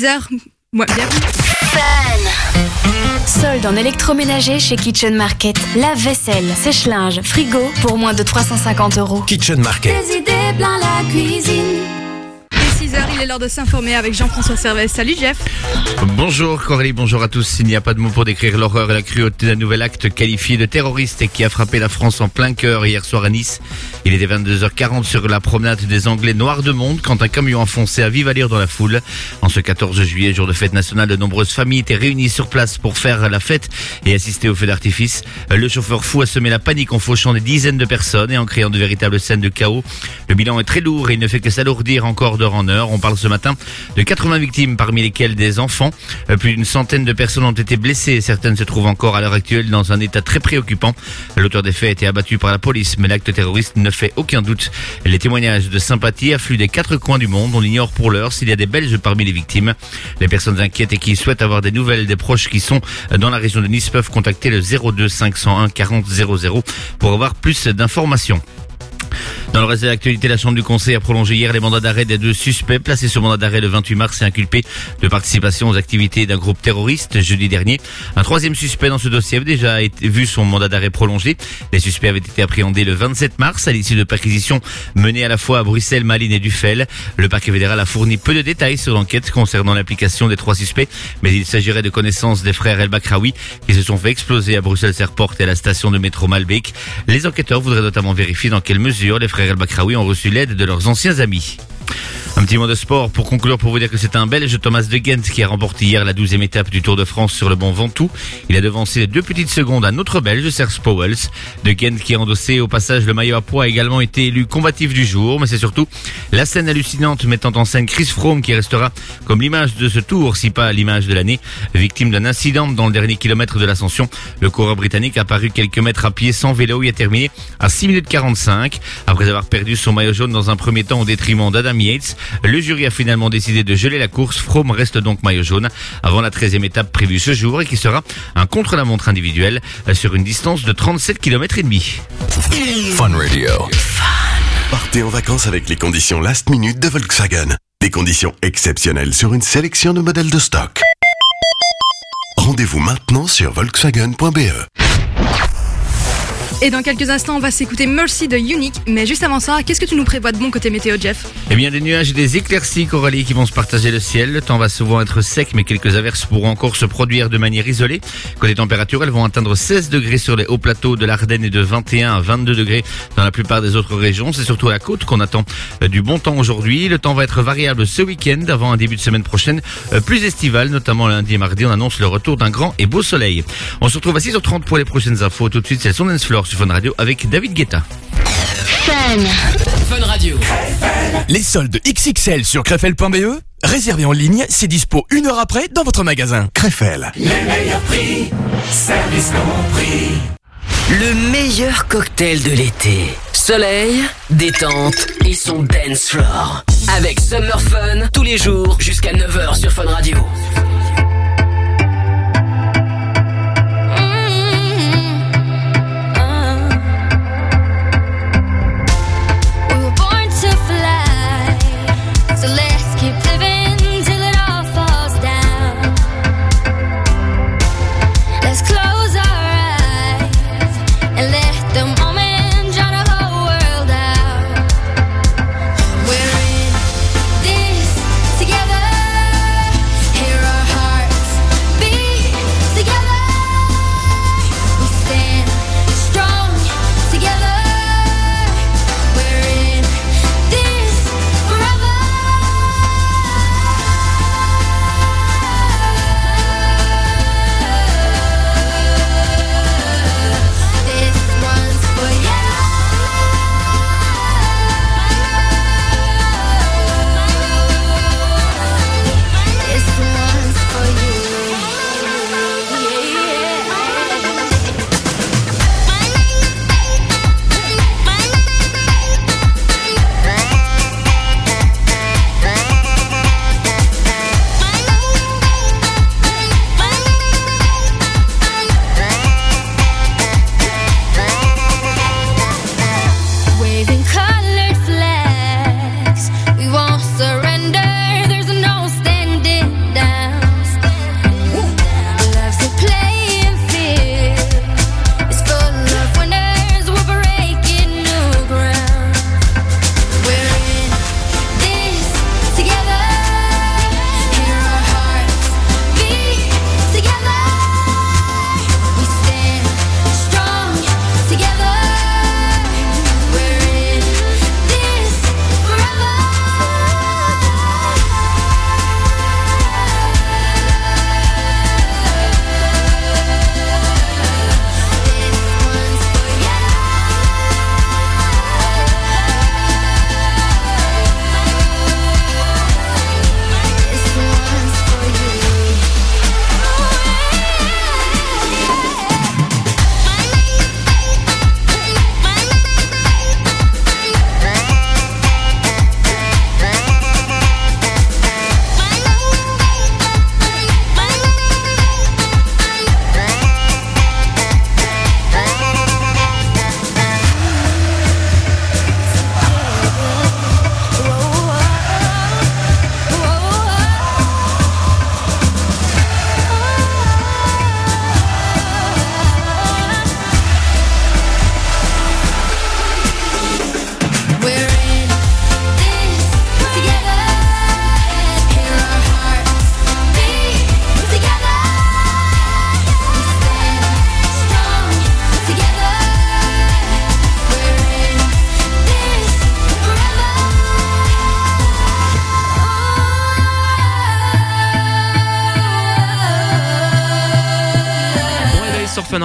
tous, il est 6h. Moi, bienvenue. Solde en électroménager chez Kitchen Market. Lave-vaisselle, sèche-linge, frigo pour moins de 350 euros. Kitchen Market. Des idées plein la cuisine. Il est 6h, il est l'heure de s'informer avec Jean-François Servet. Salut Jeff. Bonjour Coralie, bonjour à tous. Il n'y a pas de mots pour décrire l'horreur et la cruauté d'un nouvel acte qualifié de terroriste et qui a frappé la France en plein cœur hier soir à Nice. Il était 22h40 sur la promenade des Anglais Noirs de Monde quand un camion a foncé à vive allure dans la foule. Ce 14 juillet, jour de fête nationale, de nombreuses familles étaient réunies sur place pour faire la fête et assister au feu d'artifice. Le chauffeur fou a semé la panique en fauchant des dizaines de personnes et en créant de véritables scènes de chaos. Le bilan est très lourd et il ne fait que s'alourdir encore d'heure en heure. On parle ce matin de 80 victimes, parmi lesquelles des enfants. Euh, Plus d'une centaine de personnes ont été blessées certaines se trouvent encore à l'heure actuelle dans un état très préoccupant. L'auteur des faits a été abattu par la police, mais l'acte terroriste ne fait aucun doute. Les témoignages de sympathie affluent des quatre coins du monde. On ignore pour l'heure s'il y a des Belges parmi les victimes. Les personnes inquiètes et qui souhaitent avoir des nouvelles des proches qui sont dans la région de Nice peuvent contacter le 02 501 40 00 pour avoir plus d'informations. Dans le reste de l'actualité, la Chambre du Conseil a prolongé hier les mandats d'arrêt des deux suspects placés sur mandat d'arrêt le 28 mars et inculpés de participation aux activités d'un groupe terroriste jeudi dernier. Un troisième suspect dans ce dossier avait déjà été vu son mandat d'arrêt prolongé. Les suspects avaient été appréhendés le 27 mars à l'issue de perquisitions menées à la fois à Bruxelles, Malines et Duffel. Le parquet fédéral a fourni peu de détails sur l'enquête concernant l'implication des trois suspects, mais il s'agirait de connaissances des frères El Bakraoui qui se sont fait exploser à Bruxelles Airport et à la station de métro Malbec. Les enquêteurs voudraient notamment vérifier dans quelle mesure les frères El Bakraoui ont reçu l'aide de leurs anciens amis. Un petit mot de sport pour conclure pour vous dire que c'est un Belge, Thomas de Gent, qui a remporté hier la 12e étape du Tour de France sur le Mont Ventoux. Il a devancé deux petites secondes à un autre Belge, Serge Powells. De Gent qui a endossé au passage le maillot à poids a également été élu combatif du jour, mais c'est surtout la scène hallucinante mettant en scène Chris Froome qui restera comme l'image de ce tour, si pas l'image de l'année. Victime d'un incident dans le dernier kilomètre de l'ascension, le coureur britannique a paru quelques mètres à pied sans vélo et a terminé à 6 minutes 45. Après avoir perdu son maillot jaune dans un premier temps au détriment d'Adam Le jury a finalement décidé de geler la course. Froome reste donc maillot jaune avant la 13e étape prévue ce jour et qui sera un contre-la-montre individuel euh, sur une distance de 37 km et demi. Fun Radio. Partez en vacances avec les conditions last minute de Volkswagen. Des conditions exceptionnelles sur une sélection de modèles de stock. Rendez-vous maintenant sur volkswagen.be. Et dans quelques instants, on va s'écouter Mercy de Unique. Mais juste avant ça, qu'est-ce que tu nous prévois de bon côté météo, Jeff Eh bien, des nuages et des éclaircies, Coralie, qui vont se partager le ciel. Le temps va souvent être sec, mais quelques averses pourront encore se produire de manière isolée. Côté température, elles vont atteindre 16 degrés sur les hauts plateaux de l'Ardenne et de 21 à 22 degrés dans la plupart des autres régions. C'est surtout à la côte qu'on attend euh, du bon temps aujourd'hui. Le temps va être variable ce week-end avant un début de semaine prochaine euh, plus estival, notamment lundi et mardi. On annonce le retour d'un grand et beau soleil. On se retrouve à 6h30 pour les prochaines infos. Tout de suite, c'est son Floor sur Fun Radio avec David Guetta. Fun Radio. Les soldes XXL sur crefel.be, réservés en ligne, c'est dispo une heure après dans votre magasin. Krefel. Les meilleurs prix, service compris. Le meilleur cocktail de l'été. Soleil, détente et son dance floor. Avec Summer Fun tous les jours jusqu'à 9h sur Fun Radio.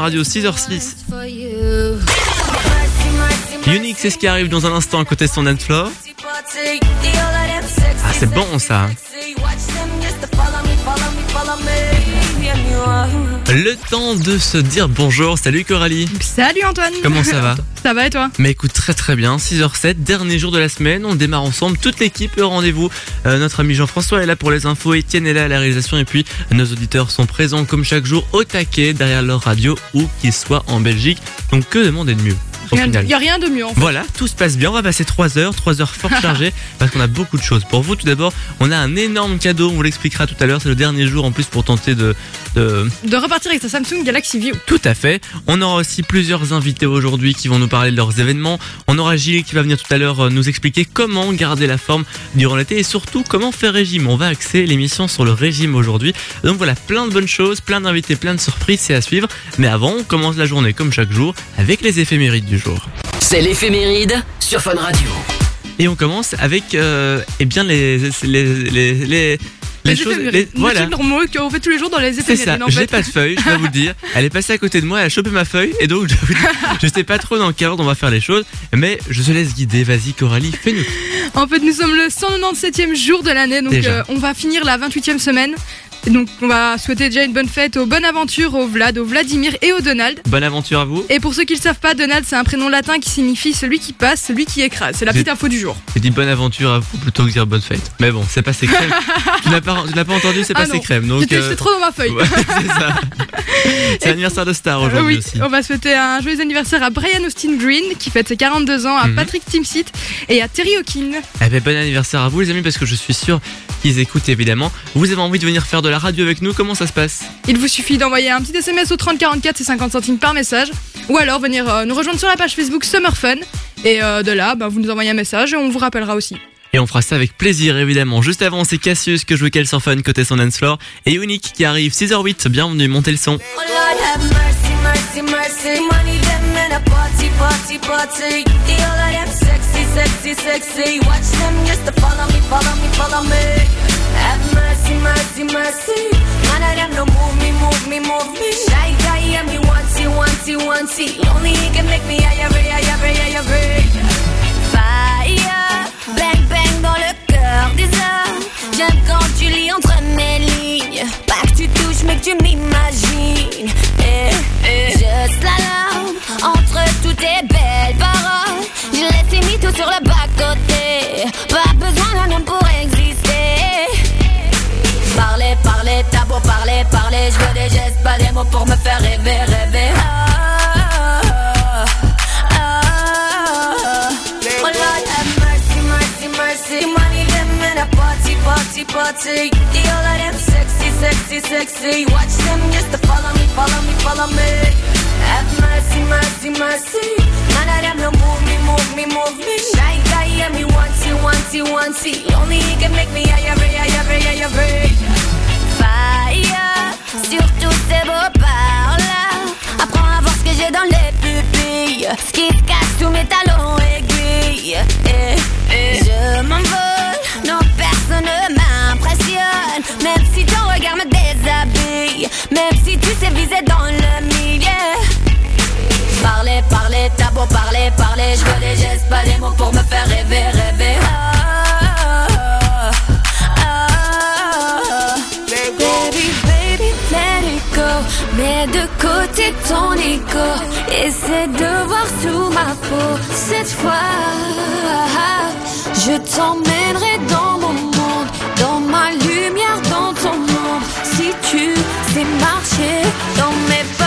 Radio 6h06. Unique, c'est ce qui arrive dans un instant à côté de son floor. Ah, c'est bon ça. Le temps de se dire bonjour. Salut Coralie. Salut Antoine. Comment ça va Ça va et toi Mais écoute, très très bien. 6h07, dernier jour de la semaine. On démarre ensemble. Toute l'équipe est au rendez-vous. Euh, notre ami Jean-François est là pour les infos. Étienne est là à la réalisation. Et puis, nos auditeurs sont présents comme chaque jour au taquet derrière leur radio ou qu'ils soient en Belgique. Donc, que demander de mieux Il n'y a rien de mieux en fait. voilà, tout se passe bien. On va passer 3 heures, 3 heures fort chargées parce qu'on a beaucoup de choses pour vous. Tout d'abord, on a un énorme cadeau. On vous l'expliquera tout à l'heure. C'est le dernier jour en plus pour tenter de, de, De repartir avec ta Samsung Galaxy View. tout à fait. On aura aussi plusieurs invités aujourd'hui qui vont nous parler de leurs événements. On aura Gilles qui va venir tout à l'heure euh, nous expliquer comment garder la forme durant l'été et surtout comment faire régime. On va axer l'émission sur le régime aujourd'hui. Donc voilà, plein de bonnes choses, plein d'invités, plein de surprises, c'est à suivre. Mais avant, on commence la journée comme chaque jour avec les éphémérides du jour. C'est l'éphéméride sur Fun Radio. Et on commence avec euh, eh bien les les les les, les choses les- voilà. normaux qu'on fait tous les jours dans les C'est éphémérides. ça, en j'ai fait. pas de feuille, je vais vous le dire. Elle est passée à côté de moi, elle a chopé ma feuille, et donc je, je sais pas trop dans quel ordre on va faire les choses, mais je te laisse guider. Vas-y, Coralie, fais-nous. En fait, nous sommes le 197e jour de l'année, donc euh, on va finir la 28e semaine. Donc, on va souhaiter déjà une bonne fête aux Bonne Aventure, au Vlad, au Vladimir et au Donald. Bonne aventure à vous. Et pour ceux qui ne le savent pas, Donald, c'est un prénom latin qui signifie celui qui passe, celui qui écrase. C'est la petite info du jour. J'ai dit bonne aventure à vous plutôt que dire bonne fête. Mais bon, c'est passé crème. tu l'as pas, tu l'as pas entendu, c'est Ah passé non. crème. Donc, J'étais euh, j'étais trop dans ma feuille. ouais, c'est ça. C'est l'anniversaire de Star Euh, aujourd'hui oui, aussi. on va souhaiter un joyeux anniversaire à Brian Austin Green qui fête ses 42 ans, à Mhm. Patrick Timsit et à Terry Hawkin. Eh ben, bon anniversaire à vous les amis parce que je suis sûr qu'ils écoutent évidemment. Vous avez envie de venir faire de la radio avec nous Comment ça se passe Il vous suffit d'envoyer un petit SMS au 3044, c'est 50 centimes par message, ou alors venir euh, nous rejoindre sur la page Facebook Summer Fun. Et euh, de là, bah, vous nous envoyez un message et on vous rappellera aussi. Et on fera ça avec plaisir évidemment. Juste avant, c'est Cassius que joue Quel Fun côté son dance floor et Unique qui arrive 6h08. Bienvenue, montez le son. Oh Lord have mercy, mercy, mercy. Money sexy, sexy. Watch them just to follow me, follow me, follow me. Have mercy, mercy, mercy. None of them no move me, move me, move me. Shy guy, yeah, me want you, want you, want you. Only he can make me higher, higher, higher. Fire, bang, bang dans le cœur des hommes. J'aime quand tu lis entre mes lignes. Pas que tu touches, mais que tu m'imagines. Eh, eh. Je slalom entre toutes tes belles. Je laisse mis tout sur le bas-côté. Pas besoin d'un homme pour exister. Parler, parler, t'as beau parler, parler. Je veux des gestes, pas des mots pour me faire rêver, rêver. Ah, ah, ah. Oh a party, party. The all sexy, sexy. Watch them just to follow me, follow me, follow me. Have mercy, mercy, mercy. None of them no move me, move me, move me. Shy guy, yeah, me want you, want you, want you. Only he can make me higher, higher, higher, higher. Essaie de voir sous ma peau. Cette fois, je t'emmènerai dans mon monde. Dans ma lumière, dans ton monde. Si tu sais marcher dans mes pas.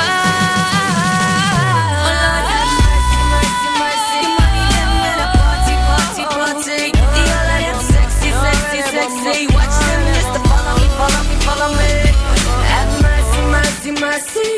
Oh. Watch.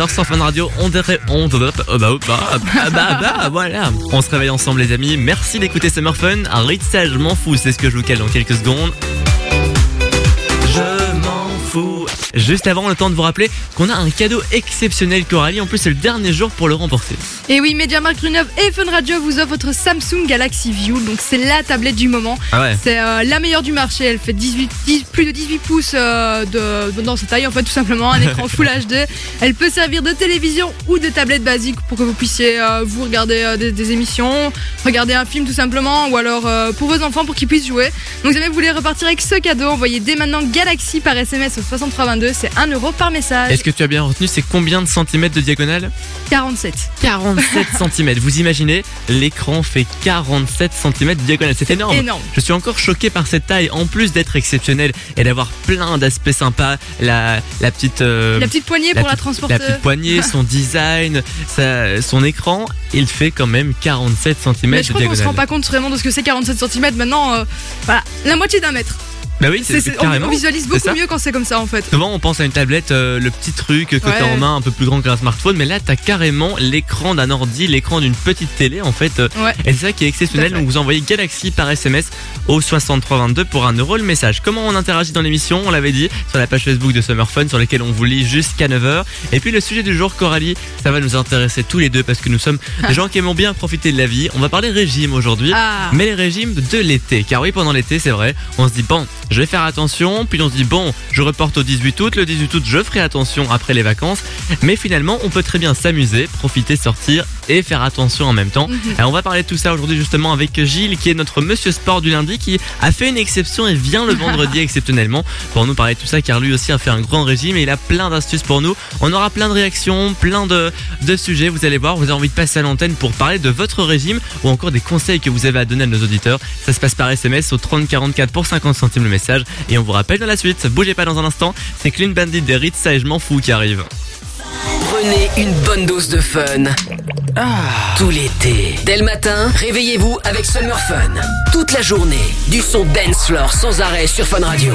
18h sur Fun Radio. On on bah, bah, bah, voilà. On se réveille ensemble les amis. Merci d'écouter Summer Fun. Un rythme m'en fous, c'est ce que je vous cale dans quelques secondes. Je m'en fous. Juste avant, le temps de vous rappeler qu'on a un cadeau exceptionnel Coralie. En plus, c'est le dernier jour pour le remporter. Et oui, MediaMarkt Grunov et Fun Radio vous offrent votre Samsung Galaxy View. Donc c'est la tablette du moment. Ah ouais. C'est euh, la meilleure du marché. Elle fait 18, 10 plus de 18 pouces euh, de, dans sa taille, en fait, tout simplement. Un écran Full HD. Elle peut servir de télévision ou de tablette basique pour que vous puissiez euh, vous regarder des, des émissions, regarder un film tout simplement, ou alors pour vos enfants pour qu'ils puissent jouer. Donc, si jamais vous voulez repartir avec ce cadeau, envoyez dès maintenant Galaxy par SMS au 6322. C'est 1 euro par message. Est-ce que tu as bien retenu c'est combien de centimètres de diagonale 47. 47 cm. Vous imaginez, l'écran fait 47 cm de diagonale. C'est énorme. Énorme. Je suis encore choqué par cette taille. En plus d'être exceptionnel et d'avoir plein d'aspects sympas, la, la petite. euh, La petite poignée la pour la transporter. La petite poignée, son design, sa- son écran, il fait quand même 47 cm Mais de je crois qu'on se rend diagonale. pas compte vraiment de ce que c'est 47 cm. Maintenant, euh, voilà, la moitié d'un mètre. Bah oui, C'est- on, visualise beaucoup mieux quand c'est comme ça en fait. Souvent, on pense à une tablette, euh, le petit truc que Ouais. t'as en main, un peu plus grand qu'un smartphone, mais là, t'as carrément l'écran d'un ordi, l'écran d'une petite télé, en fait. euh, Ouais. Et c'est ça qui est exceptionnel. Donc, vous envoyez Galaxy par SMS au 6322 pour un euro le message. Comment on interagit dans l'émission On l'avait dit sur la page Facebook de Summer Fun, sur laquelle on vous lit jusqu'à 9h. Et puis, le sujet du jour, Coralie, ça va nous intéresser tous les deux parce que nous sommes des gens qui aimons bien profiter de la vie. On va parler régime aujourd'hui. Ah. Mais les régimes de l'été. Car oui, pendant l'été, c'est vrai, on se dit, bon, je vais faire attention. Puis on se dit, bon, je reporte au 18 août. Le 18 août, je ferai attention après les vacances. Mais finalement, on peut très bien s'amuser, profiter, sortir et faire attention en même temps. Alors, on va parler de tout ça aujourd'hui justement avec Gilles, qui est notre monsieur sport du lundi, qui a fait une exception et vient le vendredi exceptionnellement pour nous parler de tout ça, car lui aussi a fait un grand régime et il a plein d'astuces pour nous. On aura plein de réactions, plein de, de sujets. Vous allez voir, vous avez envie de passer à l'antenne pour parler de votre régime ou encore des conseils que vous avez à donner à nos auditeurs. Ça se passe par SMS au 3044 pour 50 centimes le message. Et on vous rappelle dans la suite, bougez pas dans un instant, c'est Clean Bandit des Ritz, ça et je m'en fous qui arrive. Prenez une bonne dose de fun. Tout l'été. Dès le matin, réveillez-vous avec Summer Fun. Toute la journée, du son dance floor sans arrêt sur Fun Radio.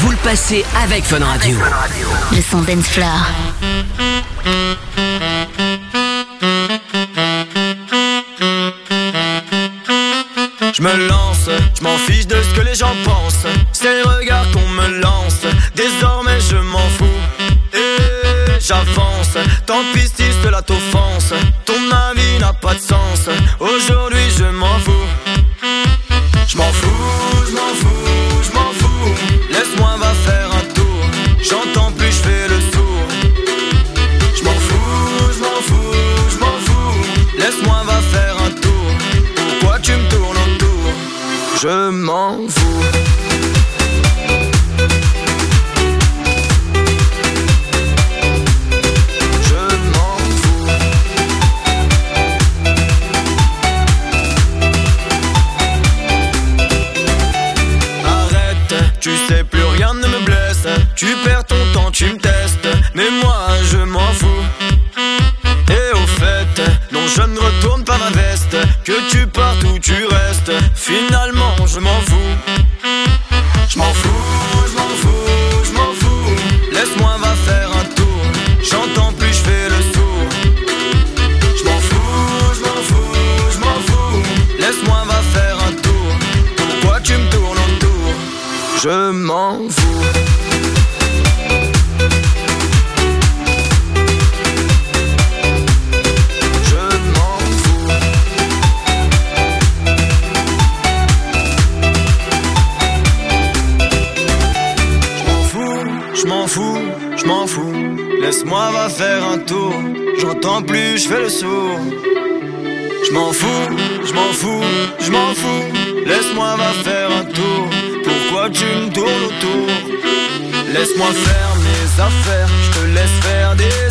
Vous le passez avec Fun Radio. le son dance floor. Je me lance, je m'en fiche de ce que les gens pensent. C'est les regards qu'on me lance. Désormais, je m'en fous. Et j'avance. Tant pis si cela t'offense. Ton avis n'a pas de sens. Aujourd'hui, je m'en fous. Je m'en fous, je m'en fous. Arrête, Tu sais plus rien ne me blesse. Tu perds ton temps, tu me testes. Mais moi je m'en fous. Et au fait, non je ne retourne pas ma veste. Que tu partes ou tu restes. Finalement, je m'en fous. Je m'en fous, je m'en fous, je m'en fous. Laisse-moi va faire un tour. Pourquoi tu me tournes autour? Laisse-moi faire mes affaires, je te laisse faire des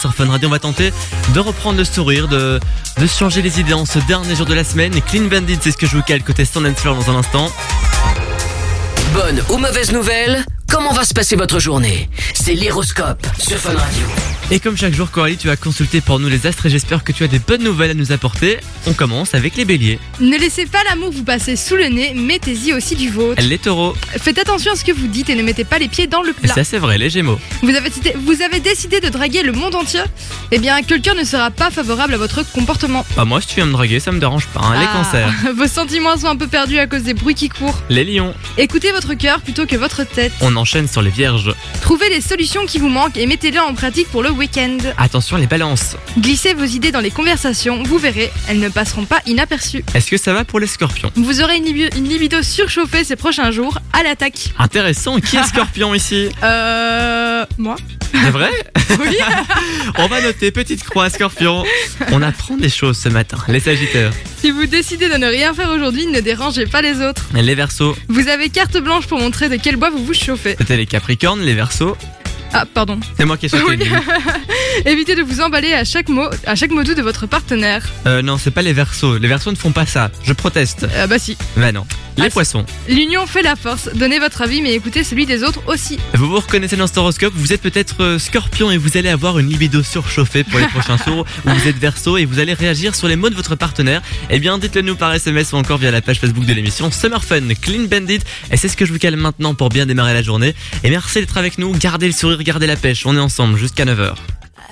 Sur Fun Radio. On va tenter de reprendre le sourire, de, de changer les idées en ce dernier jour de la semaine. Et Clean Bandit, c'est ce que je vous cale côté Stand and Floor dans un instant. Bonne ou mauvaise nouvelle Comment va se passer votre journée? C'est l'héroscope sur Fun Radio. Et comme chaque jour, Coralie, tu as consulté pour nous les astres et j'espère que tu as des bonnes nouvelles à nous apporter. On commence avec les béliers. Ne laissez pas l'amour vous passer sous le nez, mettez-y aussi du vôtre. Les taureaux. Faites attention à ce que vous dites et ne mettez pas les pieds dans le plat. ça, c'est vrai, les gémeaux. Vous avez, décidé- vous avez décidé de draguer le monde entier? Eh bien, quelqu'un ne sera pas favorable à votre comportement. Bah, moi, si tu viens me draguer, ça me dérange pas. hein. Les Ah, cancers. Vos sentiments sont un peu perdus à cause des bruits qui courent. Les lions. Écoutez votre cœur plutôt que votre tête. On enchaîne sur les vierges. Trouvez les solutions qui vous manquent et mettez-les en pratique pour le week-end. Attention, les balances. Glissez vos idées dans les conversations, vous verrez, elles ne passeront pas inaperçues. Est-ce que ça va pour les scorpions? Vous aurez une, libi- une libido surchauffée ces prochains jours, à l'attaque. Intéressant. Qui est scorpion ici? Euh. Moi C'est vrai? Oui On va noter petite croix scorpion. On apprend des choses ce matin. Les sagittaires. Si vous décidez de ne rien faire aujourd'hui, ne dérangez pas les autres. Les versos. Vous avez carte blanche pour montrer de quel bois vous vous chauffez. C'était les capricornes, les versos. Ah, pardon. C'est moi qui ai sauté Oui. Évitez de vous emballer à chaque mot, à chaque mot doux de votre partenaire. Euh, non, c'est pas les versos. Les versos ne font pas ça. Je proteste. Euh, bah si. Bah non. Les Ah, poissons. L'union fait la force. Donnez votre avis, mais écoutez celui des autres aussi. Vous vous reconnaissez dans cet horoscope, vous êtes peut-être euh, scorpion et vous allez avoir une libido surchauffée pour les prochains tours, ou vous êtes verso et vous allez réagir sur les mots de votre partenaire. Eh bien, dites-le nous par SMS ou encore via la page Facebook de l'émission Summer Fun Clean Bandit. Et c'est ce que je vous cale maintenant pour bien démarrer la journée. Et merci d'être avec nous, gardez le sourire, gardez la pêche. On est ensemble jusqu'à 9h.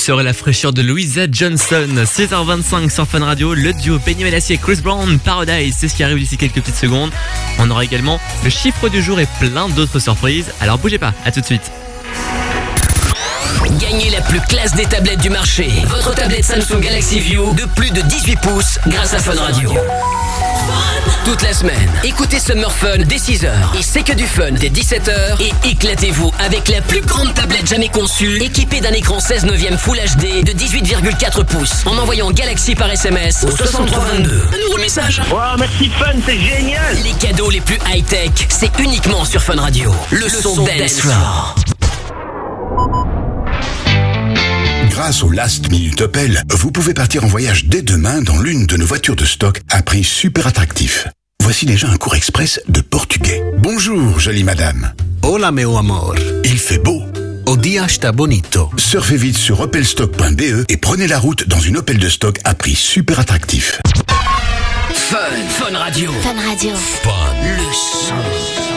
Douceur et la fraîcheur de Louisa Johnson. 6h25 sur Fun Radio, le duo Benny Benassi et Chris Brown, Paradise, c'est ce qui arrive d'ici quelques petites secondes. On aura également le chiffre du jour et plein d'autres surprises. Alors bougez pas, à tout de suite. Gagnez la plus classe des tablettes du marché. Votre tablette Samsung Galaxy View de plus de 18 pouces grâce à Fun Radio. Toute la semaine, écoutez Summer Fun dès 6h et c'est que du fun dès 17h et éclatez-vous avec la plus grande tablette jamais conçue équipée d'un écran 16 neuvième Full HD de 18,4 pouces en envoyant Galaxy par SMS au 6322. Un nouveau message. Wow, merci Fun, c'est génial. Les cadeaux les plus high-tech, c'est uniquement sur Fun Radio. Le, son, dance floor. Grâce au Last Minute Opel, vous pouvez partir en voyage dès demain dans l'une de nos voitures de stock à prix super attractif. Voici déjà un cours express de portugais. Bonjour, jolie madame. Hola, meu amor. Il fait beau. O dia está bonito. Surfez vite sur opelstock.be et prenez la route dans une Opel de stock à prix super attractif. Fun, Fun Radio. Fun Radio. Le son.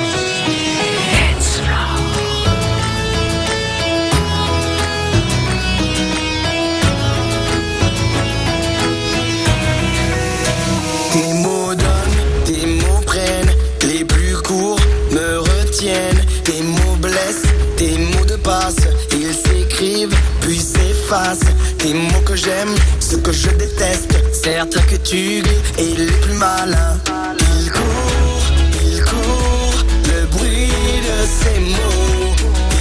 Tes mots que j'aime, ceux que je déteste, certes que tu es les plus malins. Il court, il court, le bruit de ces mots.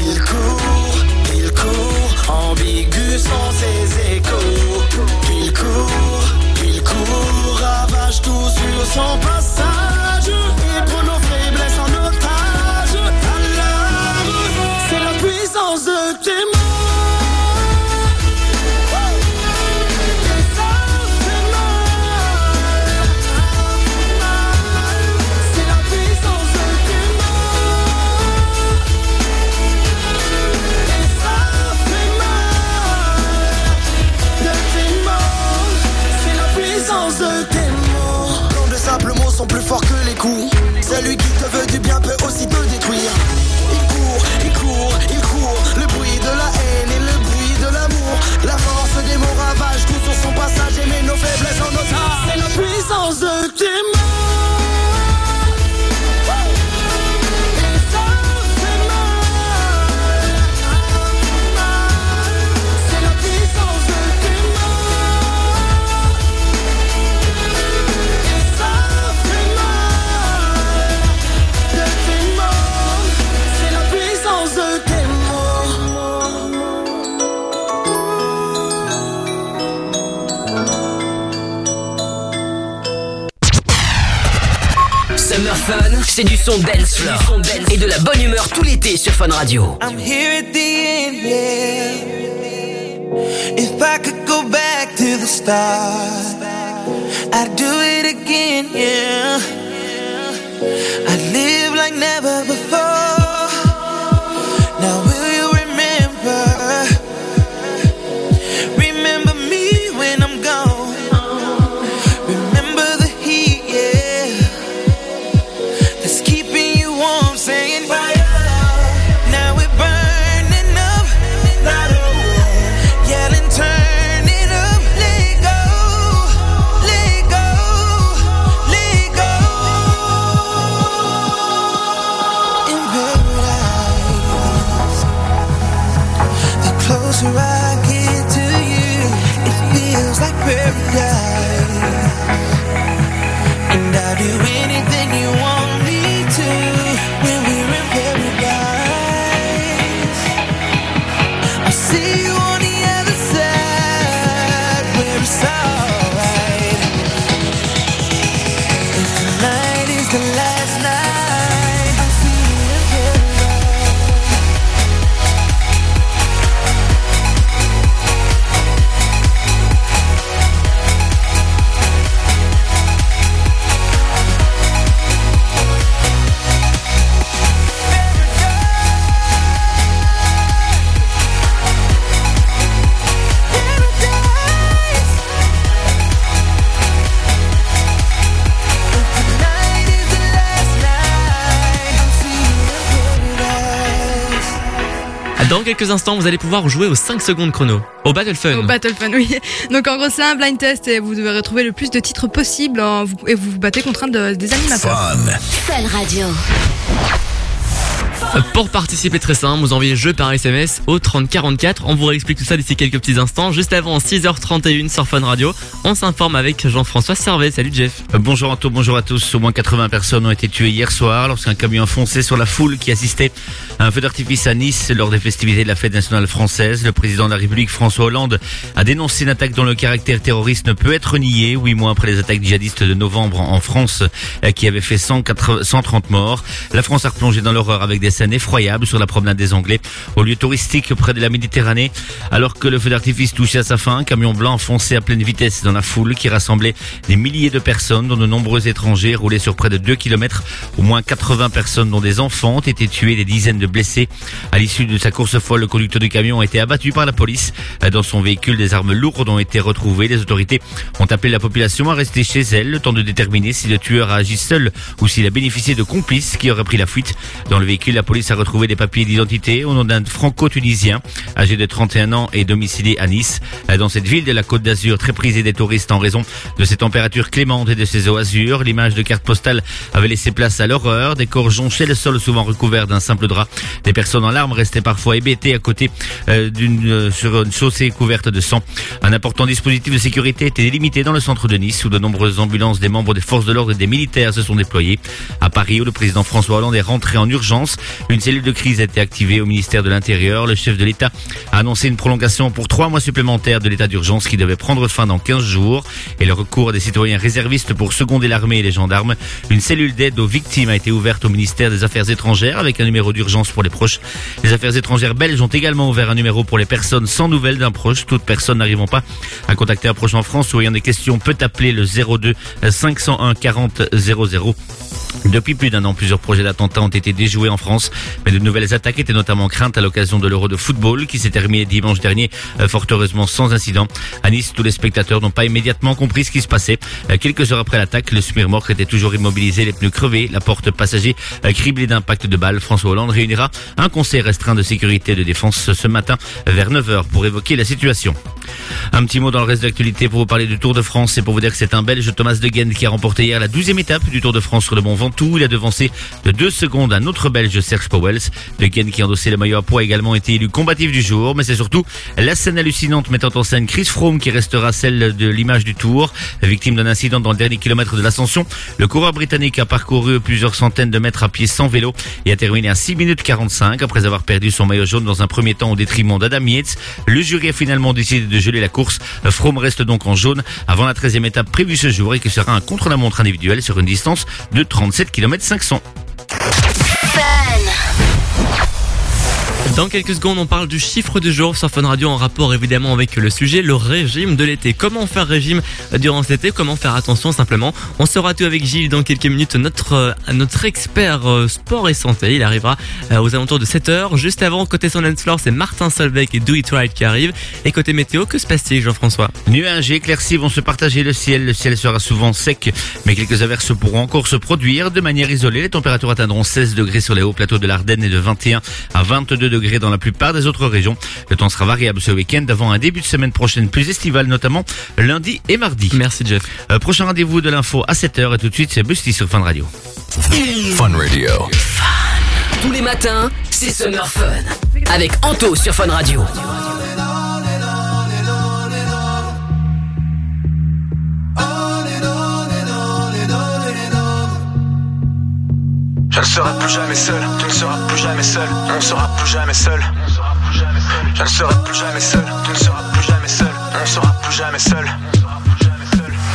Il court, il court, ambigu sont ses échos. Il court, il court, ravage tout sur son passage. Celui qui te veut du bien peut aussi te détruire. Il court, il court, il court. Le bruit de la haine et le bruit de l'amour. La force des mots ravage tout sur son passage et met nos faiblesses en otage. C'est la puissance de c'est du son dance floor et de la bonne humeur tout l'été sur Fun Radio. I'm here at the end, yeah. If I could go back to the start, I'd do it again, yeah. Quelques instants, vous allez pouvoir jouer aux 5 secondes chrono. Au Battle Fun. Au Battle Fun, oui. Donc en gros, c'est un blind test et vous devez retrouver le plus de titres possible vous- et vous vous battez contre un de- des animateurs. Fun Radio. Pour participer très simple, vous envoyez jeu par SMS au 3044. On vous réexplique tout ça d'ici quelques petits instants. Juste avant 6h31 sur Fun Radio, on s'informe avec Jean-François Servet. Salut Jeff. Euh, Bonjour Anto, bonjour à tous. Au moins 80 personnes ont été tuées hier soir lorsqu'un camion a foncé sur la foule qui assistait à un feu d'artifice à Nice lors des festivités de la fête nationale française. Le président de la République François Hollande a dénoncé une attaque dont le caractère terroriste ne peut être nié, huit mois après les attaques djihadistes de novembre en France euh, qui avaient fait 180 130 morts. La France a replongé dans l'horreur avec des scènes effroyables sur la promenade des Anglais au lieu touristique près de la Méditerranée. Alors que le feu d'artifice touchait à sa fin, un camion blanc fonçait à pleine vitesse dans la foule qui rassemblait des milliers de personnes dont de nombreux étrangers roulaient sur près de 2 km. Au moins 80 personnes dont des enfants ont été tués, des dizaines de blessés. À l'issue de sa course folle, le conducteur du camion a été abattu par la police. Dans son véhicule, des armes lourdes ont été retrouvées. Les autorités ont appelé la population à rester chez elle, le temps de déterminer si le tueur a agi seul ou s'il a bénéficié de complices qui auraient pris la fuite. Dans le véhicule, la police a retrouvé des papiers d'identité au nom d'un franco-tunisien âgé de 31 ans et domicilié à Nice. Dans cette ville de la Côte d'Azur, très prisée des touristes en raison de ses températures clémentes et de ses eaux azur, l'image de carte postale avait laissé place à l'horreur. Des corps jonchaient le sol souvent recouvert d'un simple drap. Des personnes en larmes restaient parfois hébétées à côté euh, d'une euh, sur une chaussée couverte de sang. Un important dispositif de sécurité était délimité dans le centre de Nice où de nombreuses ambulances des membres des forces de l'ordre et des militaires se sont déployées. À Paris où le président François Hollande est rentré en urgence, une cellule de crise a été activée au ministère de l'Intérieur. Le chef de l'État a annoncé une prolongation pour trois mois supplémentaires de l'état d'urgence qui devait prendre fin dans 15 jours et le recours à des citoyens réservistes pour seconder l'armée et les gendarmes. Une cellule d'aide aux victimes a été ouverte au ministère des Affaires étrangères avec un numéro d'urgence pour les proches. Les affaires étrangères belges ont également ouvert un numéro pour les personnes sans nouvelles d'un proche. Toute personne n'arrivant pas à contacter un proche en France ou ayant des questions peut appeler le 02 501 40 00. Depuis plus d'un an, plusieurs projets d'attentats ont été déjoués en France, mais de nouvelles attaques étaient notamment craintes à l'occasion de l'Euro de football qui s'est terminé dimanche dernier, euh, fort heureusement sans incident. À Nice, tous les spectateurs n'ont pas immédiatement compris ce qui se passait. Euh, Quelques heures après l'attaque, le Smirmorque était toujours immobilisé, les pneus crevés, la porte passager euh, criblée d'impacts de balles. François Hollande réunira un conseil restreint de sécurité et de défense ce matin vers 9h pour évoquer la situation. Un petit mot dans le reste de l'actualité pour vous parler du Tour de France et pour vous dire que c'est un Belge, Thomas de Guen, qui a remporté hier la 12e étape du Tour de France sur le Mont Ventoux. Il a devancé de deux secondes un autre Belge, Serge Powels. De Guen, qui a endossé le maillot à poids, a également été élu combatif du jour. Mais c'est surtout la scène hallucinante mettant en scène Chris Froome qui restera celle de l'image du Tour. Victime d'un incident dans le dernier kilomètre de l'ascension, le coureur britannique a parcouru plusieurs centaines de mètres à pied sans vélo et a terminé à 6 minutes 45 après avoir perdu son maillot jaune dans un premier temps au détriment d'Adam Yates. Le jury a finalement décidé de geler la course. Froome reste donc en jaune avant la 13e étape prévue ce jour et qui sera un contre-la-montre individuel sur une distance de 37 km 500. Dans quelques secondes, on parle du chiffre du jour sur Fun Radio en rapport évidemment avec le sujet, le régime de l'été. Comment faire régime durant cet été? Comment faire attention? Simplement On saura tout avec Gilles dans quelques minutes, notre, euh, notre expert euh, sport et santé. Il arrivera euh, aux alentours de 7h. Juste avant, côté son floor, c'est Martin Solveig et Do It Right qui arrivent. Et côté météo, que se passe-t-il Jean-François? Nuages et éclaircies vont se partager le ciel. Le ciel sera souvent sec, mais quelques averses pourront encore se produire de manière isolée. Les températures atteindront 16 degrés sur les hauts plateaux de l'Ardenne et de 21 à 22 degrés dans la plupart des autres régions. Le temps sera variable ce week-end avant un début de semaine prochaine plus estival, notamment lundi et mardi. Merci Jeff. Euh, prochain rendez-vous de l'info à 7h et tout de suite c'est Busty sur Fun Radio. Fun Radio. Tous les matins, c'est Summer Fun. Avec Anto sur Fun Radio. Je ne serai plus jamais seul, tu ne seras plus jamais seul, on ne sera plus jamais seul. Je ne serai plus jamais seul, tu ne seras plus jamais seul, on ne sera plus jamais seul.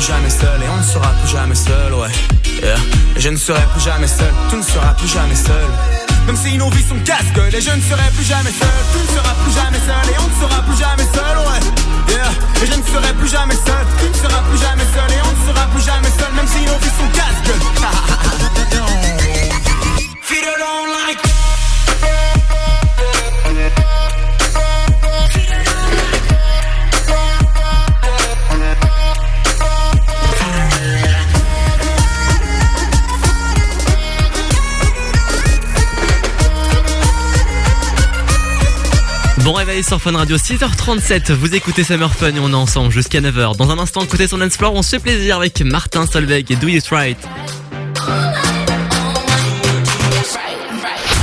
jamais seul et on ne sera plus jamais seul, ouais. Yeah. Et je ne serai plus jamais seul, tu ne seras plus jamais seul. Même si nos vies sont casse-gueule et je ne serai plus jamais seul, tu ne seras plus jamais seul et on ne sera plus jamais seul, ouais. Yeah. Et je ne serai plus jamais seul, tu ne seras plus jamais seul et on ne sera plus jamais seul, même si nos vies sont casse-gueule. Like Bon réveil sur Fun Radio 6h37, vous écoutez Summer Fun et on est ensemble jusqu'à 9h. Dans un instant, côté son dance floor, on se fait plaisir avec Martin Solveig et Do It Right.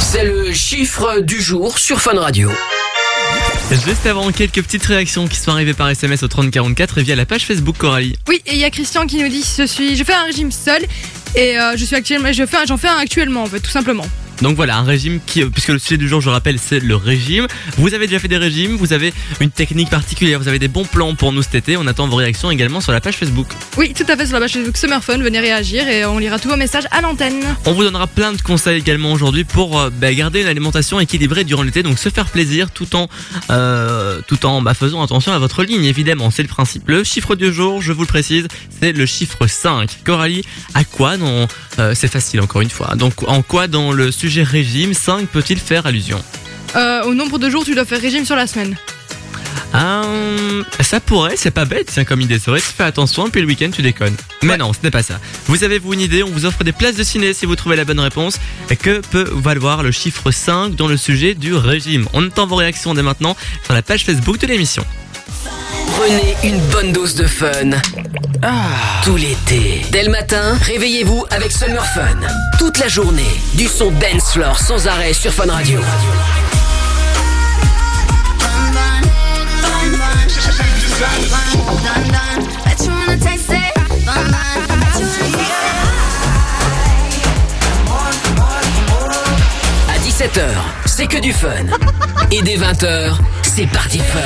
C'est le chiffre du jour sur Fun Radio. Juste avant, quelques petites réactions qui sont arrivées par SMS au 3044 et via la page Facebook Coralie. Oui, et il y a Christian qui nous dit je suis, je fais un régime seul et euh, je suis actuellement, je fais, j'en fais un actuellement en fait, tout simplement. Donc voilà, un régime qui, puisque le sujet du jour, je rappelle, c'est le régime. Vous avez déjà fait des régimes, vous avez une technique particulière, vous avez des bons plans pour nous cet été. On attend vos réactions également sur la page Facebook. Oui, tout à fait sur la page Facebook Summer Fun, venez réagir et on lira tous vos messages à l'antenne. On vous donnera plein de conseils également aujourd'hui pour euh, bah, garder une alimentation équilibrée durant l'été, donc se faire plaisir tout en euh, tout en bah, faisant attention à votre ligne évidemment, c'est le principe. Le chiffre du jour, je vous le précise, c'est le chiffre 5. Coralie, à quoi dans euh, c'est facile encore une fois. Donc en quoi dans le sujet régime 5 peut-il faire allusion Euh, au nombre de jours tu dois faire régime sur la semaine. Euh, ça pourrait, c'est pas bête, tiens, comme idée. C'est vrai, tu fais attention, puis le week-end, tu déconnes. Mais non, ce n'est pas ça. Vous avez-vous une idée On vous offre des places de ciné si vous trouvez la bonne réponse. Et que peut valoir le chiffre 5 dans le sujet du régime? On attend vos réactions dès maintenant sur la page Facebook de l'émission. Prenez une bonne dose de fun. Tout l'été. Dès le matin, réveillez-vous avec Summer Fun. Toute la journée, du son dance floor sans arrêt sur Fun Radio. À 17h, c'est que du fun. Et dès 20h, c'est parti fun.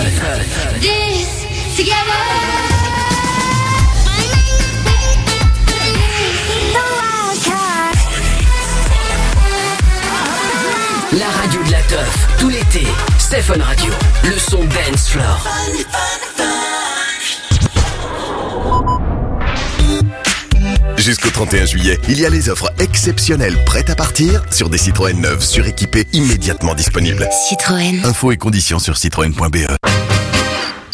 La radio de la teuf, tout l'été, c'est Fun Radio. Le son dance floor. Jusqu'au 31 juillet, il y a les offres exceptionnelles prêtes à partir sur des Citroën neuves suréquipées immédiatement disponibles. Citroën. Infos et conditions sur citroën.be.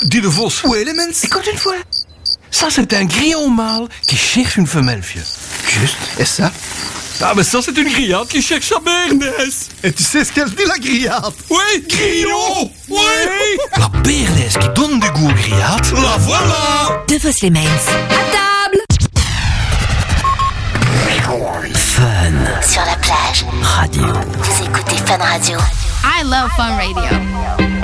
Dis de Vos. Où Elements Écoute une fois. Ça, c'est un grillon mâle qui cherche une femelle, vieux. Juste. Et ça Ah, mais ça, c'est une grillade qui cherche sa bernesse. Et tu sais ce qu'elle dit, la grillade? Oui, grillon Oui La bernesse qui donne du goût aux grillades. La voilà De Vos les Mains. Fun Sur la plage. Radio. Vous écoutez Fun Radio. I love Fun Radio.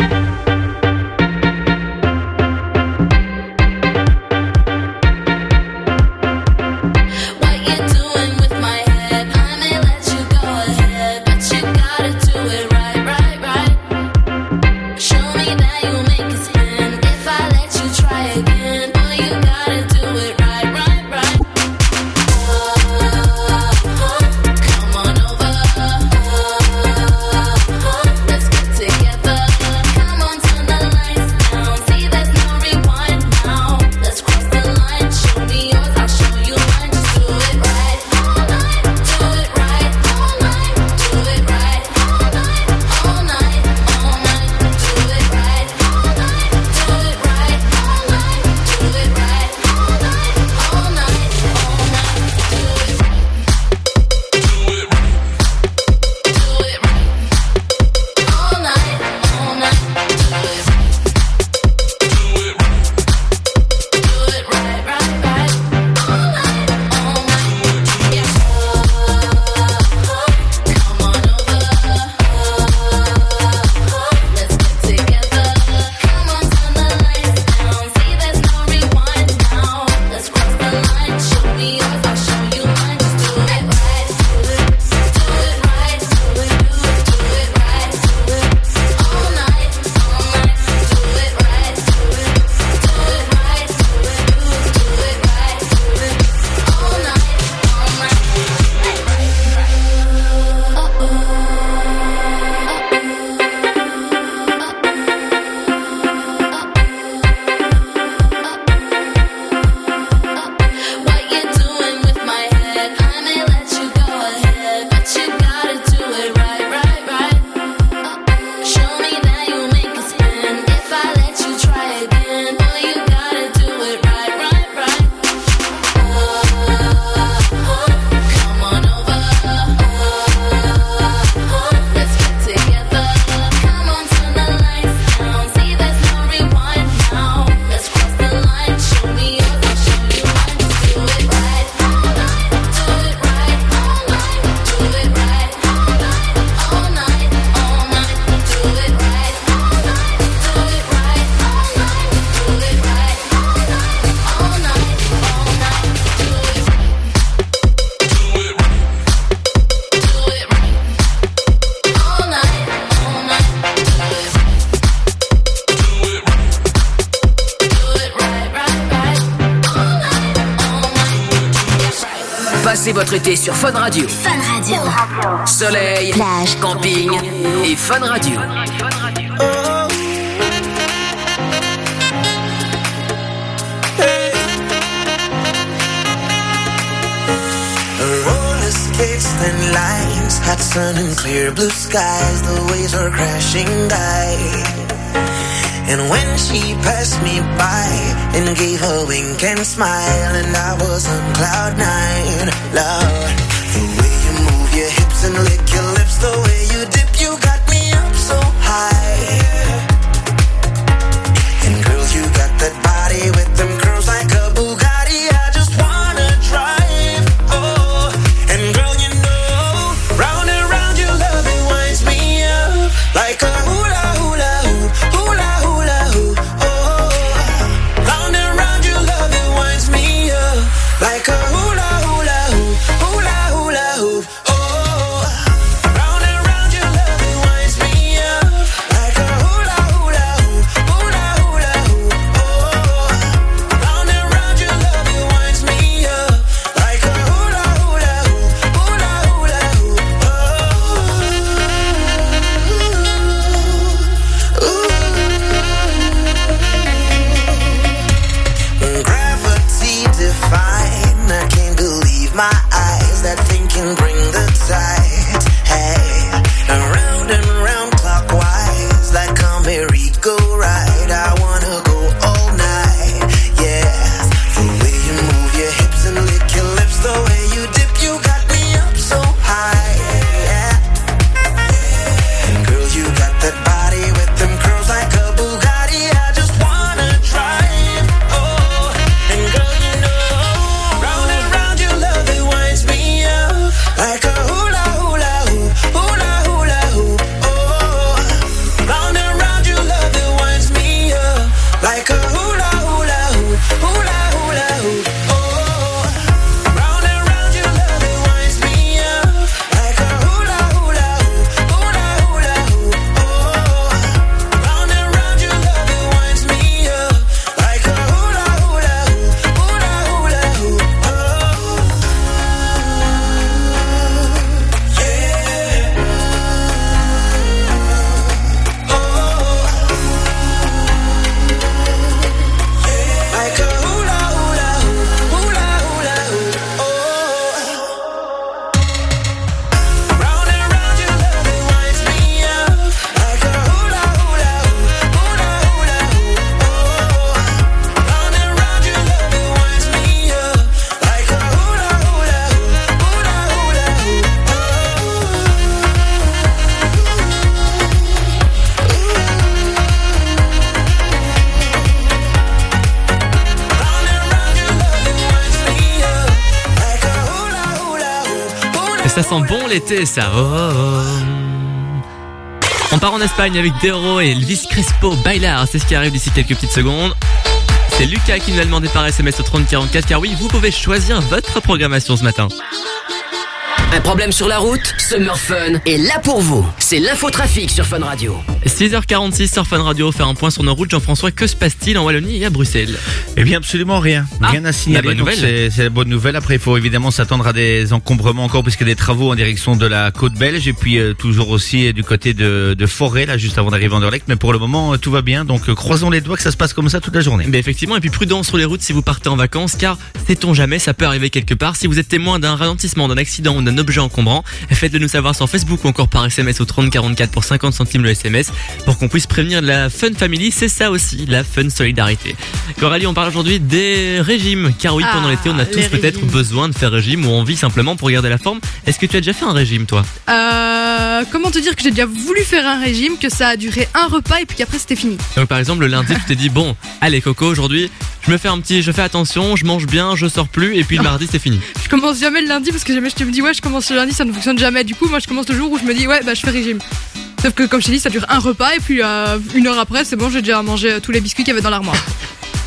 sur Fun Radio. Fun Radio. Soleil, plage, camping et Fun Radio. Oh. Hey. Skates and lines, hot sun and clear blue skies. The waves are crashing by. And when she passed me by and gave a wink and smile, and I was on cloud nine, love. The way you move your hips and lick your lips the way l'été, ça. On part en Espagne avec Dero et Elvis Crespo Bailar. C'est ce qui arrive d'ici quelques petites secondes. C'est Lucas qui nous l'a demandé SMS au 3044 car oui, vous pouvez choisir votre programmation ce matin. Un problème sur la route Summer Fun est là pour vous. C'est l'infotrafic sur Fun Radio. 6h46 sur Fun Radio, faire un point sur nos routes. Jean-François, que se passe-t-il en Wallonie et à Bruxelles Eh bien, absolument rien. Rien à signaler. c'est- la bonne nouvelle. Après, il faut évidemment s'attendre à des encombrements encore puisqu'il y a des travaux en direction de la côte belge et puis euh, toujours aussi euh, du côté de, de Forêt, là, juste avant d'arriver en Anderlecht. Mais pour le moment, euh, tout va bien. Donc, croisons les doigts que ça se passe comme ça toute la journée. Mais effectivement, et puis prudence sur les routes si vous partez en vacances, car sait-on jamais, ça peut arriver quelque part. Si vous êtes témoin d'un ralentissement, d'un accident ou d'un objet encombrant, faites-le nous savoir sur Facebook ou encore par SMS au 3044 pour 50 centimes le SMS, pour qu'on puisse prévenir la Fun Family. C'est ça aussi, la Fun Solidarité. Coralie, on parle aujourd'hui des régimes, car oui, pendant Ah, l'été, on a tous peut-être besoin de faire régime ou envie simplement pour garder la forme. Est-ce que tu as déjà fait un régime, toi? Euh, comment te dire que j'ai déjà voulu faire un régime, que ça a duré un repas et puis qu'après c'était fini? Donc par exemple le lundi tu t'es dit bon allez Coco aujourd'hui je me fais un petit je fais attention je mange bien je sors plus et puis le mardi c'est fini. Je commence jamais le lundi parce que jamais je te me dis ouais je commence le lundi ça ne fonctionne jamais. Du coup moi je commence le jour où je me dis ouais bah je fais régime. Sauf que comme je t'ai dit ça dure un repas et puis euh, une heure après c'est bon j'ai déjà mangé euh, tous les biscuits qu'il y avait dans l'armoire.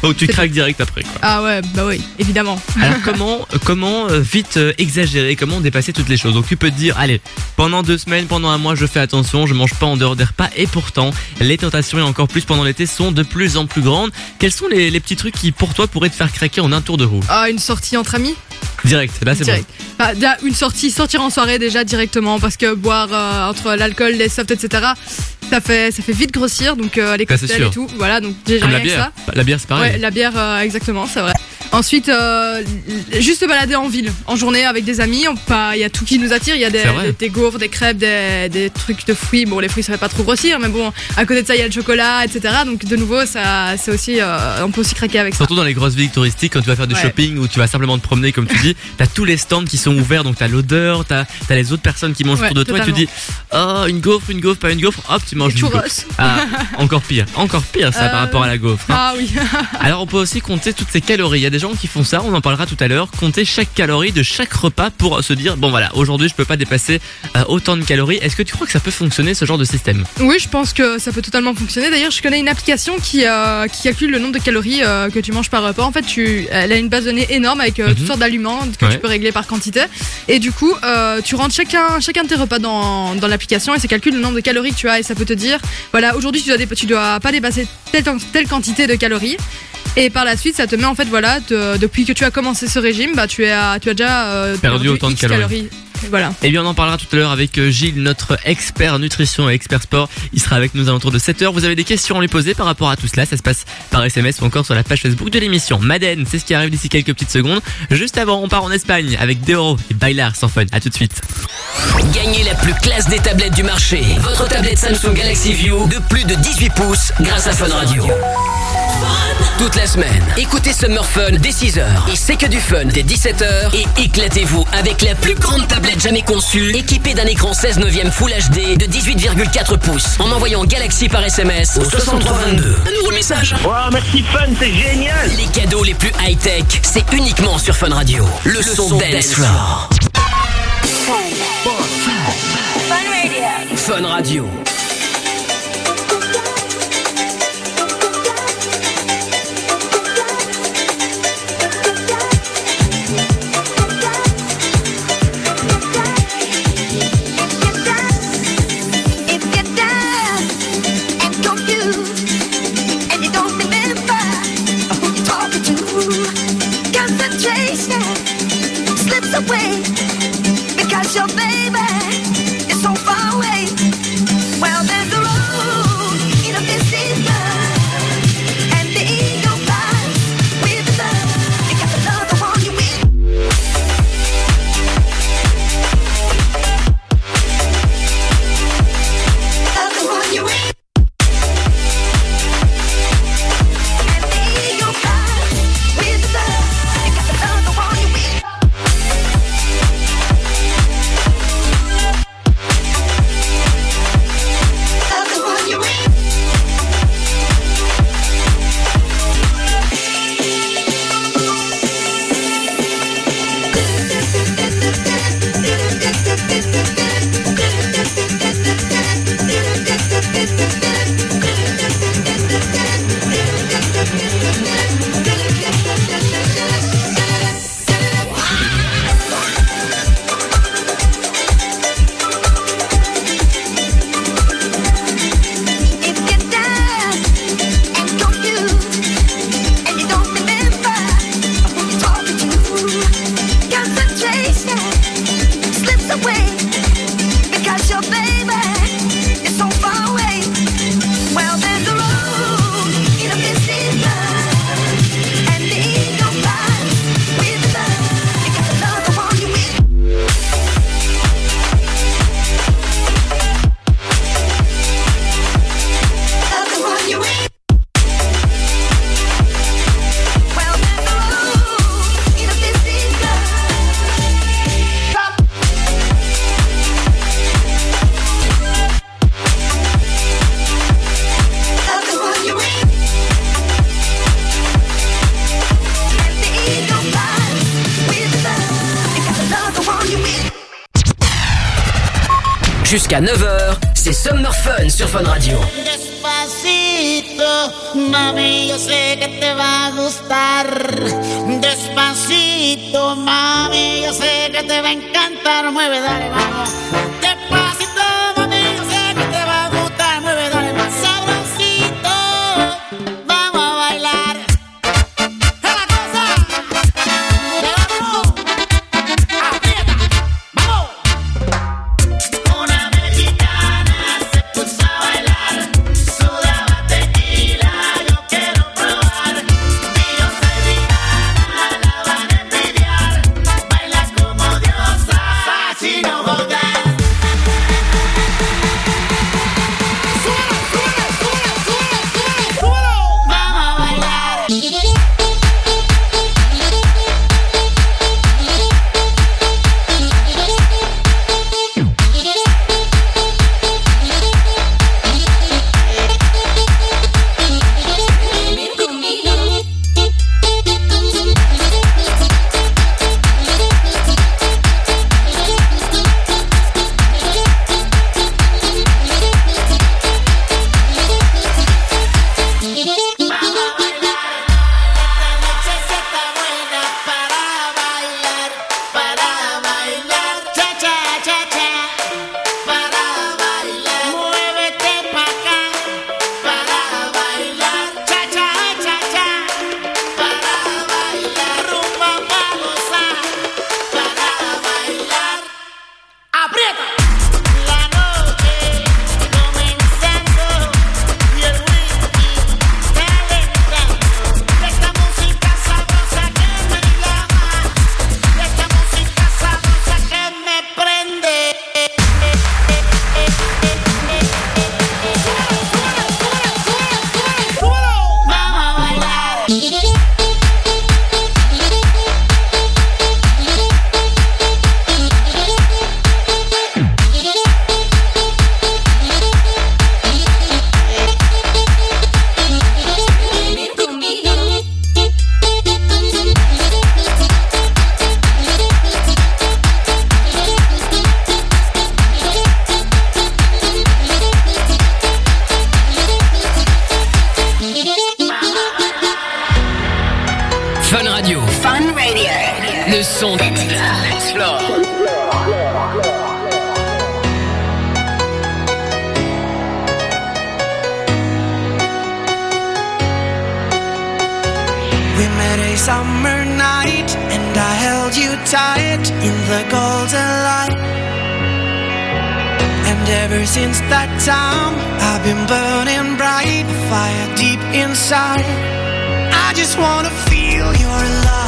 Donc tu craques direct après quoi. Ah ouais bah oui évidemment. Alors comment comment euh, vite euh, exagérer comment dépasser toutes les choses? Donc tu peux te dire allez pendant deux semaines pendant un mois je fais attention je mange pas en dehors des repas et pourtant les tentations et encore plus pendant l'été sont de plus en plus grandes. Quels sont les, les petits trucs qui pour toi pourraient te faire craquer en un tour de roue? Ah une sortie entre amis? Direct là c'est bon. Direct. Bah, déjà, une sortie, sortir en soirée déjà directement parce que boire euh, entre l'alcool, les softs, etc. Ça fait, ça fait vite grossir, donc euh, les Bah, cocktails et tout. Voilà, donc déjà Comme la rien que bière. ça. Bah, La bière c'est pareil. Ouais, la bière, euh, exactement, c'est vrai. Ensuite, euh, juste se balader en ville, en journée avec des amis. Il y a tout qui nous attire. Il y a des, des, des gaufres, des crêpes, des, des trucs de fruits. Bon, les fruits, ça fait pas trop grossir, mais bon, à côté de ça, il y a le chocolat, etc. Donc, de nouveau, ça, c'est aussi, euh, on peut aussi craquer avec ça. Surtout dans les grosses villes touristiques, quand tu vas faire du Ouais. shopping ou tu vas simplement te promener, comme tu dis, t'as tous les stands qui sont ouverts, donc t'as l'odeur, t'as as les autres personnes qui mangent Ouais, autour de toi et tu dis, oh, une gaufre, une gaufre, pas une gaufre, hop, tu manges une gaufre. Ah, encore pire, encore pire ça par Euh, rapport à la gaufre. hein. Ah oui. Alors on peut aussi compter toutes ces calories. Il y a des gens qui font ça, on en parlera tout à l'heure, compter chaque calorie de chaque repas pour se dire, bon voilà, aujourd'hui je peux pas dépasser euh, autant de calories. Est-ce que tu crois que ça peut fonctionner ce genre de système? Oui, je pense que ça peut totalement fonctionner. D'ailleurs, je connais une application qui, euh, qui calcule le nombre de calories euh, que tu manges par repas. En fait, tu, elle a une base de données énorme avec euh, Mhm. toutes sortes d'aliments que Ouais. tu peux régler par quantité. Et du coup, tu rentres chacun, chacun de tes repas dans, dans l'application et ça calcule le nombre de calories que tu as et ça peut te dire, voilà, aujourd'hui tu dois, tu dois pas dépasser telle, telle quantité de calories. Et par la suite, ça te met en fait, voilà, de- depuis que tu as commencé ce régime, bah, tu, es à- tu as déjà euh, Perdu autant de X calories. Et Voilà. Eh bien, on en parlera tout à l'heure avec euh, Gilles, notre expert nutrition et expert sport. Il sera avec nous à l'entour de 7h. Vous avez des questions à lui poser par rapport à tout cela. Ça se passe par SMS ou encore sur la page Facebook de l'émission. Madden, c'est ce qui arrive d'ici quelques petites secondes. Juste avant, on part en Espagne avec Deoro et Bailar sans fun. À tout de suite. Gagnez la plus classe des tablettes du marché. Votre tablette Samsung Galaxy View de plus de 18 pouces grâce à Fun Radio. Toute la semaine, écoutez Summer Fun dès 6h et c'est que du fun dès 17h et éclatez-vous avec la plus grande tablette jamais conçue équipée d'un écran 16 neuvième Full HD de 18,4 pouces en envoyant Galaxy par SMS au 6322. Un nouveau message. Wow, merci Fun, c'est génial. Les cadeaux les plus high-tech, c'est uniquement sur Fun Radio. Le, son, dance floor. Fun Radio. Away Jusqu'à 9h, c'est Summer Fun sur Fun Radio. Despacito, mami, yo sé que te va a gustar. Despacito, mami, yo sé que te va a encantar. Mueve, dale, mami. son d'Explore. We met a summer night and I held you tight in the golden light. And ever since that time, I've been burning bright, fire deep inside. I just wanna feel your love.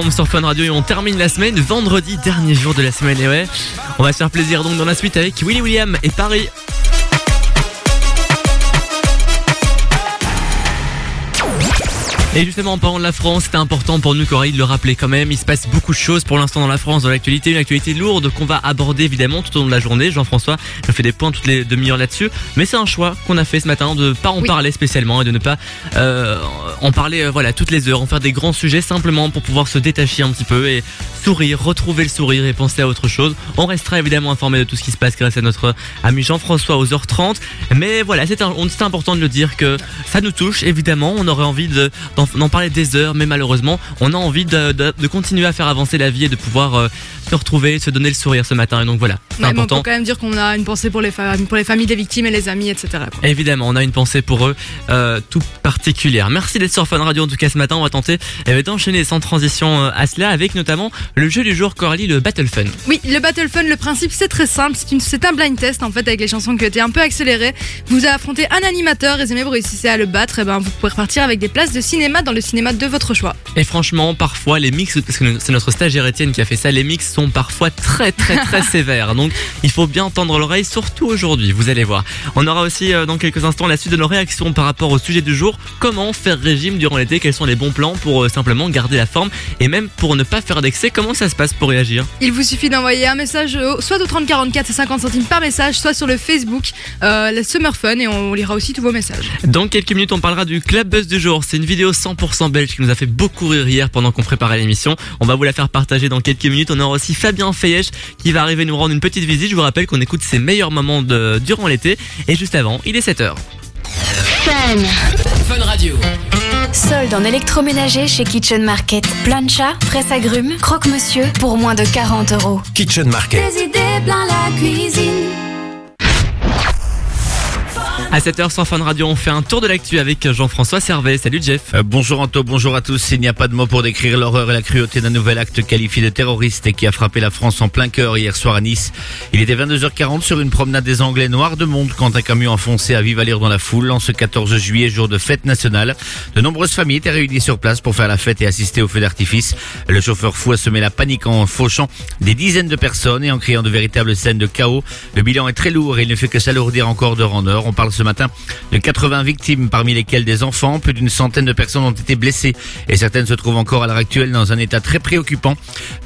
Ensemble sur Fun Radio et on termine la semaine, vendredi, dernier jour de la semaine. Et ouais, on va se faire plaisir donc dans la suite avec Willy William et Paris. Et justement, en parlant de la France, c'était important pour nous, Coralie, de le rappeler quand même. Il se passe beaucoup de choses pour l'instant dans la France, dans l'actualité. Une actualité lourde qu'on va aborder évidemment tout au long de la journée. Jean-François, je fais des points toutes les demi-heures là-dessus. Mais c'est un choix qu'on a fait ce matin de pas en parler spécialement et de ne pas euh, en parler euh, voilà toutes les heures, en faire des grands sujets simplement pour pouvoir se détacher un petit peu et sourire, retrouver le sourire et penser à autre chose. On restera évidemment informé de tout ce qui se passe grâce à notre ami Jean-François aux heures 30. Mais voilà, c'est important de le dire que ça nous touche évidemment. On aurait envie de- d'en parler des heures, mais malheureusement, on a envie de continuer à faire avancer la vie et de pouvoir euh, se retrouver, se donner le sourire ce matin. Et donc voilà, c'est Ouais, on peut quand même dire qu'on a une pensée pour les, familles, pour les familles des victimes et les amis, etc. quoi. Évidemment, on a une pensée pour eux euh, tout particulière. Merci d'être sur Fun Radio en tout cas ce matin. On va tenter eh ben, d'enchaîner sans transition euh, à cela avec notamment le jeu du jour Coralie, le Battle Fun. Oui, le Battle Fun, le principe c'est très simple, c'est un blind test en fait avec les chansons qui ont été un peu accélérées. Vous affrontez un animateur et si jamais vous réussissez à le battre, eh ben, vous pouvez repartir avec des places de cinéma dans le cinéma de votre choix. Et franchement, parfois les mix, parce que c'est notre stagiaire Étienne qui a fait ça, les mix sont parfois très très très sévères. Donc il faut bien tendre l'oreille, surtout aujourd'hui, vous allez voir. On aura aussi euh, dans quelques instants la suite de nos réactions par rapport au sujet du jour. Comment faire régime durant l'été? Quels sont les bons plans pour euh, simplement garder la forme et même pour ne pas faire d'excès? Comment ça se passe pour réagir? Il vous suffit d'envoyer un message soit au 3044 c'est 50 centimes par message, soit sur le Facebook, euh, le Summer Fun et on lira aussi tous vos messages. Dans quelques minutes, on parlera du Club Buzz du jour. C'est une vidéo 100% belge qui nous a fait beaucoup rire hier pendant qu'on préparait l'émission. On va vous la faire partager dans quelques minutes. On aura aussi Fabien Feyesh qui va arriver nous rendre une petite visite. Je vous rappelle qu'on écoute ses meilleurs moments de, durant l'été. Et juste avant, il est 7h. Fun. Fun Radio. Solde en électroménager chez Kitchen Market. Plancha, presse agrumes, croque-monsieur pour moins de 40 euros. Kitchen Market. Des idées plein la cuisine. À 7h sur Fun Radio, on fait un tour de l'actu avec Jean-François Servet. Salut Jeff. Euh, bonjour Anto, bonjour à tous. Il n'y a pas de mots pour décrire l'horreur et la cruauté d'un nouvel acte qualifié de terroriste et qui a frappé la France en plein cœur hier soir à Nice. Il était 22h40 sur une promenade des Anglais noirs de monde quand un camion a foncé à vive dans la foule en ce 14 juillet, jour de fête nationale. De nombreuses familles étaient réunies sur place pour faire la fête et assister au feu d'artifice. Le chauffeur fou a semé la panique en fauchant des dizaines de personnes et en créant de véritables scènes de chaos. Le bilan est très lourd et il ne fait que s'alourdir encore d'heure en heure. On parle ce matin de 80 victimes, parmi lesquelles des enfants. Plus d'une centaine de personnes ont été blessées et certaines se trouvent encore à l'heure actuelle dans un état très préoccupant.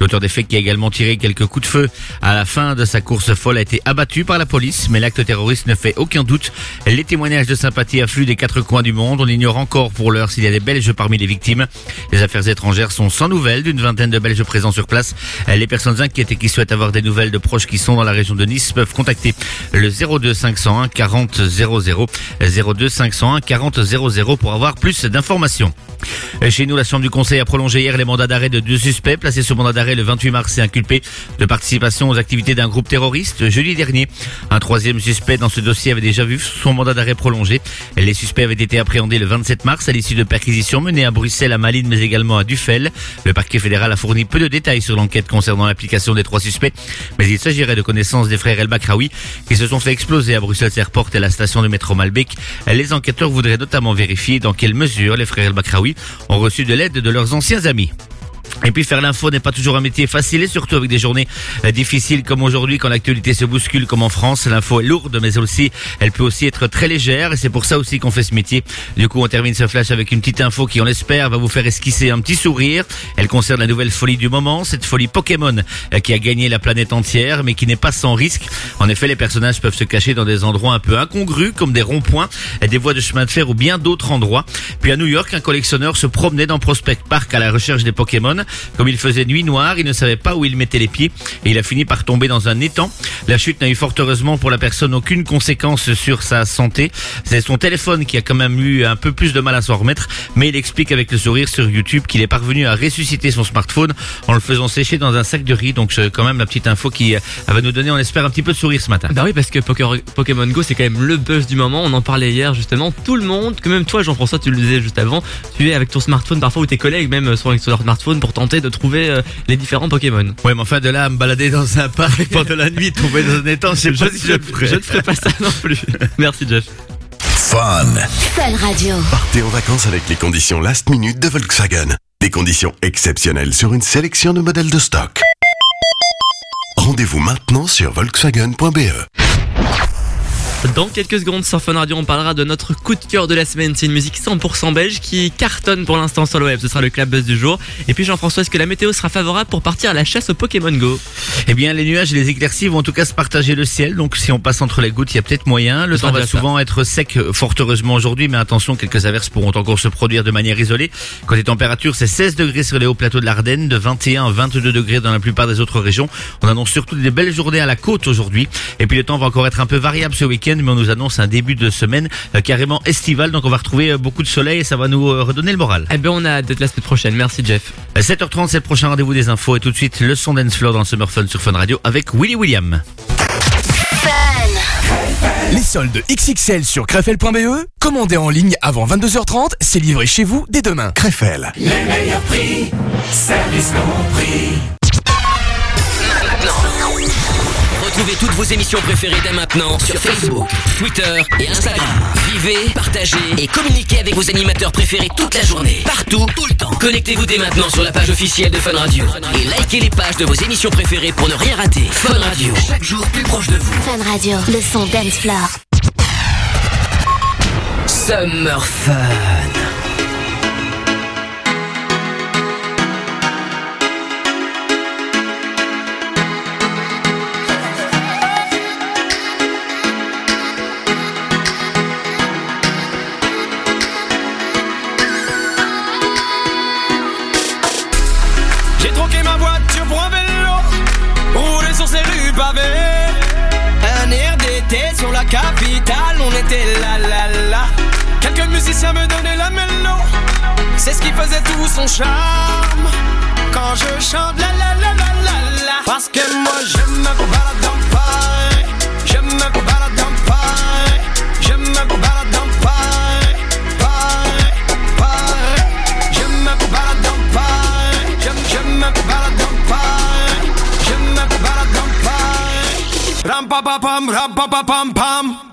L'auteur des faits qui a également tiré quelques coups de feu à la fin de sa course folle a été abattu par la police, mais l'acte terroriste ne fait aucun doute. Les témoignages de sympathie affluent des quatre coins du monde. On ignore encore pour l'heure s'il y a des Belges parmi les victimes. Les affaires étrangères sont sans nouvelles d'une vingtaine de Belges présents sur place. Les personnes inquiètes et qui souhaitent avoir des nouvelles de proches qui sont dans la région de Nice peuvent contacter le 02 501 40 00 02 501 40 00 pour avoir plus d'informations. Chez nous, la Chambre du Conseil a prolongé hier les mandats d'arrêt de deux suspects placés sous mandat d'arrêt le 28 mars et inculpés de participation aux activités d'un groupe terroriste. Jeudi dernier, un troisième suspect dans ce dossier avait déjà vu son mandat d'arrêt prolongé. Les suspects avaient été appréhendés le 27 mars à l'issue de perquisitions menées à Bruxelles, à Malines, mais également à Duffel. Le parquet fédéral a fourni peu de détails sur l'enquête concernant l'application des trois suspects, mais il s'agirait de connaissances des frères El Bakraoui qui se sont fait exploser à Bruxelles Airport et à la station de Malbec. Les enquêteurs voudraient notamment vérifier dans quelle mesure les frères El Bakraoui ont reçu de l'aide de leurs anciens amis. Et puis faire l'info n'est pas toujours un métier facile et surtout avec des journées euh, difficiles comme aujourd'hui quand l'actualité se bouscule comme en France. L'info est lourde mais aussi elle peut aussi être très légère et c'est pour ça aussi qu'on fait ce métier. Du coup on termine ce flash avec une petite info qui on l'espère va vous faire esquisser un petit sourire. Elle concerne la nouvelle folie du moment, cette folie Pokémon euh, qui a gagné la planète entière mais qui n'est pas sans risque. En effet les personnages peuvent se cacher dans des endroits un peu incongrus comme des ronds-points, des voies de chemin de fer ou bien d'autres endroits. Puis à New York un collectionneur se promenait dans Prospect Park à la recherche des Pokémon. Comme il faisait nuit noire, il ne savait pas où il mettait les pieds et il a fini par tomber dans un étang. La chute n'a eu fort heureusement pour la personne aucune conséquence sur sa santé. C'est son téléphone qui a quand même eu un peu plus de mal à s'en remettre, mais il explique avec le sourire sur YouTube qu'il est parvenu à ressusciter son smartphone en le faisant sécher dans un sac de riz. Donc c'est quand même la petite info qui euh, va nous donner, on espère, un petit peu de sourire ce matin. Bah oui, parce que Poké- Pokémon Go, c'est quand même le buzz du moment. On en parlait hier, justement. Tout le monde, que même toi, Jean-François, tu le disais juste avant, tu es avec ton smartphone parfois ou tes collègues même sont avec leur smartphone pour tenter de trouver euh, les différents Pokémon. Ouais, mais enfin, de là à me balader dans un parc pendant la nuit, trouver dans un étang, je sais pas si je le ferais. Je ne ferai pas ça non plus. Merci, Jeff. Fun. Fun Radio. Partez en vacances avec les conditions last minute de Volkswagen. Des conditions exceptionnelles sur une sélection de modèles de stock. Rendez-vous maintenant sur volkswagen.be. Dans quelques secondes sur Fun Radio, on parlera de notre coup de cœur de la semaine. C'est une musique 100% belge qui cartonne pour l'instant sur le web. Ce sera le club buzz du jour. Et puis Jean-François, est-ce que la météo sera favorable pour partir à la chasse au Pokémon Go? Eh bien, les nuages et les éclaircies vont en tout cas se partager le ciel. Donc, si on passe entre les gouttes, il y a peut-être moyen. Le temps va ça. souvent être sec, fort heureusement aujourd'hui, mais attention, quelques averses pourront encore se produire de manière isolée. Côté température, c'est 16 degrés sur les hauts plateaux de l'Ardenne, de 21 à 22 degrés dans la plupart des autres régions. On annonce surtout des belles journées à la côte aujourd'hui. Et puis, le temps va encore être un peu variable ce week-end, mais on nous annonce un début de semaine euh, carrément estival. Donc, on va retrouver euh, beaucoup de soleil et ça va nous euh, redonner le moral. Eh bien, on a hâte d'être la semaine prochaine. Merci Jeff. À 7h30, c'est le prochain rendez-vous des infos et tout de suite le son dance floor dans le Summer Fun sur Fun Radio avec Willy William. Les soldes XXL sur crefel.be, commandez en ligne avant 22h30, c'est livré chez vous dès demain. Crefel. Les meilleurs prix, service compris. Retrouvez toutes vos émissions préférées dès maintenant sur Facebook, Twitter et Instagram. Vivez, partagez et communiquez avec vos animateurs préférés toute la journée. Partout, tout le temps. Connectez-vous dès maintenant sur la page officielle de Fun Radio. Et likez les pages de vos émissions préférées pour ne rien rater. Fun Radio, chaque jour plus proche de vous. Fun Radio, le son dance floor. Summer Fun. Un air d'été sur la capitale, on était là là là. Quelques musiciens me donnaient la mélo, c'est ce qui faisait tout son charme. Quand je chante la la la la la la, parce que moi je me balade dans Paris, je me balade Ram pa pa pam, ram pa pa pam pam.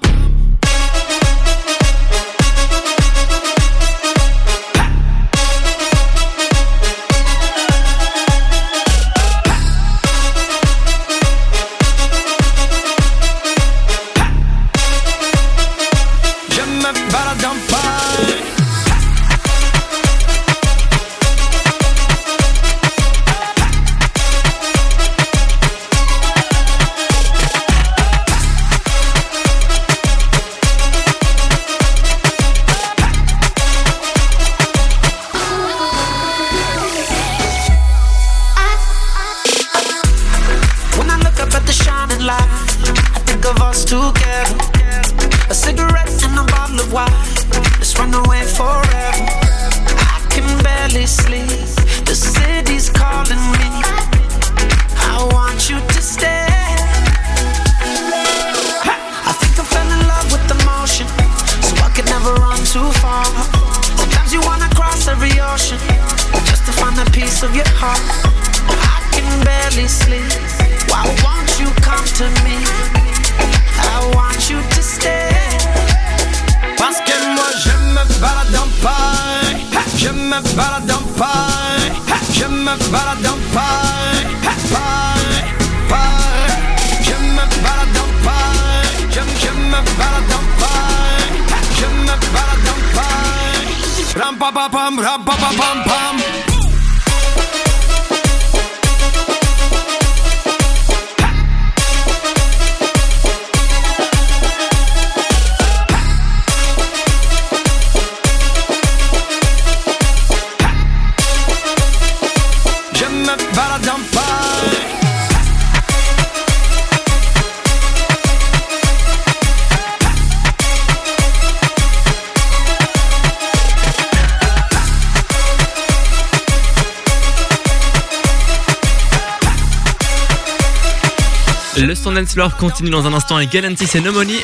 Le son dance floor continue dans un instant avec Galantis et No Money.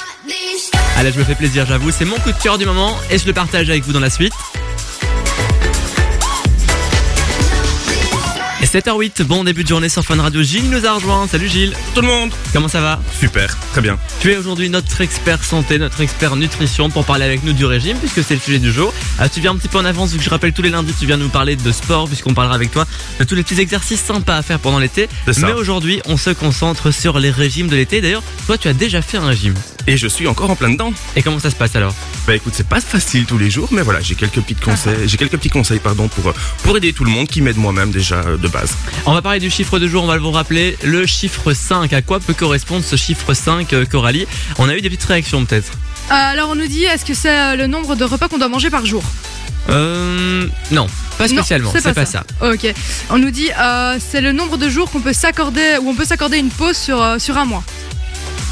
Allez, je me fais plaisir, j'avoue. C'est mon coup de cœur du moment et je le partage avec vous dans la suite. 7h08, bon début de journée sur Fun Radio. Gilles nous a rejoint. Salut Gilles. Tout le monde. Comment ça va? Super, très bien. Tu es aujourd'hui notre expert santé, notre expert nutrition pour parler avec nous du régime puisque c'est le sujet du jour. Euh, tu viens un petit peu en avance vu que je rappelle tous les lundis tu viens nous parler de sport puisqu'on parlera avec toi de tous les petits exercices sympas à faire pendant l'été. Mais aujourd'hui on se concentre sur les régimes de l'été. D'ailleurs toi tu as déjà fait un régime. Et je suis encore en plein dedans. Et comment ça se passe alors? Bah écoute, c'est pas facile tous les jours, mais voilà, j'ai quelques petits conseils, j'ai quelques petits conseils pardon pour euh, pour aider tout le monde qui m'aide moi-même déjà euh, de base. On va parler du chiffre de jour, on va vous rappeler le chiffre 5. À quoi peut correspondre ce chiffre 5 euh, Coralie? On a eu des petites réactions peut-être Euh, alors on nous dit, est-ce que c'est euh, le nombre de repas qu'on doit manger par jour? Euh non, pas spécialement, c'est pas, ça. Ok. On nous dit, euh, c'est le nombre de jours qu'on peut s'accorder, où on peut s'accorder une pause sur, euh, sur un mois.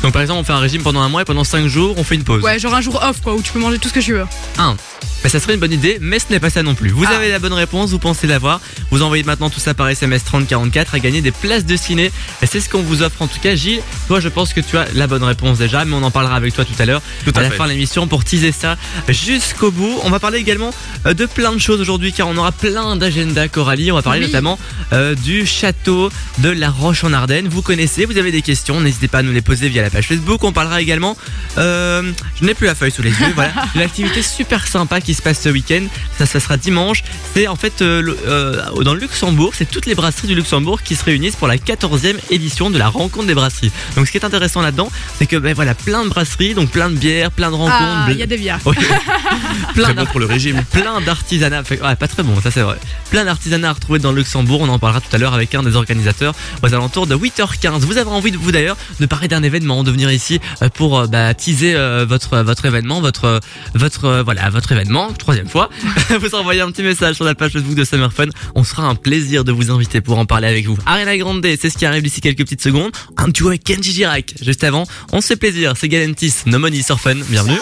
Donc par exemple on fait un régime pendant un mois et pendant 5 jours on fait une pause. Ouais, genre un jour off quoi, où tu peux manger tout ce que tu veux. Un. Bah, ça serait une bonne idée, mais ce n'est pas ça non plus. Vous Ah. avez la bonne réponse, vous pensez l'avoir. Vous envoyez maintenant tout ça par SMS 3044 à gagner des places de ciné. Et c'est ce qu'on vous offre en tout cas. Gilles, toi je pense que tu as la bonne réponse déjà, mais on en parlera avec toi tout à l'heure. Tout à la fait. fin de l'émission pour teaser ça jusqu'au bout. On va parler également euh, de plein de choses aujourd'hui car on aura plein d'agendas Coralie. On va parler Oui. notamment euh, du château de la Roche en Ardennes. Vous connaissez, vous avez des questions, n'hésitez pas à nous les poser via la page Facebook. On parlera également, euh, je n'ai plus la feuille sous les yeux, voilà, une activité super sympa qui se passe ce week-end. Ça, ça sera dimanche. C'est en fait euh, le- euh, dans le Luxembourg, c'est toutes les brasseries du Luxembourg qui se réunissent pour la 14e édition de la rencontre des brasseries. Donc ce qui est intéressant là-dedans, c'est que ben, voilà, plein de brasseries, donc plein de bières, plein de rencontres. Ah, il y a des bières. Oui. plein Très bon pour le régime. plein d'artisanat, ouais, pas très bon, ça c'est vrai. Plein d'artisanat à retrouver dans le Luxembourg, on en parlera tout à l'heure avec un des organisateurs aux alentours de 8h15. Vous avez envie de vous d'ailleurs de parler d'un événement, de venir ici euh, pour euh, bah, teaser euh, votre votre événement, votre votre voilà votre événement, troisième fois. vous envoyez un petit message sur la page Facebook de Summer Fun. On sera un plaisir de vous inviter pour en parler avec vous. Ariana Grande, c'est ce qui arrive d'ici quelques petites secondes. Un duo avec Kenji Girac. Juste avant, on se fait plaisir. C'est Galantis, No Money sur. Bienvenue.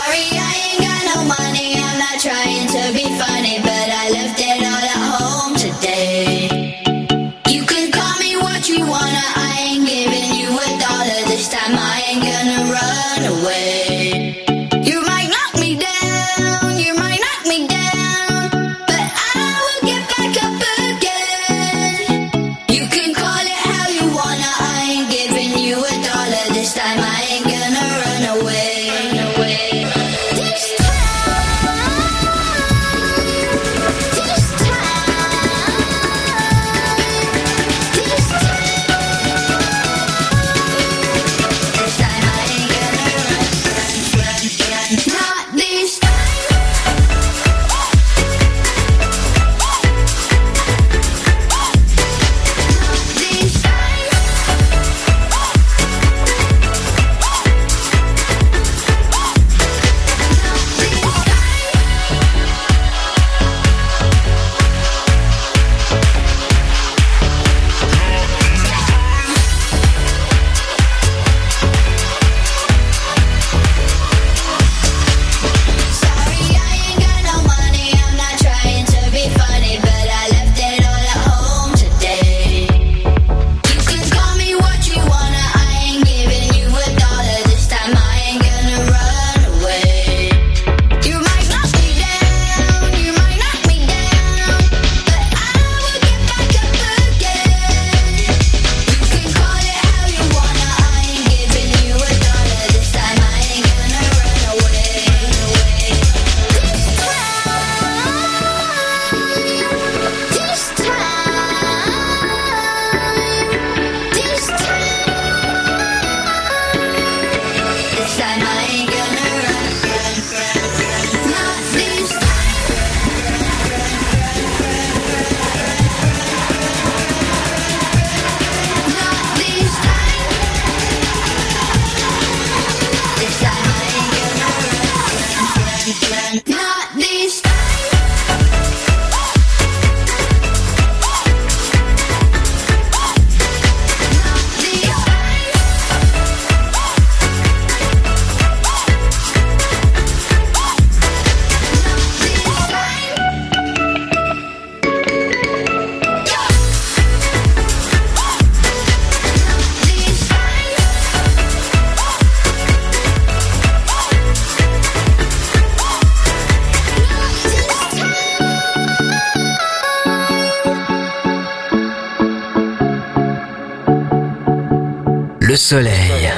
Soleil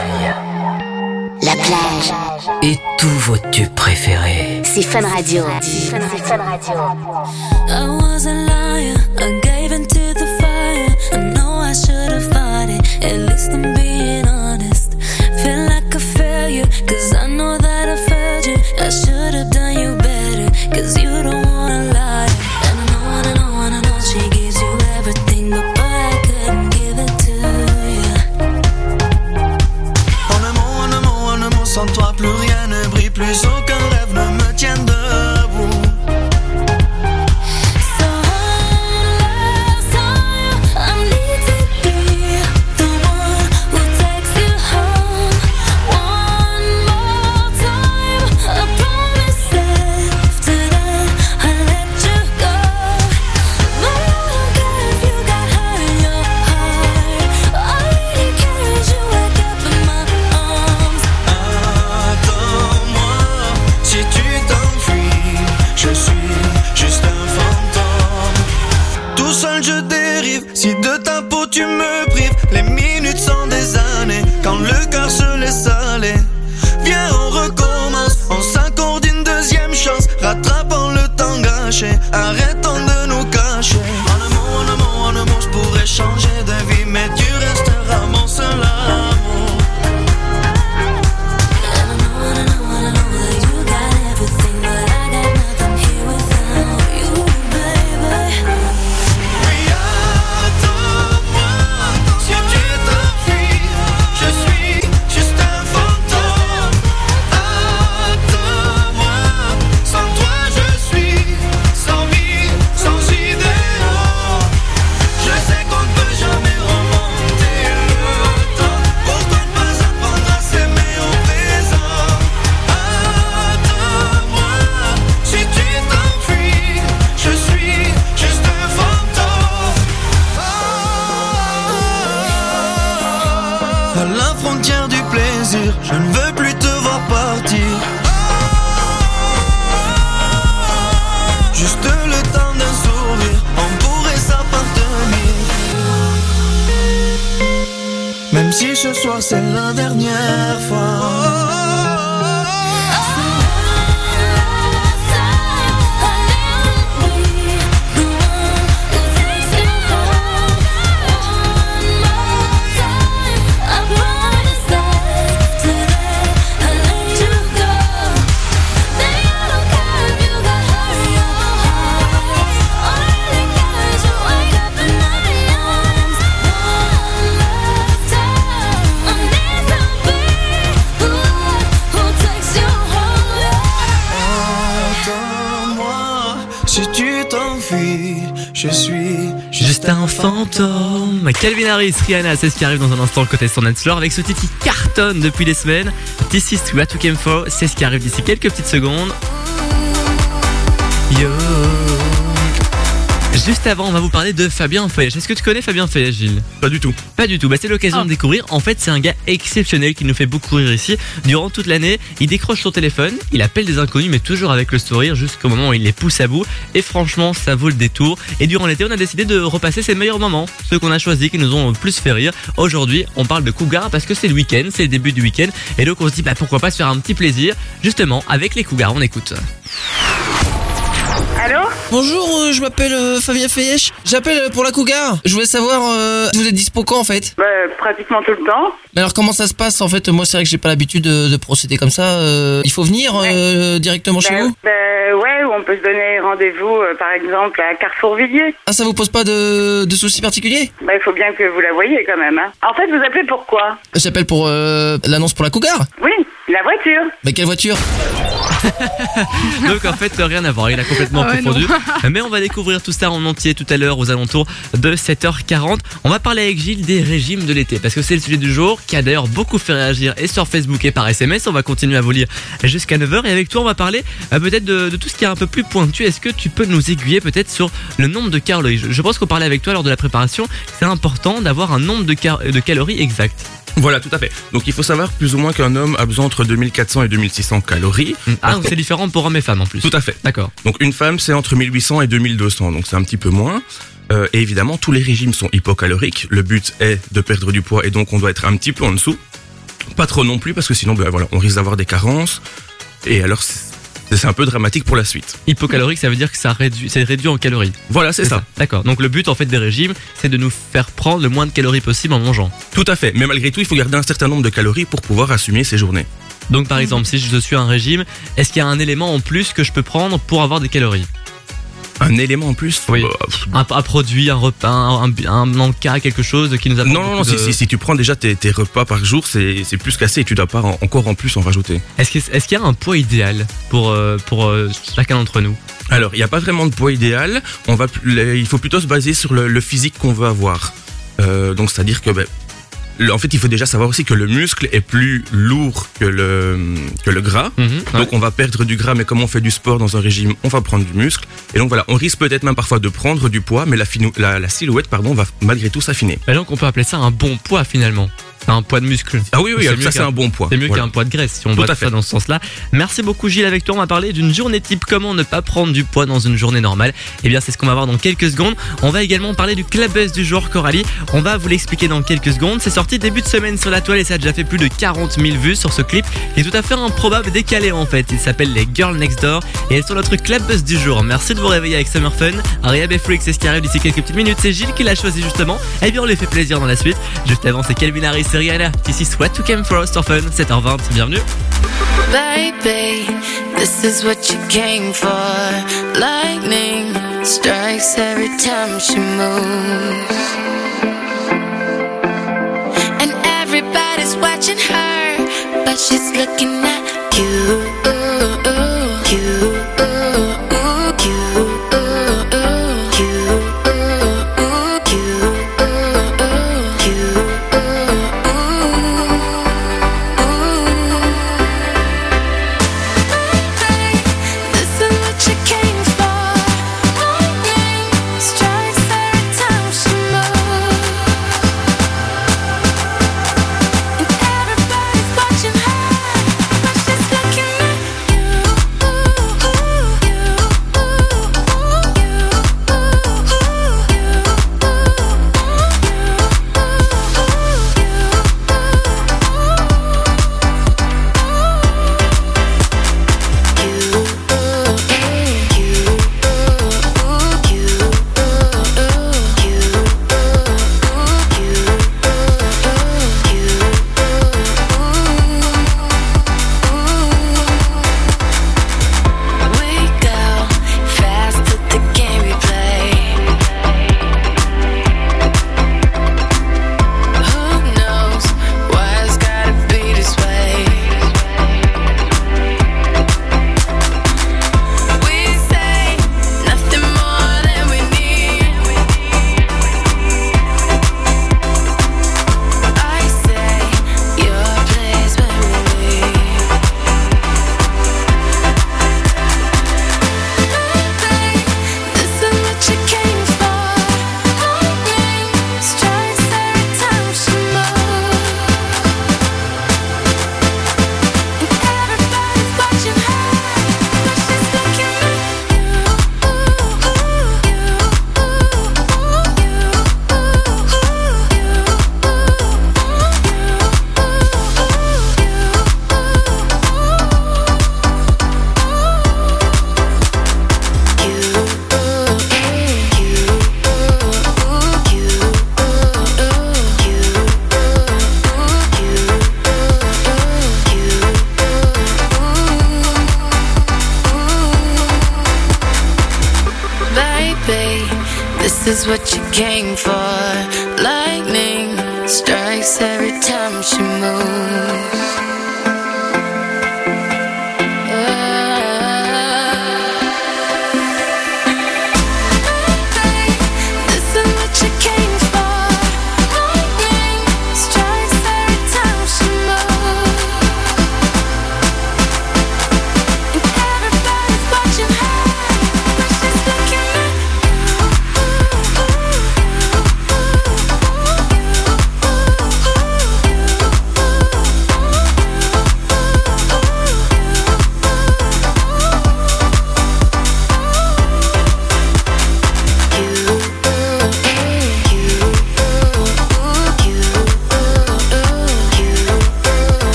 La plage. et tous vos tubes préférés. C'est Fun Radio. I was si de ta peau tu me prives, les minutes sont des années, quand le cœur se laisse aller. Viens, on recommence, on s'accorde une deuxième chance, rattrapons le temps gâché, arrêtons Calvin Harris, Rihanna, c'est ce qui arrive dans un instant côté son Floor avec ce titre qui cartonne depuis des semaines. This is what you came for, c'est ce qui arrive d'ici quelques petites secondes. Yo. Juste avant, on va vous parler de Fabien Fayèche. Est-ce que tu connais Fabien Fayèche, Gilles? Pas du tout. Pas du tout. Bah, c'est l'occasion de découvrir. En fait, c'est un gars exceptionnel qui nous fait beaucoup rire ici. Durant toute l'année, il décroche son téléphone, il appelle des inconnus, mais toujours avec le sourire jusqu'au moment où il les pousse à bout. Et franchement, ça vaut le détour. Et durant l'été, on a décidé de repasser ses meilleurs moments, ceux qu'on a choisis, qui nous ont le plus fait rire. Aujourd'hui, on parle de Cougar parce que c'est le week-end, c'est le début du week-end. Et donc, on se dit, bah, pourquoi pas se faire un petit plaisir, justement, avec les Cougars. On écoute. Allô Bonjour, euh, je m'appelle euh, Fabien Fayèche. J'appelle euh, pour la Cougar. Je voulais savoir, euh, vous êtes dispo quand en fait Bah, pratiquement tout le temps. Mais alors comment ça se passe en fait Moi c'est vrai que j'ai pas l'habitude de, de procéder comme ça. euh, il faut venir euh, directement chez Bah, vous bah, ouais, ou on peut se donner rendez-vous, euh, par exemple, à Carrefour-Villiers. Ah ça vous pose pas de, de soucis particuliers? Bah, il faut bien que vous la voyez quand même. Hein. En fait, vous appelez pourquoi J'appelle pour euh, l'annonce pour la Cougar. Oui, la voiture. Mais quelle voiture? Donc en fait rien à voir, il a complètement Ah ouais, confondu. non. Mais on va découvrir tout ça en entier tout à l'heure aux alentours de 7h40. On va parler avec Gilles des régimes de l'été parce que c'est le sujet du jour qui a d'ailleurs beaucoup fait réagir et sur Facebook et par SMS. On va continuer à vous lire jusqu'à 9h et avec toi on va parler euh, peut-être de, de tout ce qui est un peu plus pointu. Est-ce que tu peux nous aiguiller peut-être sur le nombre de calories? Je, je pense qu'on parlait avec toi lors de la préparation. C'est important d'avoir un nombre de, de calories exact. Voilà, tout à fait. Donc il faut savoir plus ou moins qu'un homme a besoin entre 2400 et 2600 calories. Ah, donc c'est différent pour hommes et femmes en plus. Tout à fait. D'accord. Donc une femme, c'est entre 1800 et 2200, donc c'est un petit peu moins. Euh, et évidemment, tous les régimes sont hypocaloriques. Le but est de perdre du poids et donc on doit être un petit peu en dessous. Pas trop non plus parce que sinon, ben voilà, on risque d'avoir des carences. Et alors, c'est un peu dramatique pour la suite. Hypocalorique, ça veut dire que ça réduit, c'est réduit en calories. Voilà, c'est ça. D'accord. Donc le but en fait des régimes, c'est de nous faire prendre le moins de calories possible en mangeant. Tout à fait. Mais malgré tout, il faut garder un certain nombre de calories pour pouvoir assumer ses journées. Donc par exemple, si je suis un régime, est-ce qu'il y a un élément en plus que je peux prendre pour avoir des calories? Un élément en plus? Oui. Bah, un, un produit, un repas, un, un, quelque chose qui nous apporte Non, non, non, si, si, si tu prends déjà tes, tes repas par jour, c'est plus qu'assez et tu dois pas en- encore en plus en rajouter. Est-ce qu'il y a un poids idéal pour, euh, pour euh, chacun d'entre nous? Alors, il n'y a pas vraiment de poids idéal. On va, il faut plutôt se baser sur le, le physique qu'on veut avoir. Euh, donc, c'est-à-dire que, ben, en fait, il faut déjà savoir aussi que le muscle est plus lourd que le, que le gras. Donc, on va perdre du gras, mais comme on fait du sport dans un régime, on va prendre du muscle. Et donc, voilà, on risque peut-être même parfois de prendre du poids, mais la, la silhouette, pardon, va malgré tout s'affiner. Et donc on peut appeler ça un bon poids finalement. Un poids de muscle. Ah oui, oui, ça, c'est un bon poids. C'est mieux Voilà. qu'un poids de graisse si on voit ça dans ce sens-là. Merci beaucoup Gilles avec toi. On va parler d'une journée type. Comment ne pas prendre du poids dans une journée normale? Eh bien c'est ce qu'on va voir dans quelques secondes. On va également parler du club buzz du jour Coralie. On va vous l'expliquer dans quelques secondes. C'est sorti début de semaine sur la toile et ça a déjà fait plus de 40 000 vues sur ce clip qui est tout à fait improbable décalé en fait. Il s'appelle les Girls Next Door et elles sont notre club buzz du jour. Merci de vous réveiller avec Summer Fun. Ariab et Freak, c'est ce qui arrive d'ici quelques petites minutes. C'est Gilles qui l'a choisi justement. Et bien on les fait plaisir dans la suite. Juste avant c'est Calvin Harris et Rihanna. Ici What to Came for sur Fun. 7h20, bienvenue. Baby, this is what you came for. Lightning strikes every time she moves. And everybody's watching her, but she's looking at you. You.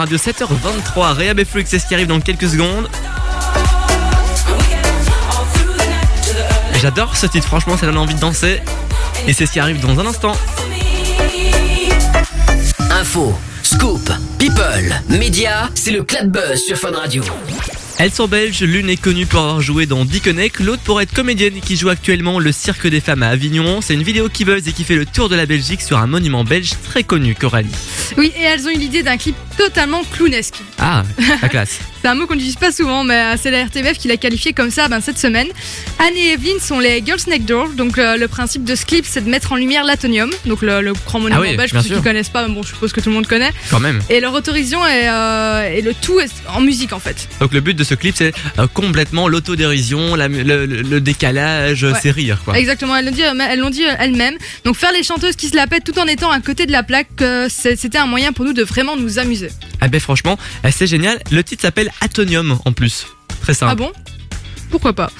Fun Radio 7h23. Réa Flux, c'est ce qui arrive dans quelques secondes. J'adore ce titre, franchement, ça donne envie de danser. Et c'est ce qui arrive dans un instant. Info, scoop, people, médias, c'est le Clap Buzz sur Fun Radio. Elles sont belges, l'une est connue pour avoir joué dans Diconnect, l'autre pour être comédienne et qui joue actuellement le Cirque des Femmes à Avignon. C'est une vidéo qui buzz et qui fait le tour de la Belgique sur un monument belge très connu, Coralie. Oui, et elles ont eu l'idée d'un clip totalement clownesque. Ah, la classe. C'est un mot qu'on n'utilise pas souvent, mais euh, c'est la RTBF qui l'a qualifié comme ça ben, cette semaine. Anne et Evelyn sont les Girls Next Door. Donc euh, le principe de ce clip, c'est de mettre en lumière l'Atonium, donc le, le grand monument Ah oui, belge pour ceux qui connaissent pas. mais Bon, je suppose que tout le monde connaît. Quand même. Et leur autorisation est, euh, et le tout est en musique en fait. Donc le but de ce clip, c'est euh, complètement l'autodérision, la- le, décalage, Ouais. c'est rire quoi. Exactement, elles l'ont dit, elles l'ont dit elles-mêmes. Donc faire les chanteuses qui se la pètent tout en étant à côté de la plaque, euh, c'était un moyen pour nous de vraiment nous amuser. Ah ben franchement, euh, c'est génial. Le titre s'appelle Atonium en plus. Très simple. Ah bon? Pourquoi pas?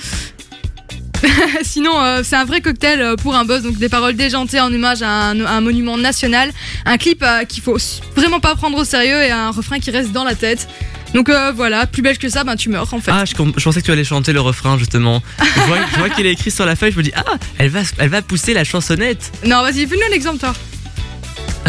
Sinon, euh, c'est un vrai cocktail euh, pour un buzz, donc des paroles déjantées en hommage à un, à un monument national, un clip euh, qu'il faut vraiment pas prendre au sérieux et un refrain qui reste dans la tête. Donc euh, voilà, plus belge que ça, ben tu meurs en fait. Ah, je, pensais que tu allais chanter le refrain justement. je vois, je vois qu'il est écrit sur la feuille, je me dis, ah, elle va, elle va pousser la chansonnette. Non, vas-y, fais-nous un exemple, toi.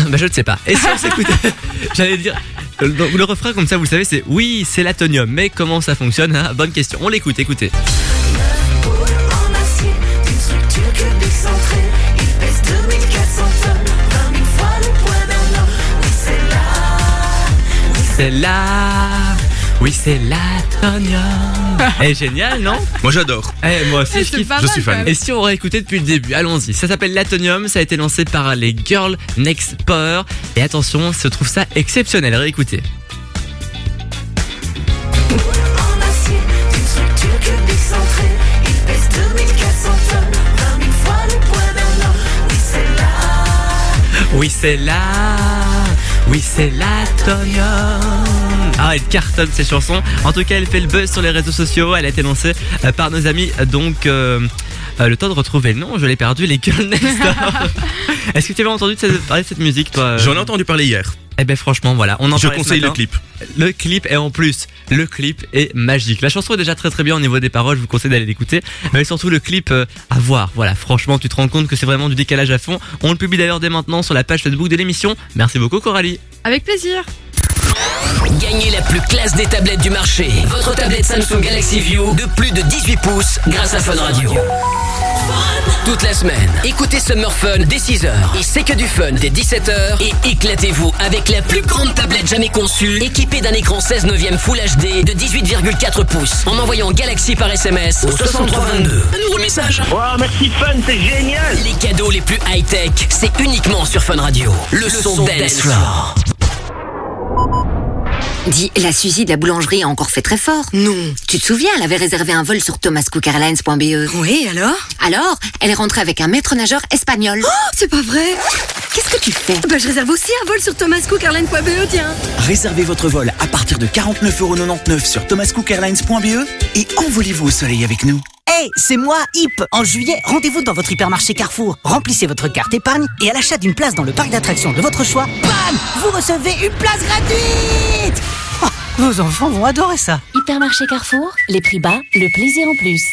bah je ne sais pas. Et si on s'écoutait, j'allais dire, le, refrain comme ça, vous le savez, c'est oui, c'est l'atonium. Mais comment ça fonctionne Ah, Bonne question. On l'écoute, écoutez. En acier, d'une structure cubique centrée. Il pèse 2400 tonnes, 20 000 fois le poids d'un homme. Oui, c'est là. Oui, c'est l'atonium. Eh, génial, non? Moi j'adore. Eh, moi aussi, Eh, je c'est kiffe. Je suis fan. Et si on aurait écouté depuis le début, allons-y. Ça s'appelle l'atonium, ça a été lancé par les Girl Next Power. Et attention, se trouve ça exceptionnel. Réécoutez. En acier, d'une structure cubique centrée. Il pèse 2400 tonnes, 20 000 fois le poids d'un homme. Oui, c'est là. Oui, c'est là. Oui, c'est l'atonium. Ah, elle cartonne ces chansons. En tout cas, elle fait le buzz sur les réseaux sociaux. Elle a été lancée euh, par nos amis. Donc, euh, euh, le temps de retrouver le nom, je l'ai perdu. Les Girl Next Door. Est-ce que tu avais entendu parler de cette musique, toi J'en ai entendu parler hier. Eh ben franchement voilà, on en Je conseille le clip. Le clip et en plus, le clip est magique. La chanson est déjà très très bien au niveau des paroles, je vous conseille d'aller l'écouter. Mais surtout le clip euh, à voir. Voilà, franchement, tu te rends compte que c'est vraiment du décalage à fond. On le publie d'ailleurs dès maintenant sur la page Facebook de l'émission. Merci beaucoup Coralie. Avec plaisir. Gagnez la plus classe des tablettes du marché. Votre tablette Samsung Galaxy View de plus de 18 pouces grâce à Fun Radio. Toute la semaine, écoutez Summer Fun dès 6h et c'est que du fun dès 17h et éclatez-vous avec la plus grande tablette jamais conçue équipée d'un écran 16 neuvième Full HD de 18,4 pouces en envoyant Galaxy par SMS au 6322. Un nouveau message. Wow, merci Fun, c'est génial. Les cadeaux les plus high-tech, c'est uniquement sur Fun Radio. Le, son, dance floor. Dis, la Suzy de la boulangerie a encore fait très fort. Non. Tu te souviens, elle avait réservé un vol sur thomascookairlines.be. Oui, alors? Alors, elle est rentrée avec un maître nageur espagnol. Oh, c'est pas vrai Qu'est-ce que tu fais? Bah, je réserve aussi un vol sur thomascookairline.be, tiens. Réservez votre vol à partir de 49,99€ sur thomascookairlines.be et envolez-vous au soleil avec nous. Hey, c'est moi, Hip En juillet, rendez-vous dans votre hypermarché Carrefour. Remplissez votre carte épargne et à l'achat d'une place dans le parc d'attractions de votre choix, bam Vous recevez une place gratuite Oh, Vos enfants vont adorer ça. Hypermarché Carrefour, les prix bas, le plaisir en plus.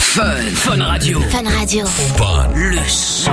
Fun, Fun Radio. Fun Radio. Le son.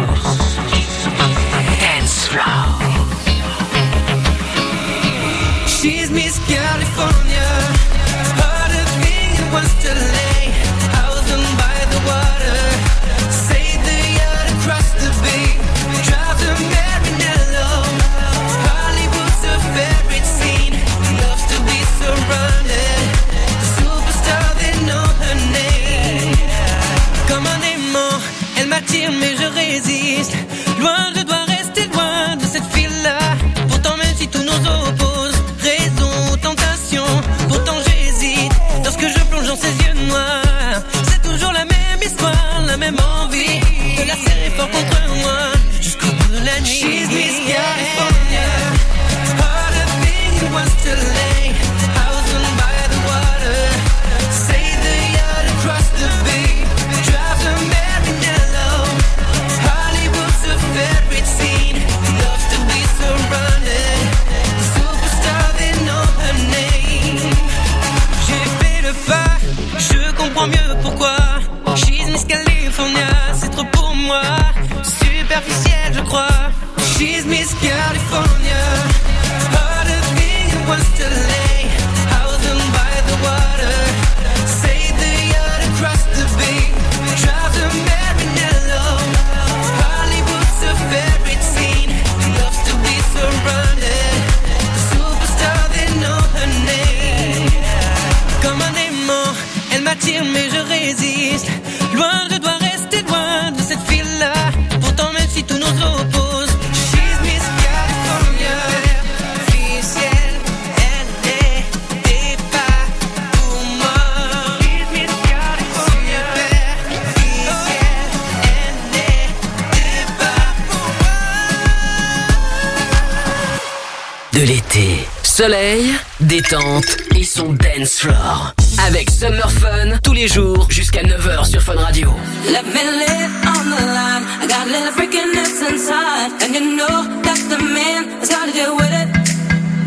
Détente et son dance floor. Avec Summer Fun tous les jours jusqu'à 9h sur Fun Radio. Let me live on the line. I got a little freakiness inside. And you know that the man has got to deal with it.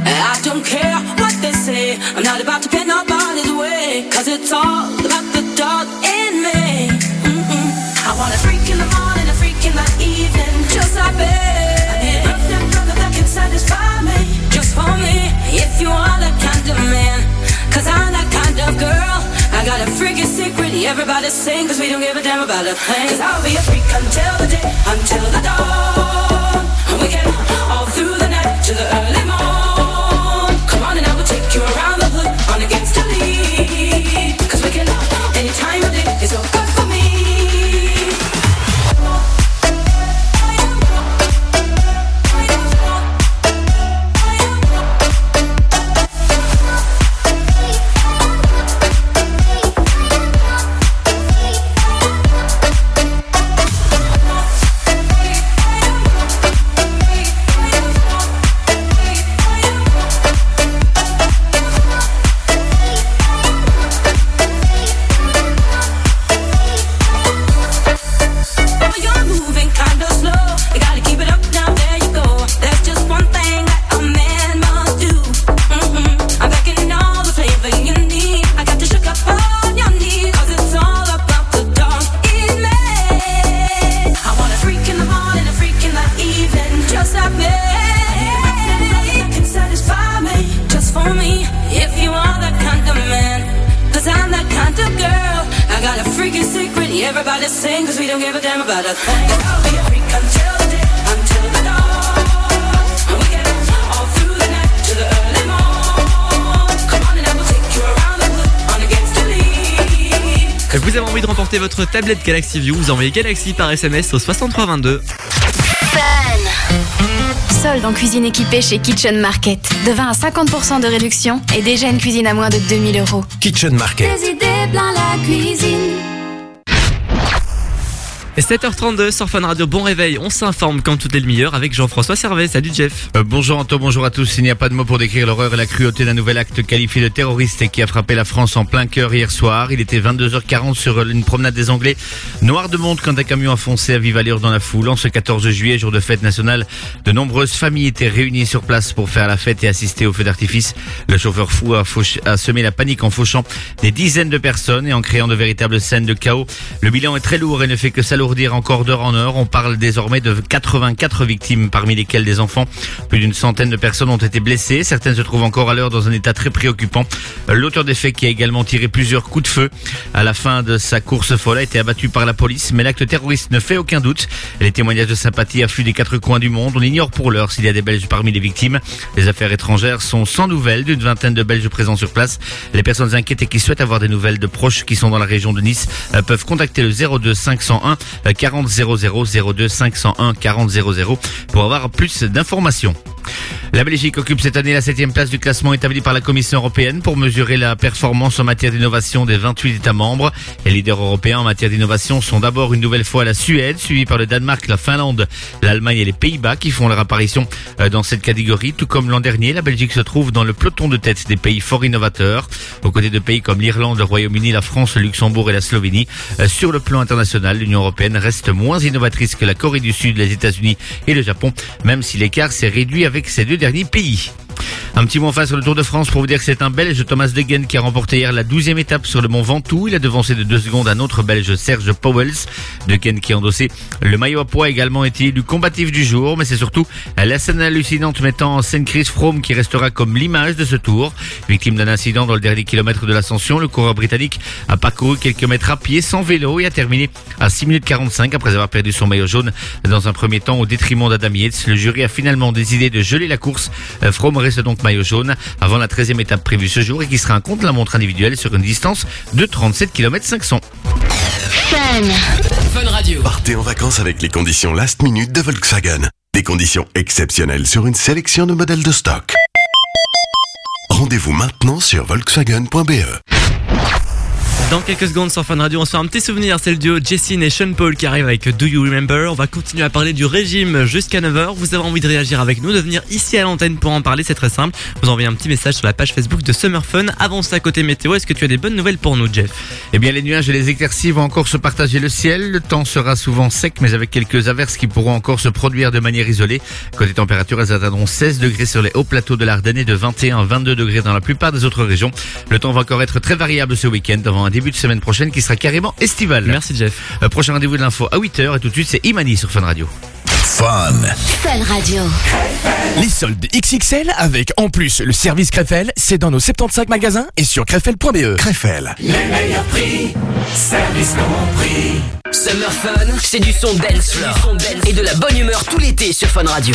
I don't care what they say. I'm not about to pin nobody's way. Cause it's all about the dog in me. Mm-mm. I want a freak in the morning, a freak in the evening. Just like me. I need a birthday brother that can satisfy me. Just for me. If you are got a freaky secret, everybody sing Cause we don't give a damn about a thing. Cause I'll be a freak until the day, until the dawn. And we can all through the night to the early morn. Come on and I will take you around the hood on against the lead tablette Galaxy View, vous envoyez Galaxy par SMS au 6322. Solde en cuisine équipée chez Kitchen Market. De 20 à 50% de réduction et déjà une cuisine à moins de 2000 euros. Kitchen Market. Des idées plein la cuisine. Et 7h32 sur Fun Radio, bon réveil, on s'informe quand tout est le meilleur avec Jean-François Servet. Salut Jeff. Euh, bonjour Anto, bonjour à tous. Il n'y a pas de mots pour décrire l'horreur et la cruauté d'un nouvel acte qualifié de terroriste et qui a frappé la France en plein cœur hier soir. Il était 22h40 sur une promenade des Anglais. Noir de monde quand un camion a foncé à vive allure dans la foule. En ce 14 juillet, jour de fête nationale, de nombreuses familles étaient réunies sur place pour faire la fête et assister au feu d'artifice. Le chauffeur fou a, fauché- a semé la panique en fauchant des dizaines de personnes et en créant de véritables scènes de chaos. Le bilan est très lourd et ne fait que s'alourdir encore d'heure en heure. On parle désormais de 84 victimes, parmi lesquelles des enfants. Plus d'une centaine de personnes ont été blessées. Certaines se trouvent encore à l'heure dans un état très préoccupant. L'auteur des faits, qui a également tiré plusieurs coups de feu à la fin de sa course folle, a été abattu par la police. Mais l'acte terroriste ne fait aucun doute. Les témoignages de sympathie affluent des quatre coins du monde. On ignore pour l'heure s'il y a des Belges parmi les victimes. Les affaires étrangères sont sans nouvelles d'une vingtaine de Belges présents sur place. Les personnes inquiètes et qui souhaitent avoir des nouvelles de proches qui sont dans la région de Nice euh, peuvent contacter le 02 501 euh, 40 00 02 501 40 00 pour avoir plus d'informations. La Belgique occupe cette année la septième place du classement établi par la Commission européenne pour mesurer la performance en matière d'innovation des 28 États membres. Les leaders européens en matière d'innovation sont d'abord une nouvelle fois la Suède, suivie par le Danemark, la Finlande, l'Allemagne et les Pays-Bas qui font leur apparition euh, dans cette catégorie. Tout comme l'an dernier, la Belgique se trouve dans le peloton de tête des pays fort innovateurs, aux côtés de pays comme l'Irlande, le Royaume-Uni, la France, le Luxembourg et la Slovénie. Euh, Sur le plan international, l'Union européenne reste moins innovatrice que la Corée du Sud, les États-Unis et le Japon, même si l'écart s'est réduit avec ces deux derniers pays. Un petit mot enfin sur le Tour de France pour vous dire que c'est un Belge, Thomas Degen, qui a remporté hier la 12e étape sur le Mont Ventoux. Il a devancé de deux secondes un autre Belge, Serge Powels. Degen qui a endossé le maillot à poids également été élu combatif du jour, mais c'est surtout la scène hallucinante mettant en scène Chris Froome qui restera comme l'image de ce tour. Victime d'un incident dans le dernier kilomètre de l'ascension, le coureur britannique a parcouru quelques mètres à pied sans vélo et a terminé à 6 minutes 45 après avoir perdu son maillot jaune dans un premier temps au détriment d'Adam Yates. Le jury a finalement décidé de geler la course. Euh, reste donc maillot jaune avant la 13e étape prévue ce jour et qui sera un contre-la-montre individuel sur une distance de 37 km 500. Fun Radio. Partez en vacances avec les conditions last minute de Volkswagen. Des conditions exceptionnelles sur une sélection de modèles de stock. Rendez-vous maintenant sur volkswagen.be. Dans quelques secondes sur Fun Radio, on se fait un petit souvenir, c'est le duo Jessie et Sean Paul qui arrive avec Do You Remember. On va continuer à parler du régime jusqu'à 9h. Vous avez envie de réagir avec nous, de venir ici à l'antenne pour en parler, c'est très simple. Vous envoyez un petit message sur la page Facebook de Summer Fun. Avant ça, côté météo, est-ce que tu as des bonnes nouvelles pour nous, Jeff? Eh bien, les nuages et les éclaircies vont encore se partager le ciel. Le temps sera souvent sec, mais avec quelques averses qui pourront encore se produire de manière isolée. Côté température, elles atteindront 16 degrés sur les hauts plateaux de l'Ardenne et de 21 à 22 degrés dans la plupart des autres régions. Le temps va encore être très variable ce week-end avant un début de semaine prochaine qui sera carrément estival. Merci, Jeff. Euh, prochain rendez-vous de l'info à 8h et tout de suite, c'est Imani sur Fun Radio. Fun. Fun Radio. Les soldes XXL avec en plus le service Krefel, c'est dans nos 75 magasins et sur krefel.be. Krefel. Les meilleurs prix, service compris. Summer Fun, c'est du son dance floor. Et de la bonne humeur tout l'été sur Fun Radio.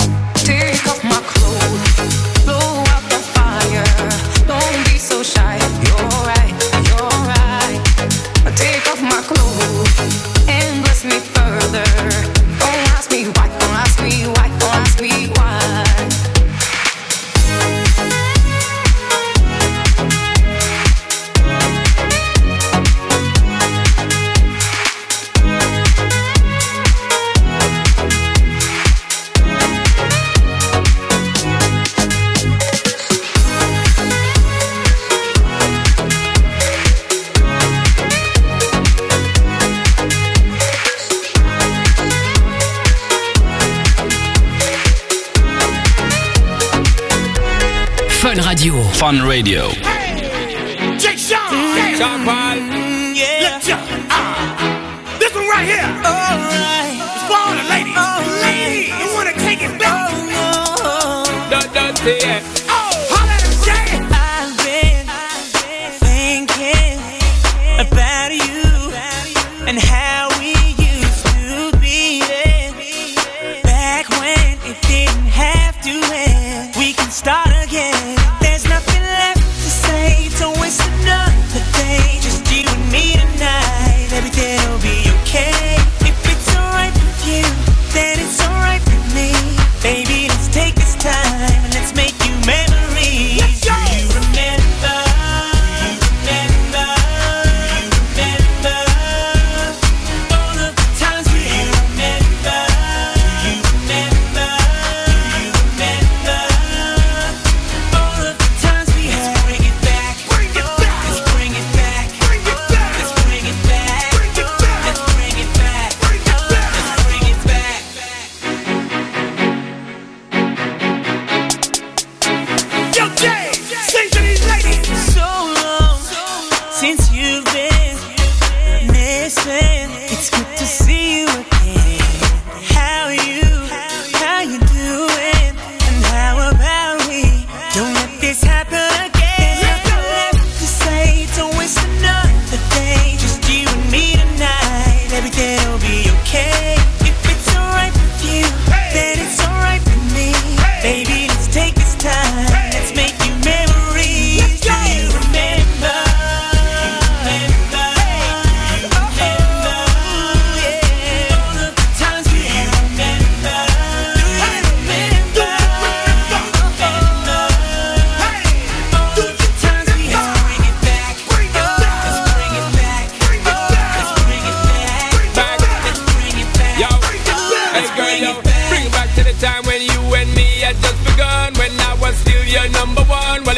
Radio. Fun Radio. Hey, Jake Sean. Sean Paul. Yeah. Let's jump. Ah. This one right here. All right. It's for all the ladies. ladies. You want to take it back. Oh, no. Don't, don't say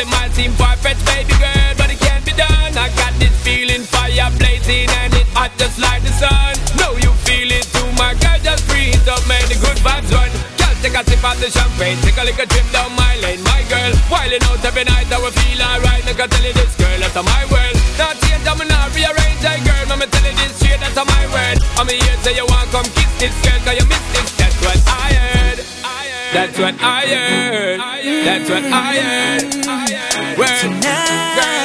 it might seem far-fetched, baby girl, but it can't be done. I got this feeling, fire blazing, and it hot just like the sun. Know you feel it too, my girl, just breathe up, man, the good vibes run. Girl, take a sip of the champagne, take a little trip down my lane, my girl. Wilding out every night, I will feel alright. Like I tell you this, girl, that's my world. Not change, I'm not rearrange, hey girl, I'ma tell you this straight, that's my word. I'm here, say you want come kiss this girl, cause you miss this, that's what I heard. That's what I heard. That's what I heard. Word. Girl.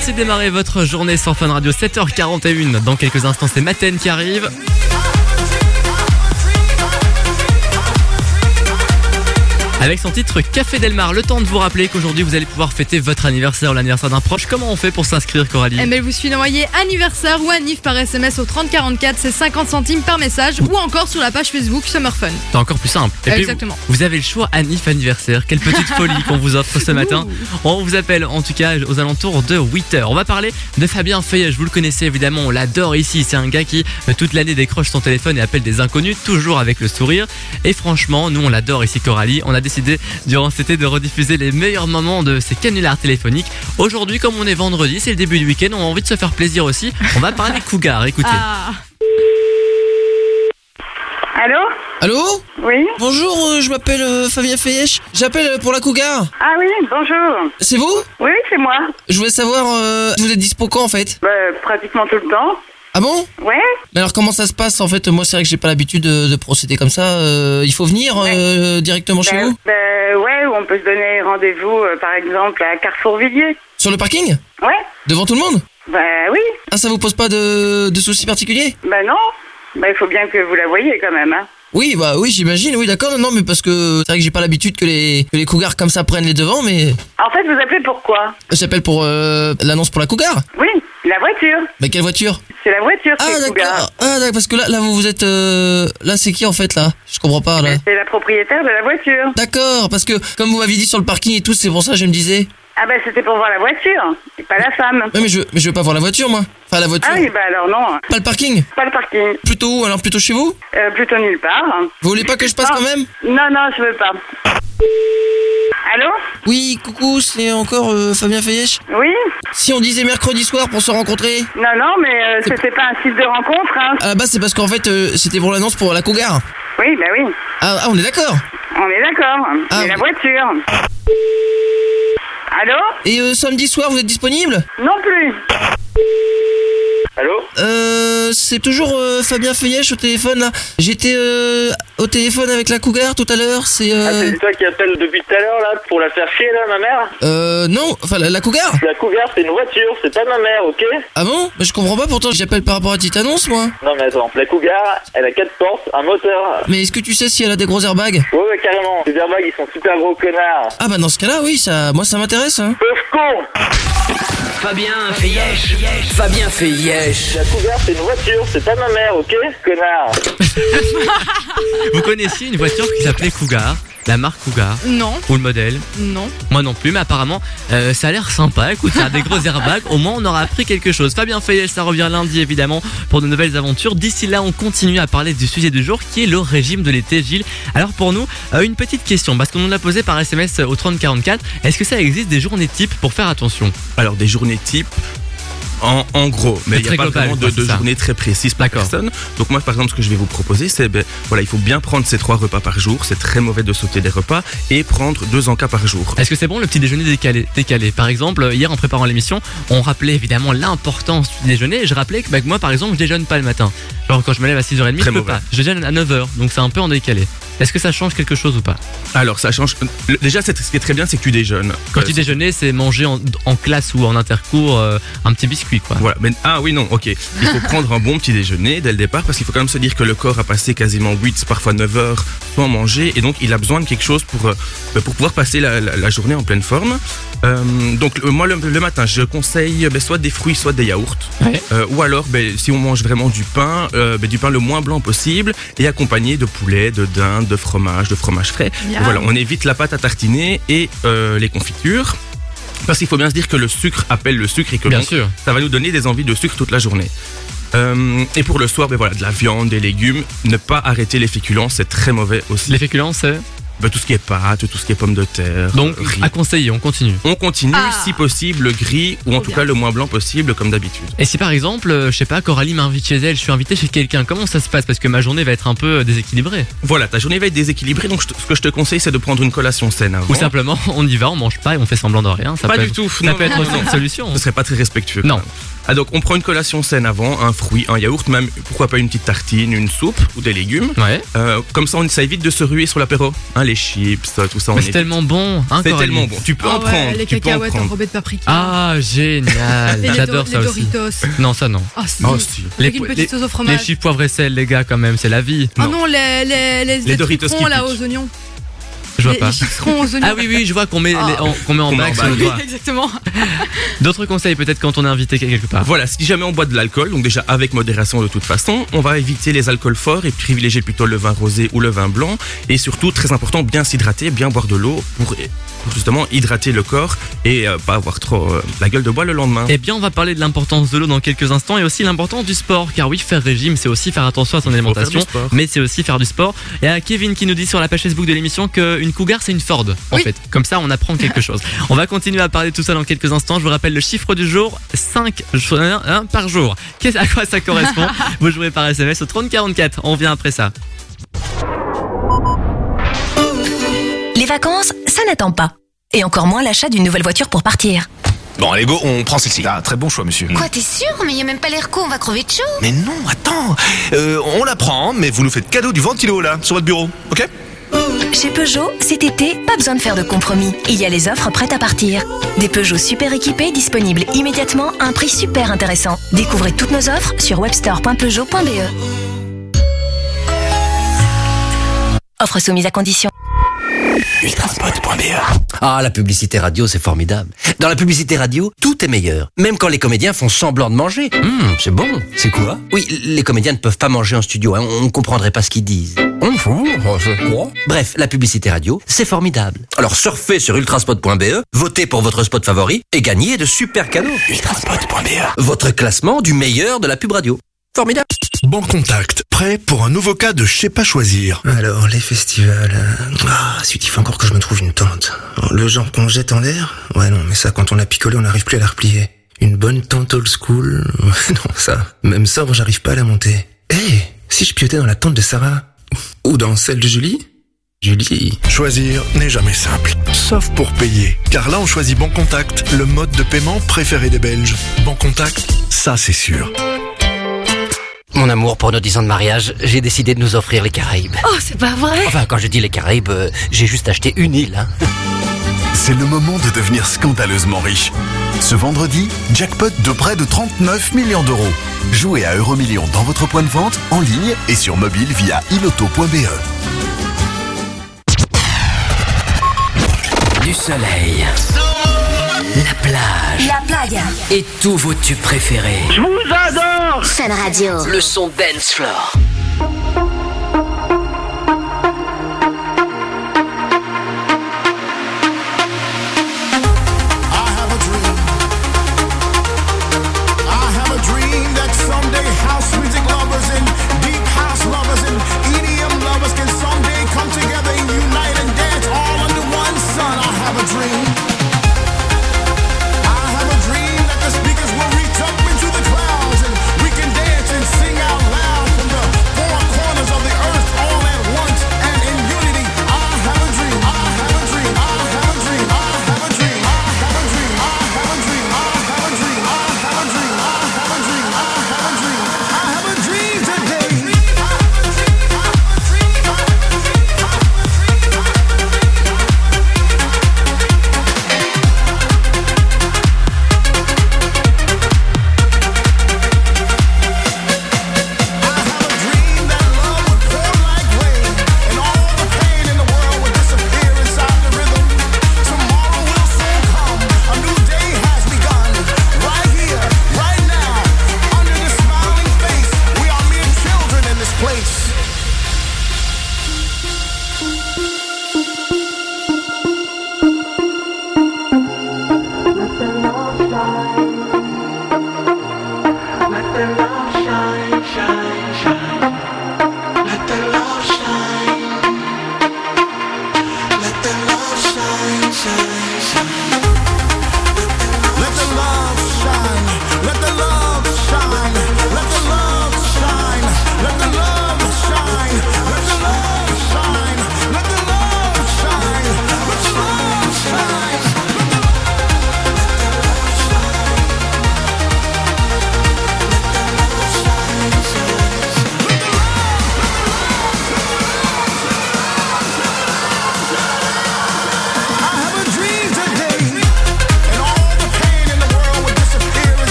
Merci de démarrer votre journée sur Fun Radio 7h41. Dans quelques instants, c'est Maten qui arrive. Avec son titre Café Delmar, le temps de vous rappeler qu'aujourd'hui vous allez pouvoir fêter votre anniversaire ou l'anniversaire d'un proche. Comment on fait pour s'inscrire, Coralie Eh ben, vous suffit d'envoyer anniversaire ou anniv par SMS au 3044, c'est 50 centimes par message, ou encore sur la page Facebook Summer Fun. C'est encore plus simple. Et puis, Exactement. Vous, vous avez le choix Anif anniversaire. Quelle petite folie qu'on vous offre ce matin. On vous appelle en tout cas aux alentours de 8h. On va parler de Fabien Feuillage. Vous le connaissez évidemment, on l'adore ici. C'est un gars qui euh, toute l'année décroche son téléphone et appelle des inconnus, toujours avec le sourire. Et franchement, nous on l'adore ici Coralie. On a décidé durant cet été de rediffuser les meilleurs moments de ces canulars téléphoniques. Aujourd'hui, comme on est vendredi, c'est le début du week-end, on a envie de se faire plaisir aussi. On va parler des cougars. Écoutez. Ah. Allô? Allô? Oui? Bonjour, euh, je m'appelle euh, Fabien Fayèche. J'appelle euh, pour la Cougar. Ah oui, bonjour. C'est vous? Oui, c'est moi. Je voulais savoir, euh, vous êtes dispo quand en fait? Bah, pratiquement tout le temps. Ah bon? Ouais. Mais alors comment ça se passe en fait? Moi c'est vrai que j'ai pas l'habitude de, de procéder comme ça. Euh, il faut venir euh, directement chez Bah, vous? bah, ouais, ou on peut se donner rendez-vous, euh, par exemple, à Carrefour-Villiers. Sur le parking? Ouais. Devant tout le monde? Bah oui. Ah ça vous pose pas de, de soucis particuliers? Bah non. Bah, il faut bien que vous la voyez quand même, hein. Oui bah oui j'imagine, oui d'accord, non, non mais parce que c'est vrai que j'ai pas l'habitude que les, que les cougars comme ça prennent les devants mais... En fait, vous appelez pourquoi J'appelle pour euh, l'annonce pour la cougar. Oui, la voiture. Mais quelle voiture C'est la voiture Ah d'accord, ah d'accord, parce que là, là vous vous êtes... euh, là c'est qui en fait là? Je comprends pas là. C'est la propriétaire de la voiture. D'accord, parce que comme vous m'aviez dit sur le parking et tout, c'est pour ça que je me disais... Ah bah c'était pour voir la voiture, et pas la femme. Ouais mais je, mais je veux pas voir la voiture moi. Enfin la voiture. Ah oui, bah alors non. Pas le parking Pas le parking. Plutôt où alors Plutôt chez vous? Euh, plutôt nulle part. Vous voulez pas que je passe quand même? Non, non, je veux pas. Allô? Oui, coucou, c'est encore euh, Fabien Fayèche. Oui Si on disait mercredi soir pour se rencontrer Non, non, mais euh, c'était pas un site de rencontre, hein. Ah bah c'est parce qu'en fait euh, c'était pour l'annonce pour la cougar. Oui, bah oui. Ah, ah, on est d'accord On est d'accord. Ah, Mais la oui. voiture. Allô Et euh, samedi soir vous êtes disponible? Non plus. Allô Euh c'est toujours euh, Fabien Fayèche au téléphone là. J'étais euh, au téléphone avec la cougar tout à l'heure, c'est Ah, euh... c'est toi qui appelle depuis tout à l'heure là pour la faire chier là, ma mère Euh non, enfin la, la cougar La cougar c'est une voiture, c'est pas ma mère, ok Ah bon? Mais je comprends pas pourtant j'appelle par rapport à la petite annonce moi. Non mais attends, la cougar elle a quatre portes, un moteur. Mais est-ce que tu sais si elle a des gros airbags? Ouais ouais carrément, les airbags ils sont super gros connards. Ah bah dans ce cas-là oui, ça moi ça m'intéresse hein. Pauvre con Fabien Fabien Fayèche. La cougar c'est une voiture, c'est pas ma mère, ok Connard Vous connaissiez une voiture qui s'appelait Cougar La marque Cougar Non, Ou le modèle non. Moi non plus, mais apparemment, euh, ça a l'air sympa. Écoute, ça a des gros airbags. Au moins, on aura appris quelque chose. Fabien Fayel, ça revient lundi, évidemment, pour de nouvelles aventures. D'ici là, on continue à parler du sujet du jour, qui est le régime de l'été, Gilles. Alors, pour nous, euh, une petite question, parce qu'on nous l'a posé par SMS au 3044. Est-ce que ça existe des journées types pour faire attention? Alors des journées type. En, en gros, mais il n'y a pas global, vraiment de, de journée très précise par personne. Donc moi, par exemple, ce que je vais vous proposer, c'est ben, voilà, il faut bien prendre ces trois repas par jour. C'est très mauvais de sauter des repas et prendre deux encas par jour. Est-ce que c'est bon le petit déjeuner décalé, décalé? Par exemple, hier en préparant l'émission, on rappelait évidemment l'importance du déjeuner. Et je rappelais que, bah, que moi, par exemple, je déjeune pas le matin. Genre quand je me lève à 6h30, je Très peux mauvais. pas. Je déjeune à 9h, donc c'est un peu en décalé. Est-ce que ça change quelque chose ou pas Alors ça change. Déjà, ce qui est très bien, c'est que tu déjeunes. Quand Euh, tu déjeuner, c'est manger en, en classe ou en intercours euh, un petit biscuit, quoi. Voilà. Mais, ah oui, non, ok. Il faut prendre un bon petit déjeuner dès le départ parce qu'il faut quand même se dire que le corps a passé quasiment 8, parfois 9 heures sans manger et donc il a besoin de quelque chose pour, euh, pour pouvoir passer la, la- la journée en pleine forme. Euh, donc moi, le, le matin, je conseille ben, soit des fruits, soit des yaourts. Euh, ou alors, ben, si on mange vraiment du pain, euh, ben, du pain le moins blanc possible et accompagné de poulet, de dinde, de fromage, de fromage frais. Voilà, on évite la pâte à tartiner et euh, les confitures. Parce qu'il faut bien se dire que le sucre appelle le sucre et que Bien donc, sûr. ça va nous donner des envies de sucre toute la journée. Euh, et pour le soir, ben voilà, de la viande, des légumes. Ne pas arrêter les féculents, c'est très mauvais aussi. Les féculents, c'est Ben, tout ce qui est pâtes, tout ce qui est pommes de terre. Donc, riz. à conseiller, on continue. On continue, Ah. si possible, le gris ou en tout bien. cas le moins blanc possible, comme d'habitude. Et si par exemple, euh, je sais pas, Coralie m'invite chez elle, je suis invité chez quelqu'un, comment ça se passe? Parce que ma journée va être un peu euh, déséquilibrée. Voilà, ta journée va être déséquilibrée, donc ce que je te conseille, c'est de prendre une collation saine avant. Ou simplement, on y va, on mange pas et on fait semblant de rien. Ça Pas peut du être- tout. Ça non, peut être non, aussi non. une solution. Ce serait pas très respectueux. Non. Ah donc on prend une collation saine avant, un fruit, un yaourt, même pourquoi pas une petite tartine, une soupe ou des légumes. Ouais. Euh, comme ça, on, ça évite de se ruer sur l'apéro. Hein, les chips, tout ça. on Mais c'est tellement bon, hein, C'est tellement bon. Tu peux Ah en ouais, prendre. les cacahuètes enrobées de paprika. Ah, génial. Les J'adore Do- ça les aussi. Doritos. Non, ça non. Ah si. Oh, si. Avec Les- une petite les- sauce au Les fromage. chips poivre et sel, les gars, quand même, c'est la vie. Ah non, les, les, les, les, Doritos qui là aux oignons. Je vois les, pas. les chips ronds aux oignons. Ah oui, oui, je vois qu'on met, Ah. qu'on met en bague sur le doigt. Exactement. D'autres conseils peut-être quand on est invité quelque part. Voilà, si jamais on boit de l'alcool, donc déjà avec modération de toute façon, on va éviter les alcools forts et privilégier plutôt le vin rosé ou le vin blanc. Et surtout, très important, bien s'hydrater, bien boire de l'eau pour, pour justement hydrater le corps et euh, pas avoir trop euh, la gueule de bois le lendemain. Eh bien, on va parler de l'importance de l'eau dans quelques instants et aussi l'importance du sport. Car oui, faire régime, c'est aussi faire attention à son alimentation, mais c'est aussi faire du sport. Et à Kevin qui nous dit sur la page Facebook de l'émission qu'une cougar, c'est une Ford, en Oui. fait. Comme ça, on apprend quelque chose. On va continuer à parler de tout ça dans quelques instants. Je vous rappelle le chiffre du jour 5 par jour. Qu'est-ce à quoi ça correspond? Vous jouez par SMS au 3044. On vient après ça. Les vacances, ça n'attend pas. Et encore moins l'achat d'une nouvelle voiture pour partir. Bon, allez, go, on prend celle-ci. Ah, très bon choix, monsieur. Quoi, t'es sûr Mais y a même pas l'air co, on va crever de chaud. Mais non, attends. Euh, on la prend, mais vous nous faites cadeau du ventilo, là, sur votre bureau, ok? Chez Peugeot, cet été, pas besoin de faire de compromis. Il y a les offres prêtes à partir. Des Peugeot super équipés disponibles immédiatement à un prix super intéressant. Découvrez toutes nos offres sur webstore.peugeot.be. Offre soumise à condition. Ah, la publicité radio, c'est formidable. Dans la publicité radio, tout est meilleur. Même quand les comédiens font semblant de manger. Hum, c'est bon. C'est quoi? Oui, les comédiens ne peuvent pas manger en studio. Hein. On ne comprendrait pas ce qu'ils disent. Bref, la publicité radio, c'est formidable. Alors surfez sur ultraspot.be, votez pour votre spot favori et gagnez de super cadeaux. Ultraspot.be. Votre classement du meilleur de la pub radio. Formidable. Bon contact, prêt pour un nouveau cas de je sais pas choisir. Alors, les festivals. euh, Ah, zut, il faut encore que je me trouve une tente. Le genre qu'on jette en l'air Ouais, non, mais ça, quand on l'a picolé, on n'arrive plus à la replier. Une bonne tente old school Non, ça. Même sobre, j'arrive pas à la monter. Eh, si je piotais dans la tente de Sarah Ou dans celle de Julie Julie. Choisir n'est jamais simple, sauf pour payer. Car là, on choisit Bon Contact, le mode de paiement préféré des Belges. Bon Contact, ça c'est sûr. Mon amour, pour nos 10 ans de mariage, j'ai décidé de nous offrir les Caraïbes. Oh, c'est pas vrai Enfin, quand je dis les Caraïbes, euh, j'ai juste acheté une île. Hein. C'est le moment de devenir scandaleusement riche. Ce vendredi, jackpot de près de 39 millions d'euros. Jouez à Euromillions dans votre point de vente, en ligne et sur mobile via iloto.be. Du soleil. La plage. La playa. Et tous vos tubes préférés. Je vous adore Fun Radio. Le son dance floor.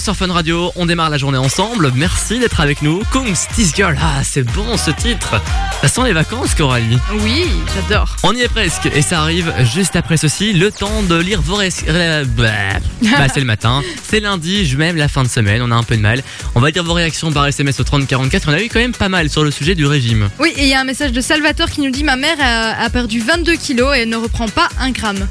sur Fun Radio, on démarre la journée ensemble. Merci d'être avec nous. Kungs, This Girl, ah c'est bon ce titre. Ça sent les vacances Coralie. Oui, j'adore. On y est presque et ça arrive juste après ceci, le temps de lire vos res... Euh, bah, bah, c'est le matin, c'est lundi, même la fin de semaine, on a un peu de mal. On va dire vos réactions par SMS au 3044, on a eu quand même pas mal sur le sujet du régime. Oui, et il y a un message de Salvatore qui nous dit ma mère a, perdu 22 kilos et elle ne reprend pas un gramme.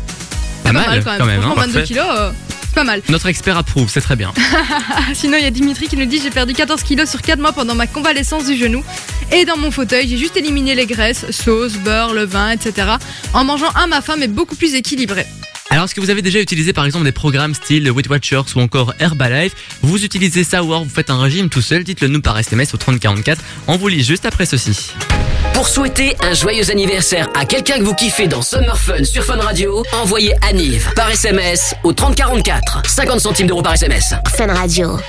Pas, pas mal, quand même. Quand même hein, 22 kilos. Euh, pas mal. Notre expert approuve, c'est très bien. Sinon, il y a Dimitri qui nous dit J'ai perdu 14 kilos sur 4 mois pendant ma convalescence du genou. Et dans mon fauteuil, j'ai juste éliminé les graisses, sauce, beurre, levain, etc. En mangeant un ma faim, mais beaucoup plus équilibré. Alors, est-ce que vous avez déjà utilisé par exemple des programmes style Weight Watchers ou encore Herbalife? Vous utilisez ça ou alors vous faites un régime tout seul? Dites-le nous par SMS au 3044. On vous lit juste après ceci. Pour souhaiter un joyeux anniversaire à quelqu'un que vous kiffez dans Summer Fun sur Fun Radio, envoyez Anniv par SMS au 3044. 50 centimes d'euros par SMS. Fun Radio.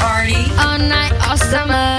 All night, all summer.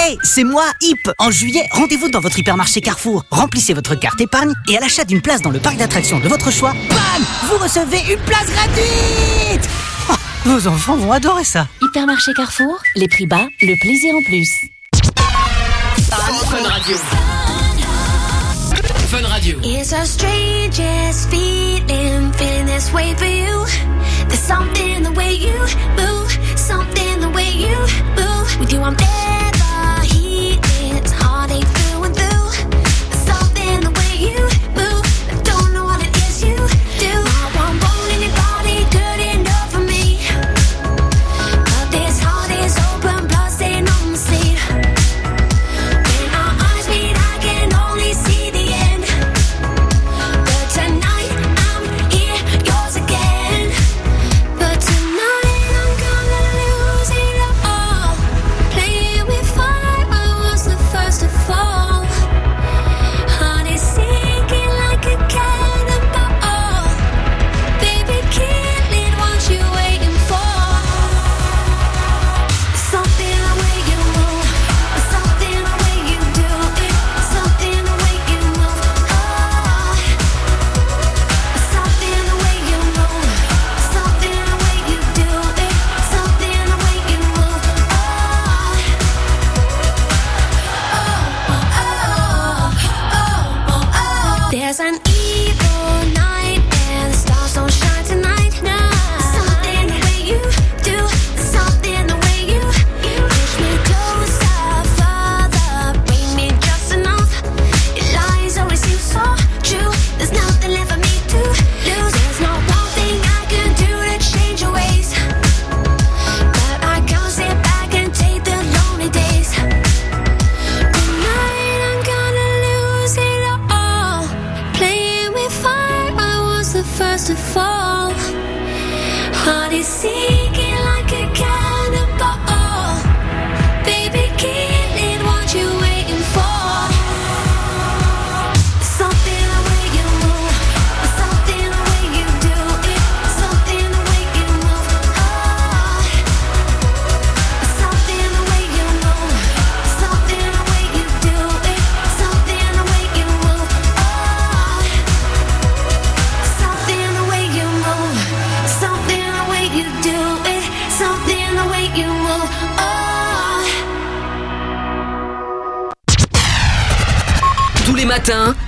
Hey, c'est moi, Hip En juillet, rendez-vous dans votre hypermarché Carrefour. Remplissez votre carte épargne et à l'achat d'une place dans le parc d'attractions de votre choix, bam Vous recevez une place gratuite Oh, Vos enfants vont adorer ça. Hypermarché Carrefour, les prix bas, le plaisir en plus. Fun Radio. Fun Radio. It's the strangest feeling, feeling this way for you. There's something the way you move, something the way you move. With you, I'm never you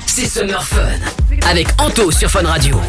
c'est Summer Fun. Avec Anto sur Fun Radio.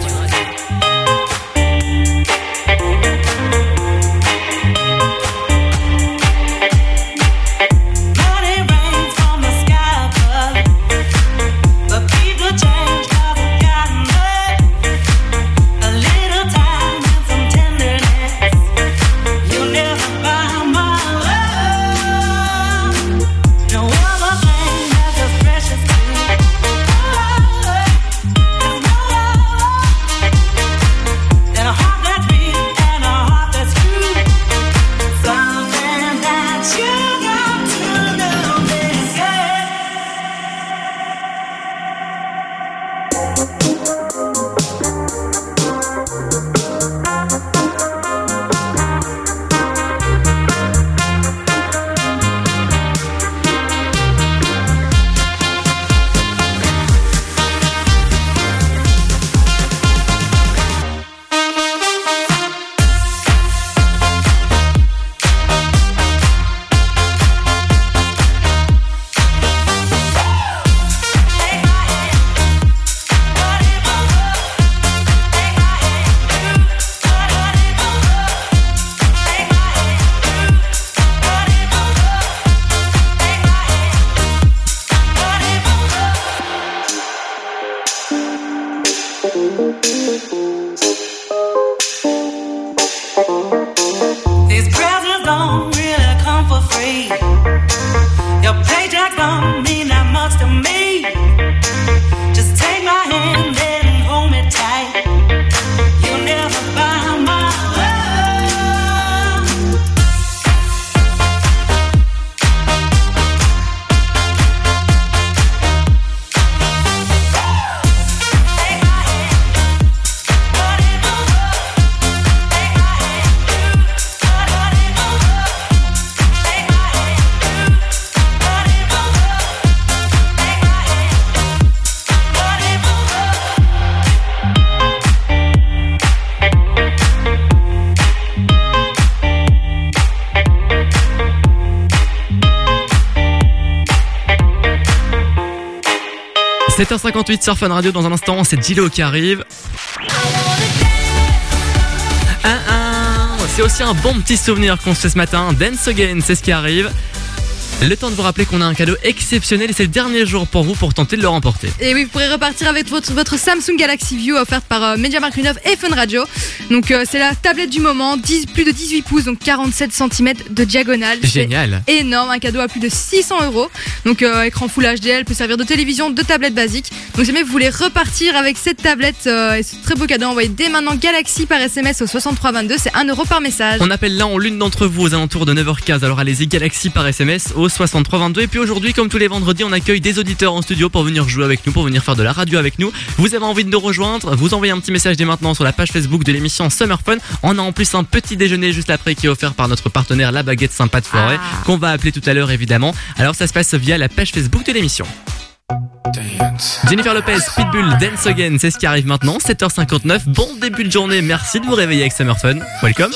7h58 sur Fun Radio dans un instant, c'est Gilo qui arrive. Un, un. C'est aussi un bon petit souvenir qu'on se fait ce matin. Dance Again, c'est ce qui arrive. Le temps de vous rappeler qu'on a un cadeau exceptionnel et c'est le dernier jour pour vous pour tenter de le remporter. Et oui, vous pourrez repartir avec votre, votre Samsung Galaxy View offerte par euh, MediaMarkt Renov et Fun Radio. Donc euh, c'est la tablette du moment, 10, plus de 18 pouces, donc 47 cm de diagonale. Génial. Énorme, un cadeau à plus de 600 euros. Donc euh, écran Full HD, elle peut servir de télévision, de tablette basique. Donc si jamais vous voulez repartir avec cette tablette euh, et ce très beau cadeau, envoyez dès maintenant Galaxy par SMS au 6322, c'est 1 euro par message. On appelle là en l'une d'entre vous aux alentours de 9h15. Alors allez-y, Galaxy par SMS au 6322. Et puis aujourd'hui, comme tous les vendredis, on accueille des auditeurs en studio pour venir jouer avec nous, pour venir faire de la radio avec nous. Vous avez envie de nous rejoindre Vous envoyez un petit message dès maintenant sur la page Facebook de l'émission Summer Fun. On a en plus un petit déjeuner juste après qui est offert par notre partenaire La Baguette Sympa de Forêt, qu'on va appeler tout à l'heure évidemment. Alors ça se passe via la page Facebook de l'émission. Jennifer Lopez, Pitbull, Dance Again, c'est ce qui arrive maintenant, 7h59. Bon début de journée, merci de vous réveiller avec Summer Fun. Welcome.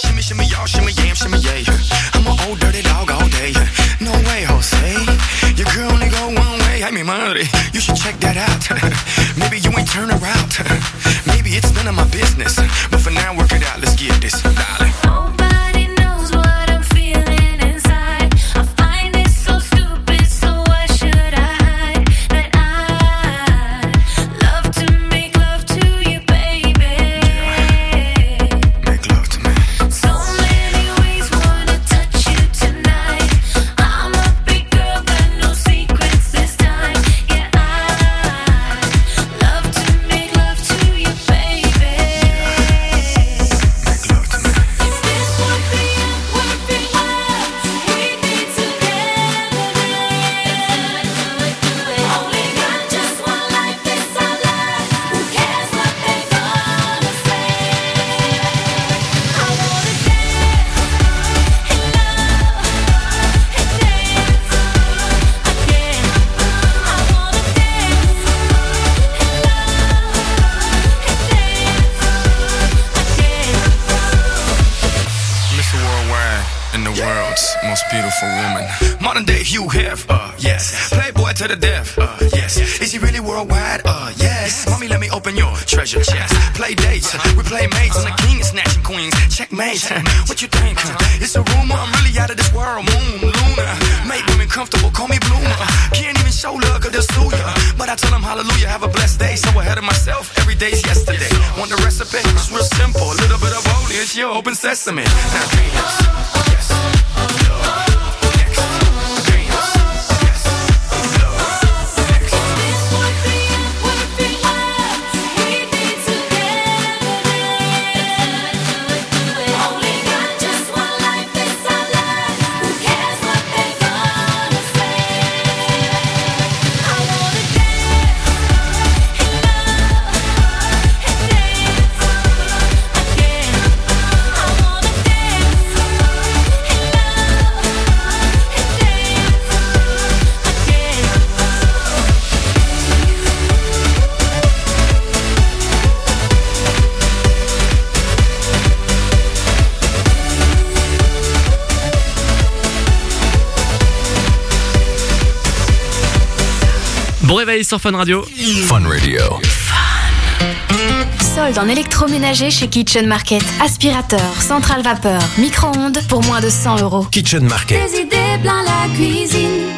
Maybe it's none of my business. But for now, work it out. Let's get this, What you think? It's a rumor. I'm really out of this world. Moon, Luna. Make women comfortable. Call me Bloomer. Can't even show love 'cause they'll sue ya. But I tell them hallelujah. Have a blessed day. So ahead of myself. Every day's yesterday. Want the recipe? It's real simple. A little bit of holy. It's your open sesame. Now Sur Fun Radio. Fun Radio. Solde en électroménager chez Kitchen Market. Aspirateur, centrale vapeur, micro-ondes pour moins de 100 euros. Kitchen Market. Des idées plein la cuisine.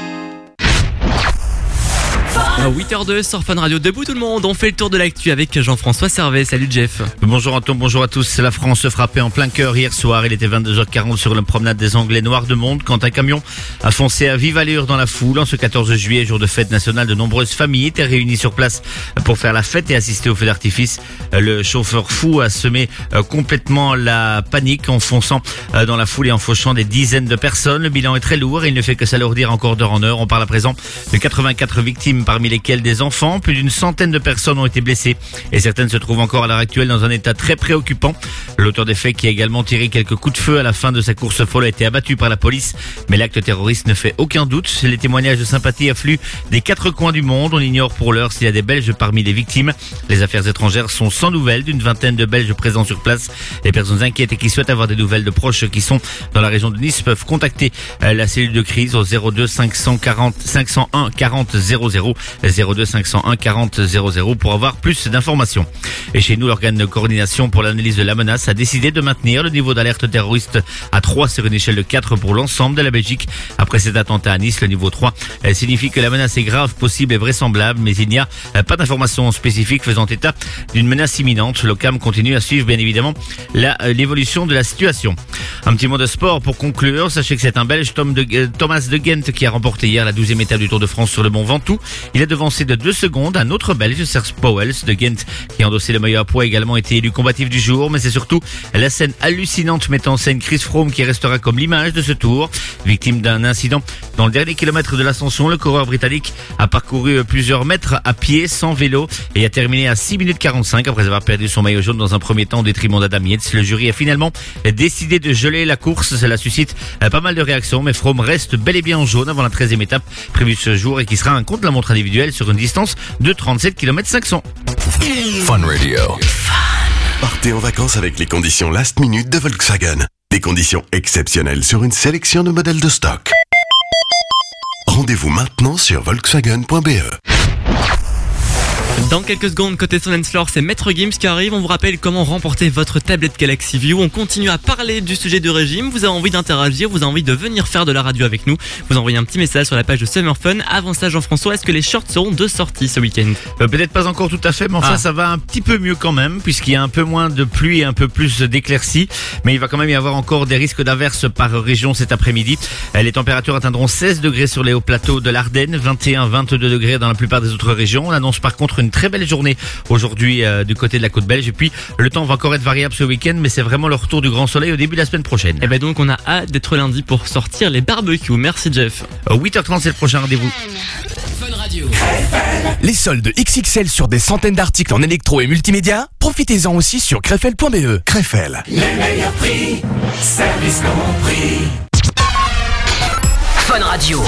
À 8h02 sur Radio. Debout tout le monde, on fait le tour de l'actu avec Jean-François Servet. Salut Jeff. Bonjour Anton, bonjour à tous. La France se frappait en plein cœur hier soir. Il était 22h40 sur la promenade des Anglais Noirs de Monde quand un camion a foncé à vive allure dans la foule. En ce 14 juillet, jour de fête nationale, de nombreuses familles étaient réunies sur place pour faire la fête et assister au feu d'artifice. Le chauffeur fou a semé euh, complètement la panique en fonçant euh, dans la foule et en fauchant des dizaines de personnes. Le bilan est très lourd et il ne fait que s'alourdir encore d'heure en heure. On parle à présent de 84 victimes, parmi lesquelles des enfants. Plus d'une centaine de personnes ont été blessées et certaines se trouvent encore à l'heure actuelle dans un état très préoccupant. L'auteur des faits qui a également tiré quelques coups de feu à la fin de sa course folle a été abattu par la police. Mais l'acte terroriste ne fait aucun doute. Les témoignages de sympathie affluent des quatre coins du monde. On ignore pour l'heure s'il y a des Belges parmi les victimes. Les affaires étrangères sont sans nouvelles d'une vingtaine de Belges présents sur place. Les personnes inquiètes et qui souhaitent avoir des nouvelles de proches qui sont dans la région de Nice peuvent contacter euh, la cellule de crise au 02 540 501 40 00 02 501 40 00 pour avoir plus d'informations. Et chez nous, l'organe de coordination pour l'analyse de la menace a décidé de maintenir le niveau d'alerte terroriste à 3 sur une échelle de 4 pour l'ensemble de la Belgique. Après cet attentat à Nice, le niveau 3 euh, signifie que la menace est grave, possible et vraisemblable, mais il n'y a euh, pas d'informations spécifiques faisant état d'une menace imminente. L'OCAM continue à suivre bien évidemment euh, l'évolution de la situation. Un petit mot de sport pour conclure. Sachez que c'est un Belge, euh, Thomas de Gent, qui a remporté hier la 12e étape du Tour de France sur le Mont Ventoux. Devancé de deux secondes un autre Belge, Serge Powels de Gent, qui a endossé le maillot à poids, a également été élu combatif du jour. Mais c'est surtout la scène hallucinante mettant en scène Chris Froome qui restera comme l'image de ce tour. Victime d'un incident dans le dernier kilomètre de l'ascension, le coureur britannique a parcouru plusieurs mètres à pied, sans vélo, et a terminé à 6 minutes 45 après avoir perdu son maillot jaune dans un premier temps au détriment d'Adam Yates. Le jury a finalement décidé de geler la course. Cela suscite euh, pas mal de réactions, mais Froome reste bel et bien en jaune avant la 13e étape prévue ce jour et qui sera un contre-la-montre individuel sur une distance de 37 km 500. Fun Radio. Partez en vacances avec les conditions last minute de Volkswagen. Des conditions exceptionnelles sur une sélection de modèles de stock. Rendez-vous maintenant sur volkswagen.be. Dans quelques secondes, côté Sun Floor, c'est Maître Gims qui arrive. On vous rappelle comment remporter votre tablette Galaxy View. On continue à parler du sujet de régime. Vous avez envie d'interagir, vous avez envie de venir faire de la radio avec nous. Vous envoyez un petit message sur la page de Summer Fun. Avant ça, Jean-François, est-ce que les shorts seront de sortie ce week-end? Euh, Peut-être pas encore tout à fait, mais enfin Ah. ça va un petit peu mieux quand même, puisqu'il y a un peu moins de pluie et un peu plus d'éclaircies. Mais il va quand même y avoir encore des risques d'averses par région cet après-midi. Euh, Les températures atteindront 16 degrés sur les hauts plateaux de l'Ardenne, 21-22 degrés dans la plupart des autres régions. On annonce par contre une très belle journée aujourd'hui euh, du côté de la côte belge. Et puis le temps va encore être variable ce week-end, mais c'est vraiment le retour du grand soleil au début de la semaine prochaine. Et ben donc, on a hâte d'être lundi pour sortir les barbecues. Merci Jeff. 8h30, c'est le prochain rendez-vous. Les soldes XXL sur des centaines d'articles en électro et multimédia, profitez-en aussi sur crefel.be. Crefel. Les meilleurs prix, service compris. Fun Radio.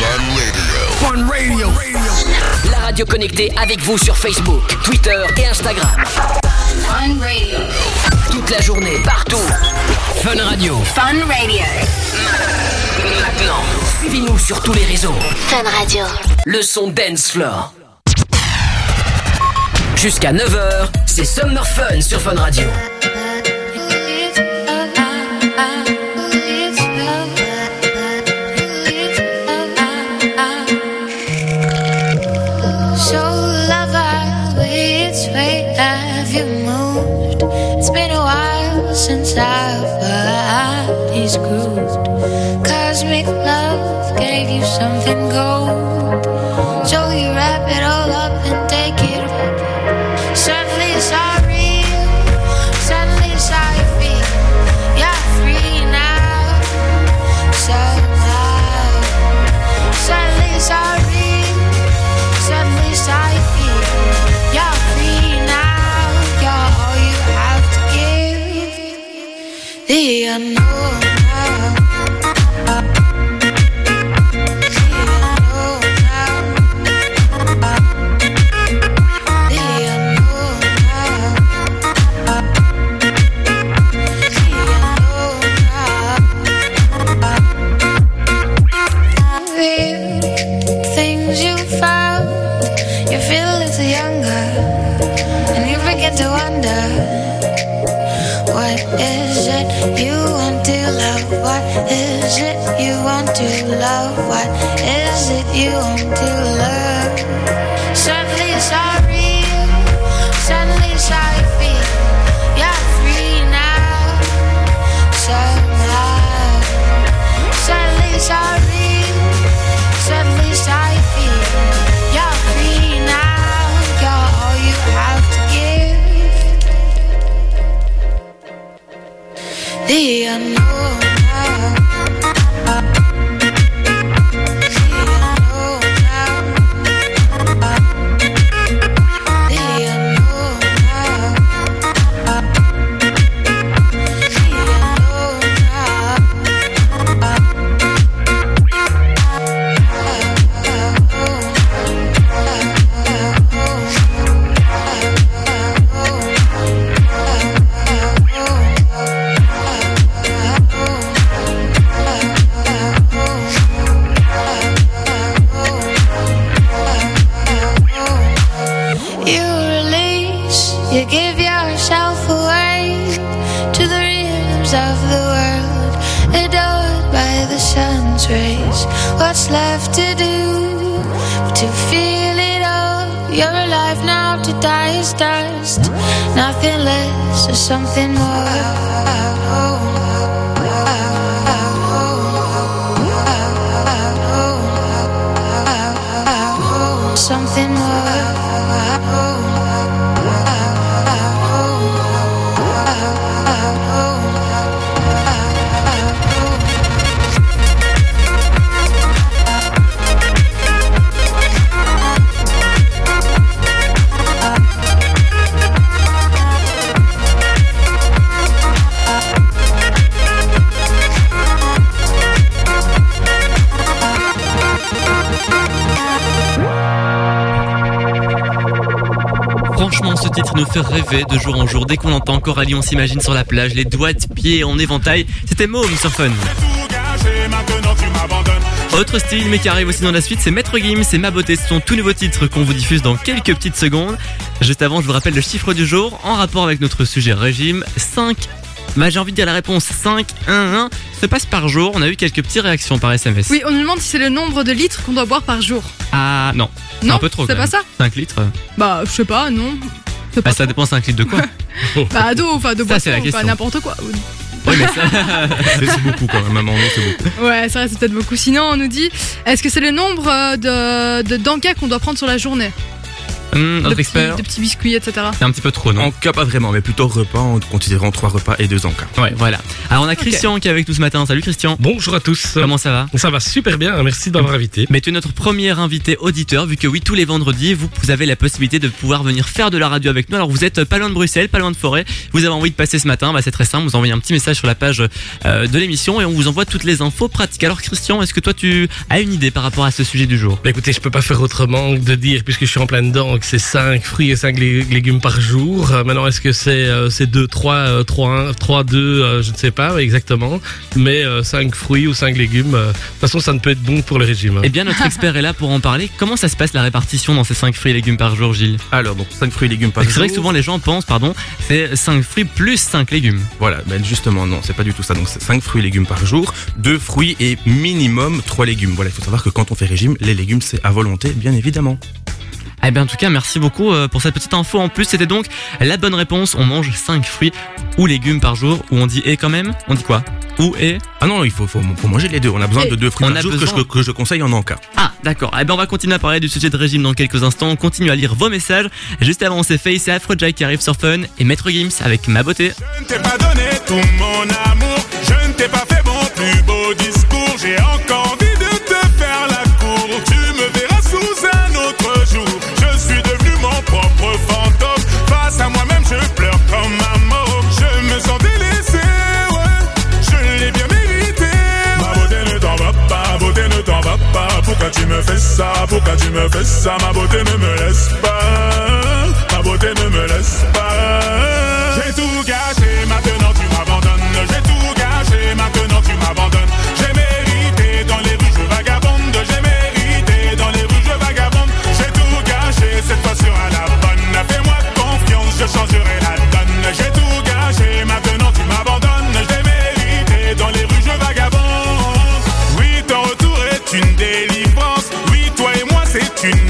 Fun Radio. La radio connectée avec vous sur Facebook, Twitter et Instagram. Fun Radio. Toute la journée, partout. Fun Radio. Fun Radio. Maintenant, suivez-nous sur tous les réseaux. Fun Radio. Le son Dance Floor. Jusqu'à 9h, c'est Summer Fun sur Fun Radio. Since our bodies grooved. Cosmic love gave you something gold. So you wrap it all am Nothing less or something more. Titre nous fait rêver de jour en jour. Dès qu'on l'entend, Coralie, on s'imagine sur la plage, les doigts de pied en éventail. C'était Môme sur Fun. Autre style, mais qui arrive aussi dans la suite, c'est Maître Gims, c'est Ma Beauté, ce sont tout nouveaux titres qu'on vous diffuse dans quelques petites secondes. Juste avant, je vous rappelle le chiffre du jour, en rapport avec notre sujet régime, 5. Bah, j'ai envie de dire la réponse 5, 1, 1 se passe par jour. On a eu quelques petites réactions par SMS. Oui, on nous demande si c'est le nombre de litres qu'on doit boire par jour. Ah non, c'est Non, un peu trop. c'est pas ça 5 litres Bah, je sais pas, non. Bah, Ça dépend 5 litres de quoi Bah, d'eau, enfin, de c'est boisson, enfin, n'importe quoi. Oui, mais ça. C'est c'est beaucoup quand même, maman, c'est beaucoup. Ouais, ça reste peut-être beaucoup. Sinon, on nous dit est-ce que c'est le nombre euh, de, de d'encas qu'on doit prendre sur la journée? Hum, de, petits, expert, de petits biscuits, etc. c'est un petit peu trop, non En cas, pas vraiment, mais plutôt repas en considérant trois repas et deux encas. Ouais, voilà. Alors, on a Christian qui est avec nous ce matin. Salut Christian. Bonjour à tous. Comment ça va Ça va super bien, merci d'avoir invité. Mais tu es notre premier invité auditeur, vu que oui, tous les vendredis, vous, vous avez la possibilité de pouvoir venir faire de la radio avec nous. Alors vous êtes pas loin de Bruxelles, pas loin de Forêt. Vous avez envie de passer ce matin, bah, c'est très simple. Vous envoyez un petit message sur la page euh, de l'émission et on vous envoie toutes les infos pratiques. Alors Christian, est-ce que toi tu as une idée par rapport à ce sujet du jour? Bah écoutez, je peux pas faire autrement que de dire, puisque je suis en plein dedans, que c'est 5 fruits et 5 légumes par jour. Euh, maintenant, est-ce que c'est euh, c'est 2, 3, euh, 3, 1, 3, 2, euh, je ne sais pas exactement. Mais 5 fruits ou 5 légumes, euh, de toute façon, ça ne peut être bon pour le régime. hein. Eh bien, notre expert est là pour en parler. Comment ça se passe la répartition dans ces 5 fruits et légumes par jour, Gilles? Alors, donc 5 fruits et légumes par que C'est vrai que jour. souvent les gens pensent, pardon, c'est 5 fruits plus 5 légumes. Voilà, ben justement, non, c'est pas du tout ça. Donc, c'est 5 fruits et légumes par jour, 2 fruits et minimum 3 légumes. Voilà, il faut savoir que quand on fait régime, les légumes, c'est à volonté, bien évidemment. Eh bien, en tout cas, merci beaucoup euh, pour cette petite info. En plus, c'était donc la bonne réponse. On mange 5 fruits ou légumes par jour. Ou on dit et quand même? On dit quoi? Ou et? Ah non, il faut, faut, faut manger les deux. On a besoin Et de deux fruits on par a jour que besoin- je, que je conseille en encas. Ah, d'accord. Eh bien, on va continuer à parler du sujet de régime dans quelques instants. On continue à lire vos messages. Juste avant, c'est Face et Afrojack qui arrivent sur Fun et Maître Gims avec Ma Beauté. Je ne t'ai pas donné tout mon amour, Pourquoi tu me fais ça, pourquoi tu me fais ça? Ma beauté ne me laisse pas. Ma beauté ne me laisse pas. J'ai tout et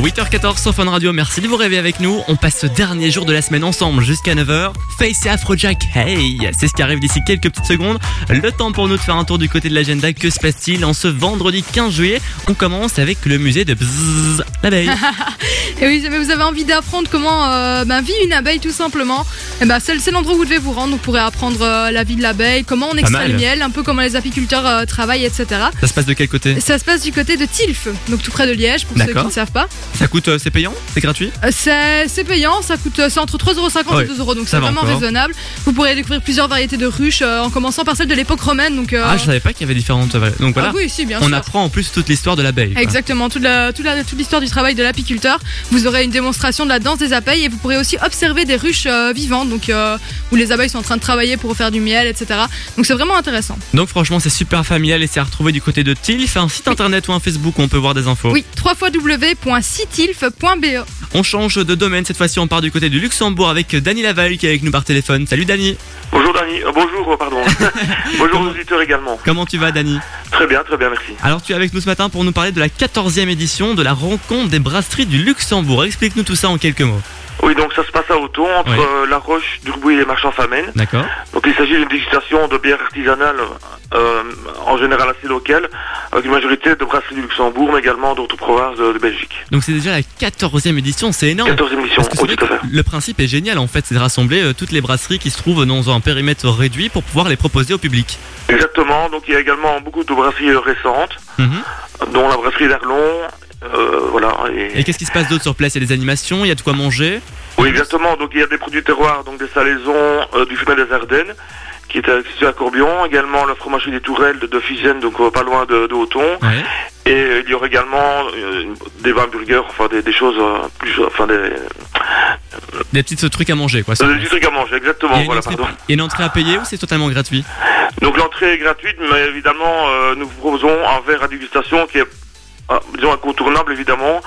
8h14 sur Fun Radio, merci de vous réveiller avec nous. On passe ce dernier jour de la semaine ensemble jusqu'à 9h. Face et Afrojack, hey C'est ce qui arrive d'ici quelques petites secondes. Le temps pour nous de faire un tour du côté de l'agenda. Que se passe-t-il en ce vendredi 15 juillet? On commence avec le musée de Bzzz, l'abeille. Et oui, mais vous avez envie d'apprendre comment euh, ben, vit une abeille tout simplement. Et ben, c'est c'est l'endroit où vous devez vous rendre. Vous pourrez apprendre euh, la vie de l'abeille, comment on extrait le miel, un peu comment les apiculteurs euh, travaillent, etc. Ça se passe de quel côté? Ça se passe du côté de Tilf, donc tout près de Liège, pour ceux qui ne savent pas. Ça coûte, euh, c'est payant C'est gratuit Euh, C'est c'est payant, ça coûte euh, c'est entre 3,50€ Ouais, et 2€, donc ça c'est va vraiment encore. raisonnable. Vous pourrez découvrir plusieurs variétés de ruches, euh, en commençant par celle de l'époque romaine. Donc, euh, Ah, je savais pas qu'il y avait différentes. euh, Donc voilà. Ah oui, si, bien On sûr. apprend en plus toute l'histoire de l'abeille. quoi. Exactement, toute la- toute la- toute l'histoire du travail de l'apiculteur. Vous aurez une démonstration de la danse des abeilles et vous pourrez aussi observer des ruches euh, vivantes, donc euh, où les abeilles sont en train de travailler pour faire du miel, etc. Donc c'est vraiment intéressant. Donc franchement, c'est super familial et c'est à retrouver du côté de Tilf, un site internet ou un Facebook où on peut voir des infos. Oui, On change de domaine, cette fois-ci on part du côté du Luxembourg avec Dani Laval qui est avec nous par téléphone. Salut Dani Bonjour Dani, Euh, bonjour, euh, pardon. bonjour aux auditeurs également. Comment tu vas Dani Très bien, très bien, merci. Alors tu es avec nous ce matin pour nous parler de la 14e édition de la rencontre des brasseries du Luxembourg. Explique-nous tout ça en quelques mots. Oui, donc ça entre euh, La Roche, Durbouille et les Marchands Famène. D'accord. Donc il s'agit d'une dégustation de bière artisanale, euh, en général assez locale, avec une majorité de brasseries du Luxembourg, mais également d'autres provinces de, de Belgique. Donc c'est déjà la 14e édition, c'est énorme. 14e édition, tout à le principe est génial en fait, c'est de rassembler euh, toutes les brasseries qui se trouvent dans un périmètre réduit pour pouvoir les proposer au public. Exactement, donc il y a également beaucoup de brasseries récentes, dont la brasserie d'Arlon, voilà. Et... Et qu'est-ce qui se passe d'autre sur place? Il y a des animations, il y a de quoi manger? Oui, exactement, donc il y a des produits terroirs, donc des salaisons euh, du Fumet des Ardennes, qui est euh, situé à Corbion, également la fromagerie des Tourelles de, de Figène, donc euh, pas loin de, de Auton. Et euh, il y aura également euh, des vins burgers, enfin des, des choses euh, plus, enfin des, Des petits trucs à manger quoi. des petits trucs à manger, exactement, Il y a une voilà, entrée- pardon. une à payer ou c'est totalement gratuit? Donc l'entrée est gratuite, mais évidemment, euh, nous vous proposons un verre à dégustation qui est, disons, incontournable, évidemment,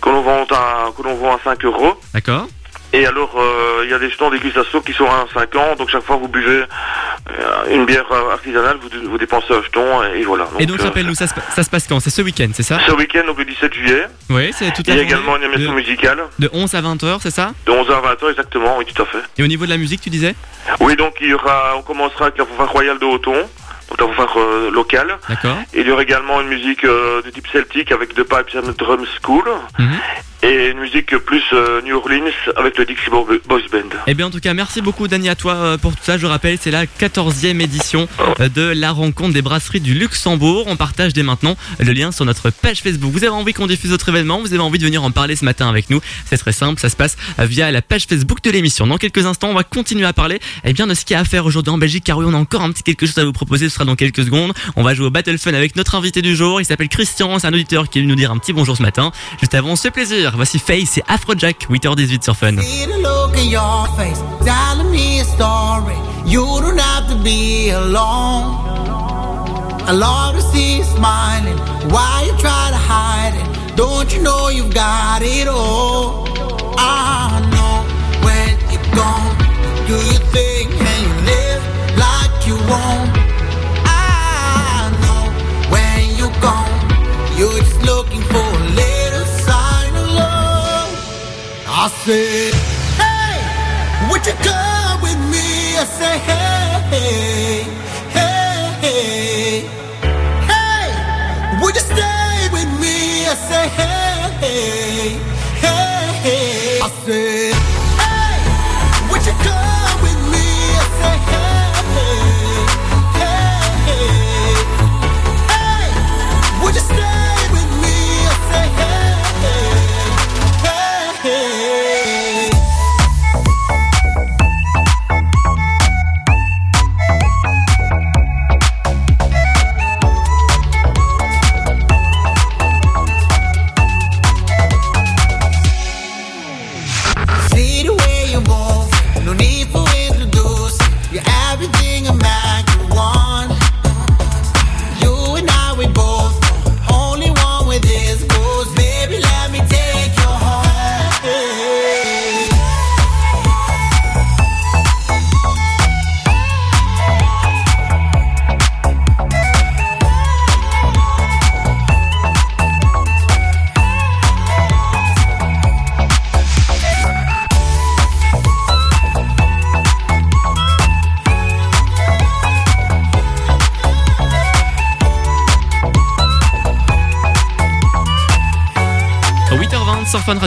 que l'on vend à, que l'on vend à 5 euros. D'accord. Et alors, euh, il y a des jetons de dégustation qui sont à 5 ans, donc chaque fois que vous buvez euh, une bière euh, artisanale, vous, vous dépensez un jeton, et, et voilà. Et donc euh, rappelle-nous, ça, se pa- ça se passe quand? C'est ce week-end, c'est ça? Ce week-end, donc le 17 juillet, Oui, c'est toute il la y a également une émission de, musicale, de 11 à 20 heures, c'est ça? De 11h à 20h exactement, oui, tout à fait. Et au niveau de la musique, tu disais? Oui, donc il y aura, on commencera avec la fanfare royale de Auton, fanfare euh. D'accord. Il y aura également une musique euh, de type celtique avec The Pipes and Drum School. Mhm. Et une musique plus euh, New Orleans avec le Dixie Bo- Boys Band. Eh bien, en tout cas, merci beaucoup, Dani, à toi euh, pour tout ça. Je rappelle, c'est la 14e édition euh, de la rencontre des brasseries du Luxembourg. On partage dès maintenant le lien sur notre page Facebook. Vous avez envie qu'on diffuse notre événement? Vous avez envie de venir en parler ce matin avec nous? C'est très simple, ça se passe via la page Facebook de l'émission. Dans quelques instants, on va continuer à parler eh bien, de ce qu'il y a à faire aujourd'hui en Belgique, car oui, on a encore un petit quelque chose à vous proposer. Ce sera dans quelques secondes. On va jouer au Battle Fun avec notre invité du jour. Il s'appelle Christian, c'est un auditeur qui est venu nous dire un petit bonjour ce matin. Juste avant, ce plaisir. Voici Face et Afrojack, 8h18 sur Fun. I love to see you smiling. Why you try to hide it? Don't you know you've got it all? I know when you're gone, do and you live like you. I said, hey, would you come with me? I said, hey,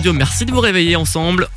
Radio, merci de vous réveiller ensemble.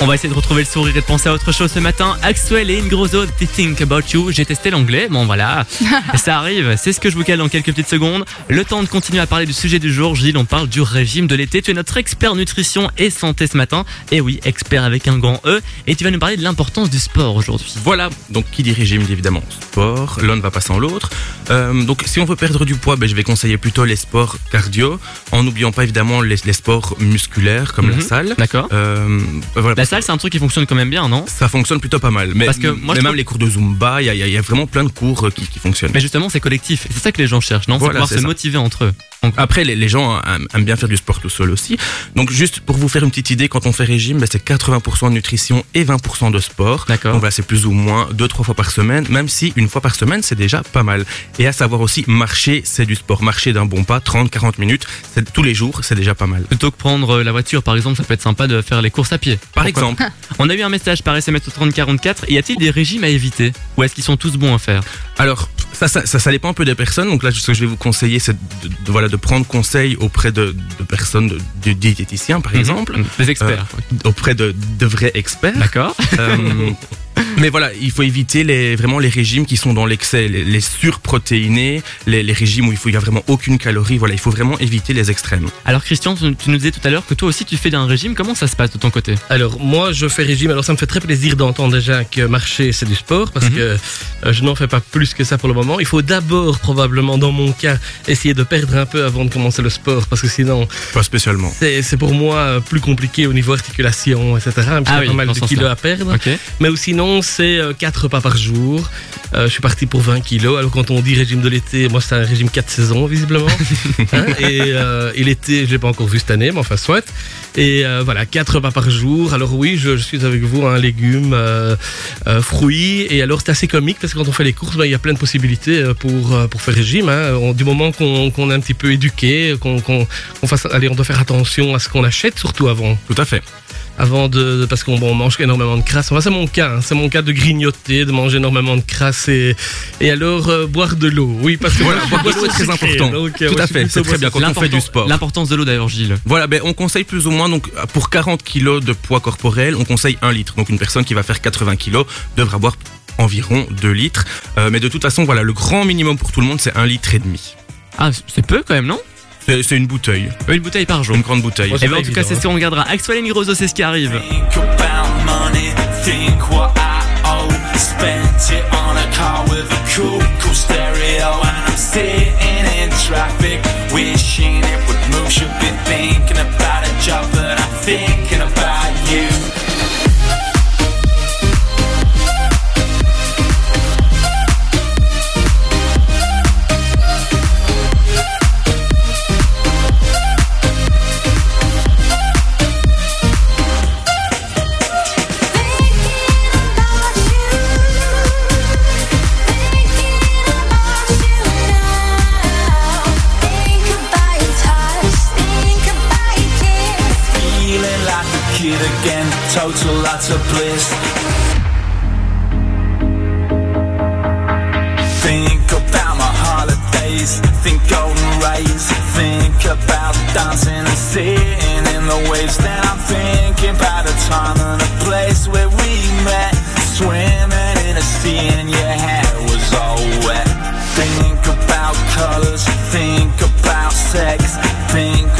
On va essayer de retrouver le sourire et de penser à autre chose ce matin. Axwell et Ingrosso, They Think About You. J'ai testé l'anglais, bon voilà, ça arrive. C'est ce que je vous cale dans quelques petites secondes. Le temps de continuer à parler du sujet du jour. Gilles, on parle du régime de l'été. Tu es notre expert nutrition et santé ce matin. Et oui, expert avec un grand E. Et tu vas nous parler de l'importance du sport aujourd'hui. Voilà, donc qui dit régime dit évidemment sport, l'un ne va pas sans l'autre. Euh, donc si on veut perdre du poids, ben, je vais conseiller plutôt les sports cardio, en n'oubliant pas évidemment les, les sports musculaires comme Mhm, la salle. D'accord. Euh, voilà. La salle, c'est un truc qui fonctionne quand même bien, non? Ça fonctionne plutôt pas mal. Mais, Parce que moi, mais même trouve- les cours de Zumba, il y a, y y vraiment plein de cours euh, qui, qui fonctionnent. Mais justement, c'est collectif. C'est ça que les gens cherchent, non? C'est Voilà, pouvoir se ça. motiver entre eux. Après, les, les gens aiment, aiment bien faire du sport tout seul aussi. Donc, juste pour vous faire une petite idée, quand on fait régime, ben, c'est 80% de nutrition et 20% de sport. D'accord. Donc, voilà, c'est plus ou moins 2-3 fois par semaine, même si une fois par semaine, c'est déjà pas mal. Et à savoir aussi, marcher, c'est du sport. Marcher d'un bon pas, 30-40 minutes, c'est- tous les jours, c'est déjà pas mal. Plutôt que prendre euh, la voiture, par exemple, ça peut être sympa de faire les courses à pied. Par quoi. On a eu un message par SMS au 3044. Y a-t-il des régimes à éviter? Ou est-ce qu'ils sont tous bons à faire? Alors, ça, ça, ça, ça dépend un peu des personnes. Donc là, ce que je vais vous conseiller, c'est de, de- voilà, de prendre conseil auprès de, de personnes, de, de diététiciens par Mhm. exemple. Des experts. Euh, auprès de, de vrais experts. D'accord. Euh, mais voilà, il faut éviter les, vraiment les régimes qui sont dans l'excès, les, les surprotéinés, les, les régimes où il faut, il y a vraiment aucune calorie. Voilà, il faut vraiment éviter les extrêmes. Alors Christian, tu tu nous disais tout à l'heure que toi aussi tu fais d'un régime. Comment ça se passe de ton côté? Alors moi je fais régime, alors ça me fait très plaisir d'entendre déjà que marcher c'est du sport parce Mhm. que euh, je n'en fais pas plus que ça pour le moment. Il faut d'abord probablement dans mon cas essayer de perdre un peu avant de commencer le sport parce que sinon Pas spécialement. c'est c'est pour moi euh, plus compliqué au niveau articulation etc. Si Ah oui, pas mal de kilos à perdre. Ok. Mais ou c'est 4 repas par jour. Euh, je suis parti pour 20 kilos. Alors quand on dit régime de l'été, moi c'est un régime 4 saisons visiblement. Hein, et, euh, et l'été, je l'ai pas encore vu cette année, mais enfin soit. Et euh, voilà, 4 repas par jour. Alors oui, je, je suis avec vous, un légumes, euh, euh, fruits. Et alors c'est assez comique parce que quand on fait les courses, ben, il y a plein de possibilités euh, pour euh, pour faire régime. Hein. On- du moment qu'on est un petit peu éduqué, qu'on fasse, allez, on doit faire attention à ce qu'on achète, surtout avant. Tout à fait. Avant de, de- parce qu'on bon, mange énormément de crasse. Enfin, c'est mon cas, hein. c'est mon cas de grignoter, de manger énormément de crasse et et alors euh, boire de l'eau. Oui, parce que Voilà, boire de l'eau est très sucré, important. donc, Tout à fait, c'est très bien quand on fait du sport. L'importance de l'eau d'ailleurs, Gilles. Voilà, ben, on conseille plus ou moins, donc pour 40 kilos de poids corporel, on conseille 1 litre. Donc une personne qui va faire 80 kilos devra boire environ 2 litres. Euh, mais de toute façon, voilà, le grand minimum pour tout le monde, c'est 1 litre et demi. Ah, c'est peu quand même, non? C'est une bouteille. Une bouteille par jour. Une grande bouteille. Et ben en tout cas, c'est ce qu'on regardera. Axel Grosso, c'est ce qui arrive. Think about total utter bliss. Think about my holidays, think golden rays, think about dancing and sitting in the waves. Then I'm thinking about a time and a place where we met, swimming in a sea and your hair was all wet. Think about colors, think about sex,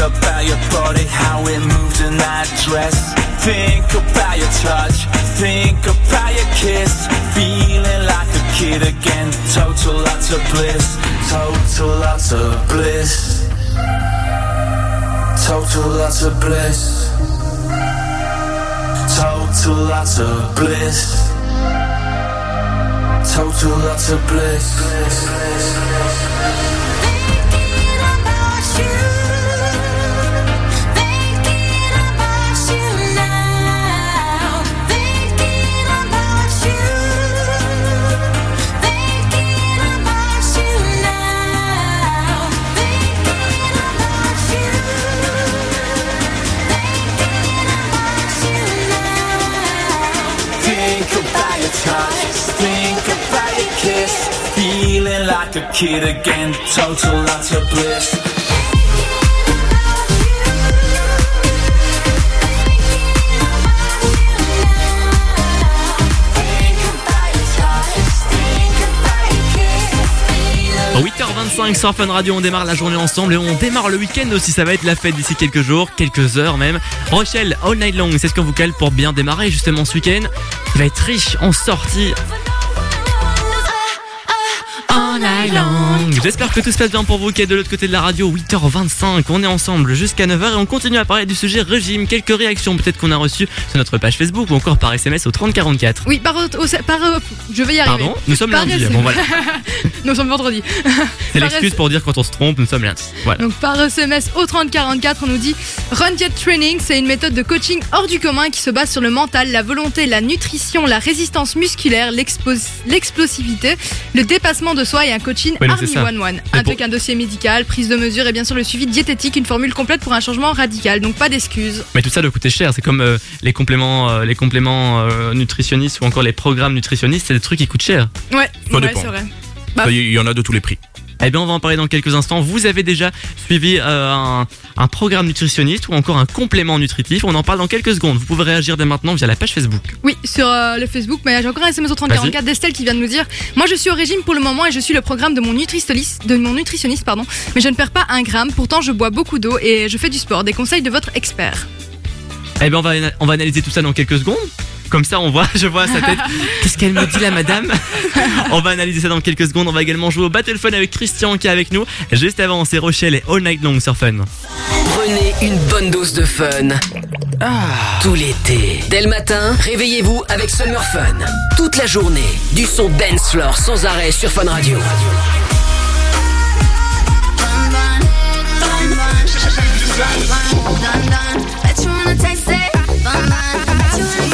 about your body, how it moved in that dress. Think about your touch, think about your kiss, feeling like a kid again, total lots of bliss, total lots of bliss, total lots of bliss, total utter bliss, total utter bliss. Think touch, think about your kiss. Feeling like a kid again, total lots of bliss. 8h25 sur Fun Radio, on démarre la journée ensemble et on démarre le week-end aussi. Ça va être la fête d'ici quelques jours, quelques heures même. Rochelle, All Night Long, c'est ce qu'on vous cale pour bien démarrer justement ce week-end. Va être riche en sorties. Long. J'espère que tout se passe bien pour vous qui êtes de l'autre côté de la radio. 8h25, on est ensemble jusqu'à 9h et on continue à parler du sujet régime. Quelques réactions peut-être qu'on a reçues sur notre page Facebook ou encore par SMS au 3044. Oui, par, au- par, euh, je vais y arriver. Pardon Nous sommes Par lundi. Bon voilà. Nous sommes vendredi. C'est l'excuse pour dire quand on se trompe, nous sommes lundi. Voilà. Donc par SMS au 3044, on nous dit Run Get Training, c'est une méthode de coaching hors du commun qui se base sur le mental, la volonté, la nutrition, la résistance musculaire, l'explosivité, le dépassement de soi et un coaching Oui, Army. One One. Avec un dossier médical, prise de mesure et bien sûr le suivi diététique, une formule complète pour un changement radical. Donc pas d'excuses. Mais tout ça doit coûter cher. C'est comme euh, les compléments, euh, les compléments euh, nutritionnistes ou encore les programmes nutritionnistes. C'est des trucs qui coûtent cher. Ouais, c'est vrai. Bah, Il y en a de tous les prix. Eh bien, on va en parler dans quelques instants. Vous avez déjà suivi euh, un, un programme nutritionniste ou encore un complément nutritif. On en parle dans quelques secondes. Vous pouvez réagir dès maintenant via la page Facebook. Oui, sur euh, le Facebook, mais j'ai encore un SMS au 3044 d'Estelle qui vient de nous dire Moi je suis au régime pour le moment et je suis le programme de mon nutritionniste, de mon nutritionniste pardon, mais je ne perds pas un gramme, pourtant je bois beaucoup d'eau et je fais du sport. Des conseils de votre expert. Eh bien, on va, on va analyser tout ça dans quelques secondes. Comme ça, on voit, je vois sa tête. Qu'est-ce qu'elle me dit, la madame? On va analyser ça dans quelques secondes. On va également jouer au Battle Fun avec Christian qui est avec nous. Juste avant, c'est Rochelle et All Night Long sur Fun. Prenez une bonne dose de fun. Tout l'été. Dès le matin, réveillez-vous avec Summer Fun. Toute la journée, du son dance floor sans arrêt sur Fun Radio. À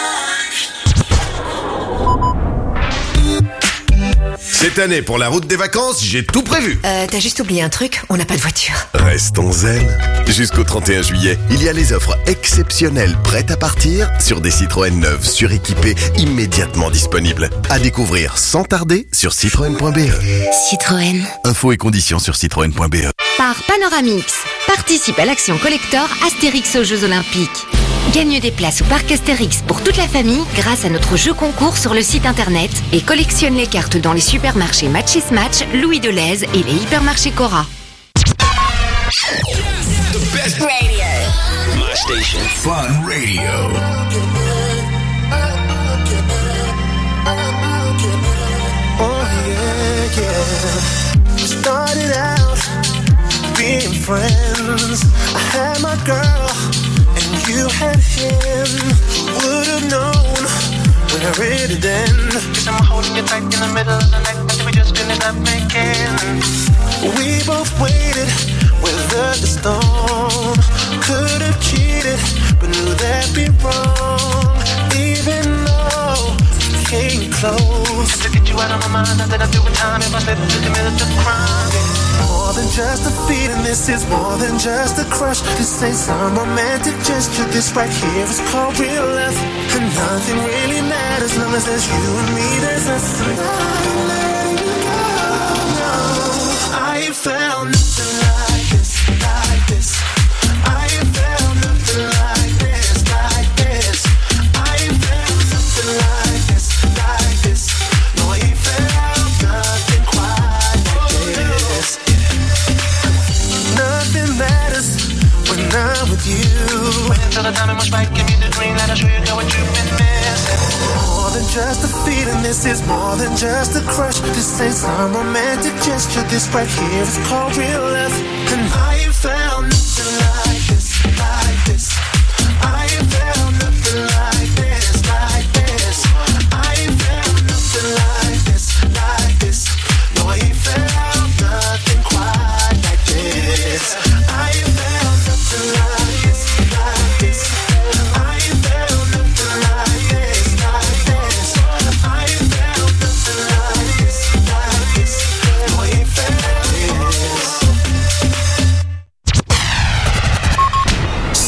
Cette année, pour la route des vacances, j'ai tout prévu. Euh, t'as juste oublié un truc, on n'a pas de voiture. Restons zen. Jusqu'au 31 juillet, il y a les offres exceptionnelles prêtes à partir sur des Citroën neuves suréquipées immédiatement disponibles. À découvrir sans tarder sur citroën.be. Citroën. Infos et conditions sur citroën.be. Par Panoramix, participe à l'action collector Astérix aux Jeux Olympiques. Gagne des places au parc Astérix pour toute la famille grâce à notre jeu concours sur le site internet et collectionne les cartes dans les supermarchés Matchis Match, Louis Deleuze et les hypermarchés Cora. Started out being friends. I had my girl, you had him. Would have known where it'd end. Cause I'm holding you tight in the middle of the night, and we just ended up making. We both waited, weathered the storm. Could have cheated, but knew that'd be wrong. Even though came close. To get you out of my mind, nothing I do in time. If I slip into the middle of crime. More than just a feeling, this is more than just a crush. This ain't some romantic gesture. This right here is called real love. And nothing really matters long as there's you and me. There's us. I'm letting go. No, I ain't found nothing like until the timing was right, give me the green light, I'll show you girl, what you've been missing. More than just a feeling, this is more than just a crush. This ain't some romantic gesture, this right here is called real love. And I found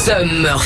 Summer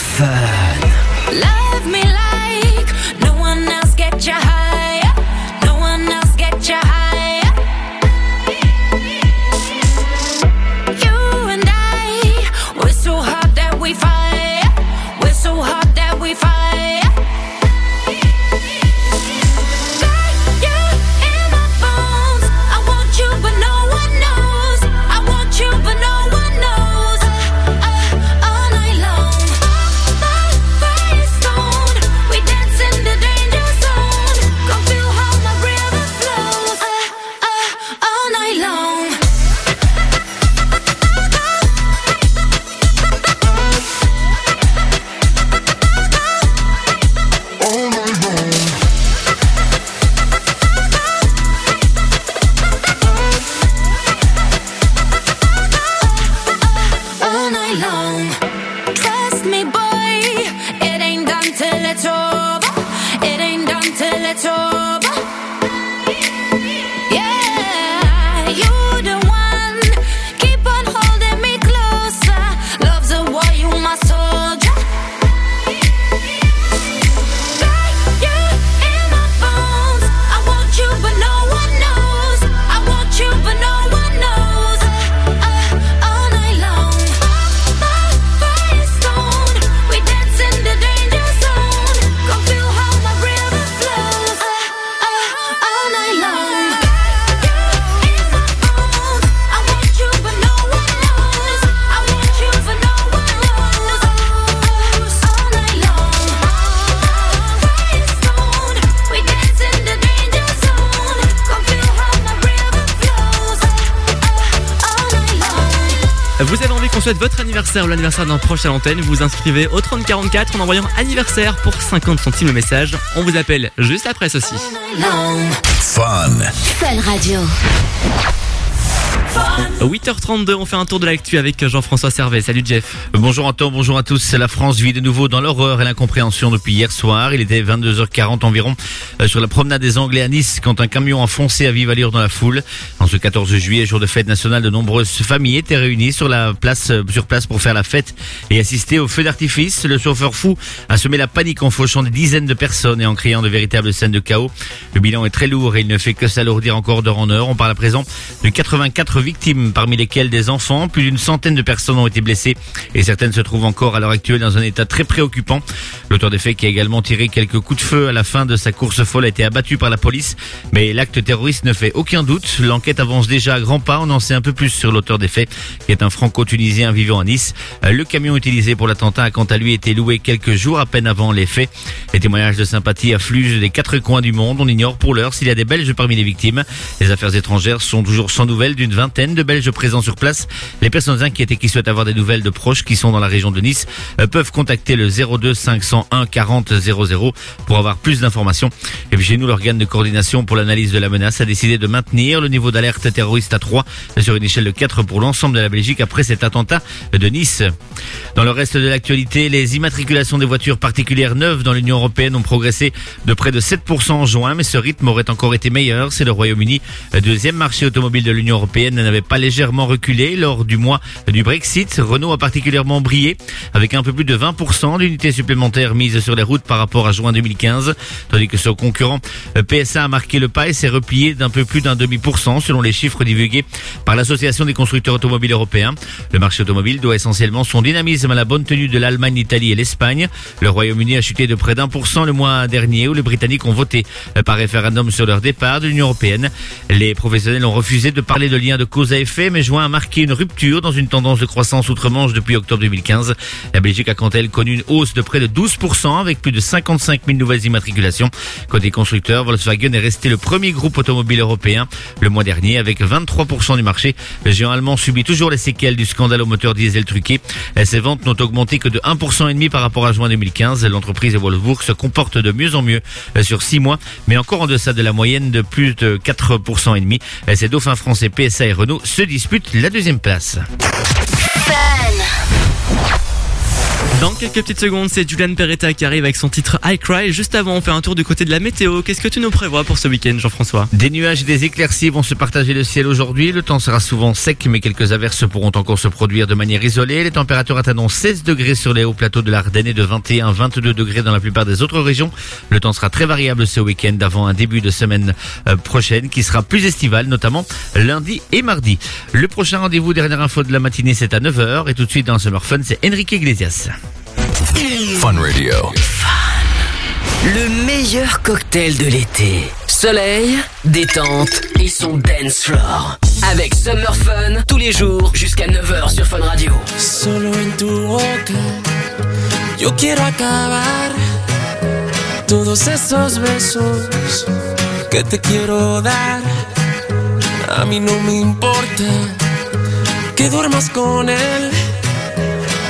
anniversaire ou l'anniversaire d'un proche à l'antenne, vous vous inscrivez au 3044 en envoyant anniversaire pour 50 centimes le message. On vous appelle juste après ceci. Fun. Fun Radio. 8h32, on fait un tour de l'actu avec Jean-François Servet. Salut Jeff. Bonjour Anton, bonjour à tous. La France vit de nouveau dans l'horreur et l'incompréhension depuis hier soir. Il était 22h40 environ euh, sur la promenade des Anglais à Nice quand un camion a foncé à vive allure dans la foule. En ce 14 juillet, jour de fête nationale, de nombreuses familles étaient réunies sur la place, euh, sur place pour faire la fête et assister au feu d'artifice. Le chauffeur fou a semé la panique en fauchant des dizaines de personnes et en criant de véritables scènes de chaos. Le bilan est très lourd et il ne fait que s'alourdir encore d'heure en heure. On parle à présent de 84 victimes, parmi lesquelles des enfants. Plus d'une centaine de personnes ont été blessées et certaines se trouvent encore à l'heure actuelle dans un état très préoccupant. L'auteur des faits qui a également tiré quelques coups de feu à la fin de sa course folle a été abattu par la police. Mais l'acte terroriste ne fait aucun doute. L'enquête avance déjà à grands pas. On en sait un peu plus sur l'auteur des faits, qui est un franco-tunisien vivant à Nice. Euh, Le camion utilisé pour l'attentat a quant à lui été loué quelques jours à peine avant les faits. Les témoignages de sympathie affluent des quatre coins du monde. On ignore pour l'heure s'il y a des Belges parmi les victimes. Les affaires étrangères sont toujours sans nouvelles d'une vingtaine de Belges présents sur place. Les personnes inquiètes et qui souhaitent avoir des nouvelles de proches qui sont dans la région de Nice euh, peuvent contacter le 02 501 40 00 pour avoir plus d'informations. Et puis chez nous, l'organe de coordination pour l'analyse de la menace a décidé de maintenir le niveau d'alerte terroriste à 3 sur une échelle de 4 pour l'ensemble de la Belgique après cet attentat de Nice. Dans le reste de l'actualité, les immatriculations des voitures particulières neuves dans l'Union européenne ont progressé de près de 7% en juin, mais ce rythme aurait encore été meilleur. C'est le Royaume-Uni, deuxième marché automobile de l'Union européenne, n'avait pas légèrement reculé lors du mois du Brexit. Renault a particulièrement brillé avec un peu plus de 20% d'unités supplémentaires mises sur les routes par rapport à juin 2015, tandis que son concurrent euh, PSA a marqué le pas et s'est replié d'un peu plus d'un demi pour cent selon les chiffres divulgués par l'Association des constructeurs automobiles européens. Le marché automobile doit essentiellement son dynamisme à la bonne tenue de l'Allemagne, l'Italie et l'Espagne. Le Royaume-Uni a chuté de près d'un pour cent le mois dernier où les Britanniques ont voté euh, par référendum sur leur départ de l'Union européenne. Les professionnels ont refusé de parler de lien de cause à effet, mais juin a marqué une rupture dans une tendance de croissance outre-Manche depuis octobre 2015. La Belgique a quant à elle connu une hausse de près de 12% avec plus de 55 000 nouvelles immatriculations. Côté constructeur, Volkswagen est resté le premier groupe automobile européen le mois dernier avec 23% du marché. Le géant allemand subit toujours les séquelles du scandale au moteur diesel truqué. Ses ventes n'ont augmenté que de 1% et demi par rapport à juin 2015. L'entreprise de Wolfsburg se comporte de mieux en mieux euh, sur 6 mois, mais encore en deçà de la moyenne de plus de 4% et demi. Euh, Ces dauphins français PSA et Renault se disputent la deuxième place. Dans quelques petites secondes, c'est Julian Peretta qui arrive avec son titre I Cry. Juste avant, on fait un tour du côté de la météo. Qu'est-ce que tu nous prévois pour ce week-end, Jean-François? Des nuages et des éclaircies vont se partager le ciel aujourd'hui. Le temps sera souvent sec, mais quelques averses pourront encore se produire de manière isolée. Les températures atteindront 16 degrés sur les hauts plateaux de l'Ardenne et de 21-22 degrés dans la plupart des autres régions. Le temps sera très variable ce week-end avant un début de semaine euh, prochaine qui sera plus estival, notamment lundi et mardi. Le prochain rendez-vous, dernière info de la matinée, c'est à 9h. Et tout de suite dans Summer Fun, c'est Enrique Iglesias. Fun Radio. Le meilleur cocktail de l'été. Soleil, détente et son dance floor. Avec Summer Fun tous les jours jusqu'à 9h sur Fun Radio. Solo en tu boca, yo quiero acabar todos esos besos que te quiero dar. A mí no me importa que duermas con él,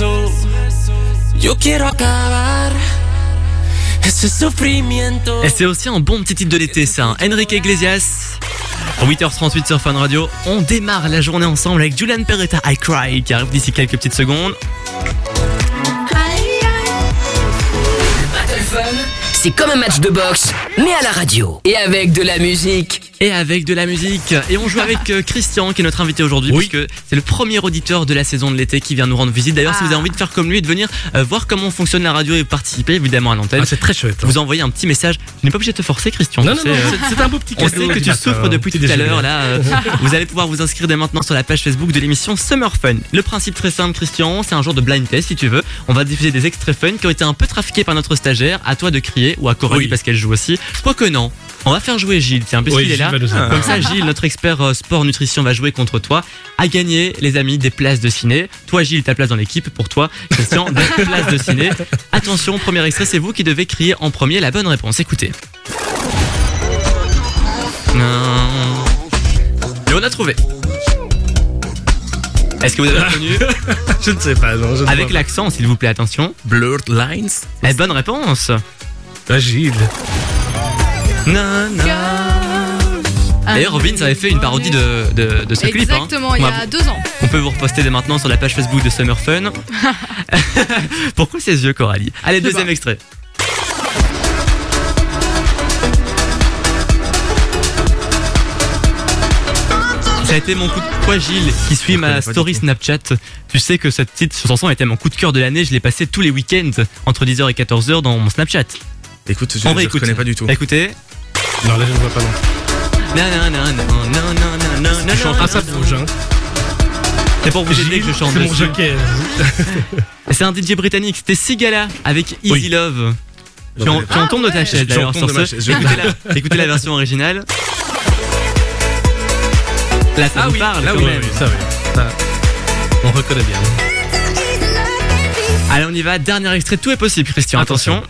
un beso yo quiero acabar ese sufrimiento. Et c'est aussi un bon petit titre de l'été, ça. hein. Enrique Iglesias. 8h38 sur Fun Radio. On démarre la journée ensemble avec Julian Peretta, I Cry, qui arrive d'ici quelques petites secondes. C'est comme un match de boxe, mais à la radio. Et avec de la musique. Et avec de la musique. Et on joue avec euh, Christian, qui est notre invité aujourd'hui, puisque c'est le premier auditeur de la saison de l'été qui vient nous rendre visite. D'ailleurs, si vous avez envie de faire comme lui et de venir euh, voir comment fonctionne la radio et participer évidemment à l'antenne, Ah, c'est très chouette. vous envoyez un petit message. Je n'ai pas obligé de te forcer, Christian. Non, tu non, non, euh, c'est- un beau petit On cadeau sait que tu souffres depuis tout à l'heure. Là, euh, vous allez pouvoir vous inscrire dès maintenant sur la page Facebook de l'émission Summer Fun. Le principe très simple, Christian, c'est un jour de blind test si tu veux. On va diffuser des extraits fun qui ont été un peu trafiqués par notre stagiaire. À toi de crier ou à Coralie Oui. parce qu'elle joue aussi. Quoique non. On va faire jouer Gilles, tiens, puisqu'il Oui, est là. Aider. Comme ça, Gilles, notre expert euh, sport nutrition, va jouer contre toi. À gagner, les amis, des places de ciné. Toi, Gilles, ta place dans l'équipe. Pour toi, Christian, des places de ciné. Attention, premier extrait, c'est vous qui devez crier en premier la bonne réponse. Écoutez. Non. Et on a trouvé. Est-ce que vous avez reconnu Je ne sais pas, non. je ne Avec l'accent, s'il vous plaît, attention. Blurred Lines. Eh, bonne réponse. pas. Gilles. Non, non. D'ailleurs, Robin, ça avait fait une parodie de, de, de ce clip. hein. Exactement, il y a deux ans. On peut vous reposter dès maintenant sur la page Facebook de Summer Fun. Pourquoi ces yeux, Coralie? Allez, deuxième pas. extrait. Ça a été mon coup de poids, Gilles, qui suit ma story. Snapchat. Tu sais que cette petite chanson était mon coup de cœur de l'année. Je l'ai passé tous les week-ends entre 10h et 14h dans mon Snapchat. Écoute, je, réécoute. connais pas du tout. Écoutez. Non, là, je ne vois pas non. Non, non, non, non, non, non, non, non, Tu chantes non, pas ça non. hein. C'est pour vous aider que je chante C'est mon dessus. joker. C'est un DJ britannique, c'était Sigala avec Easy Oui. Love. Tu en, Ah, tu en tombes de ta chaise d'ailleurs sur ce. je- Écoutez la, écoutez la version originale. Là, ça Ah vous oui, parle là, quand oui, même. oui, ça, oui. Ça, on reconnaît bien. Allez, on y va. Dernier extrait. Tout est possible, Christian. Attention.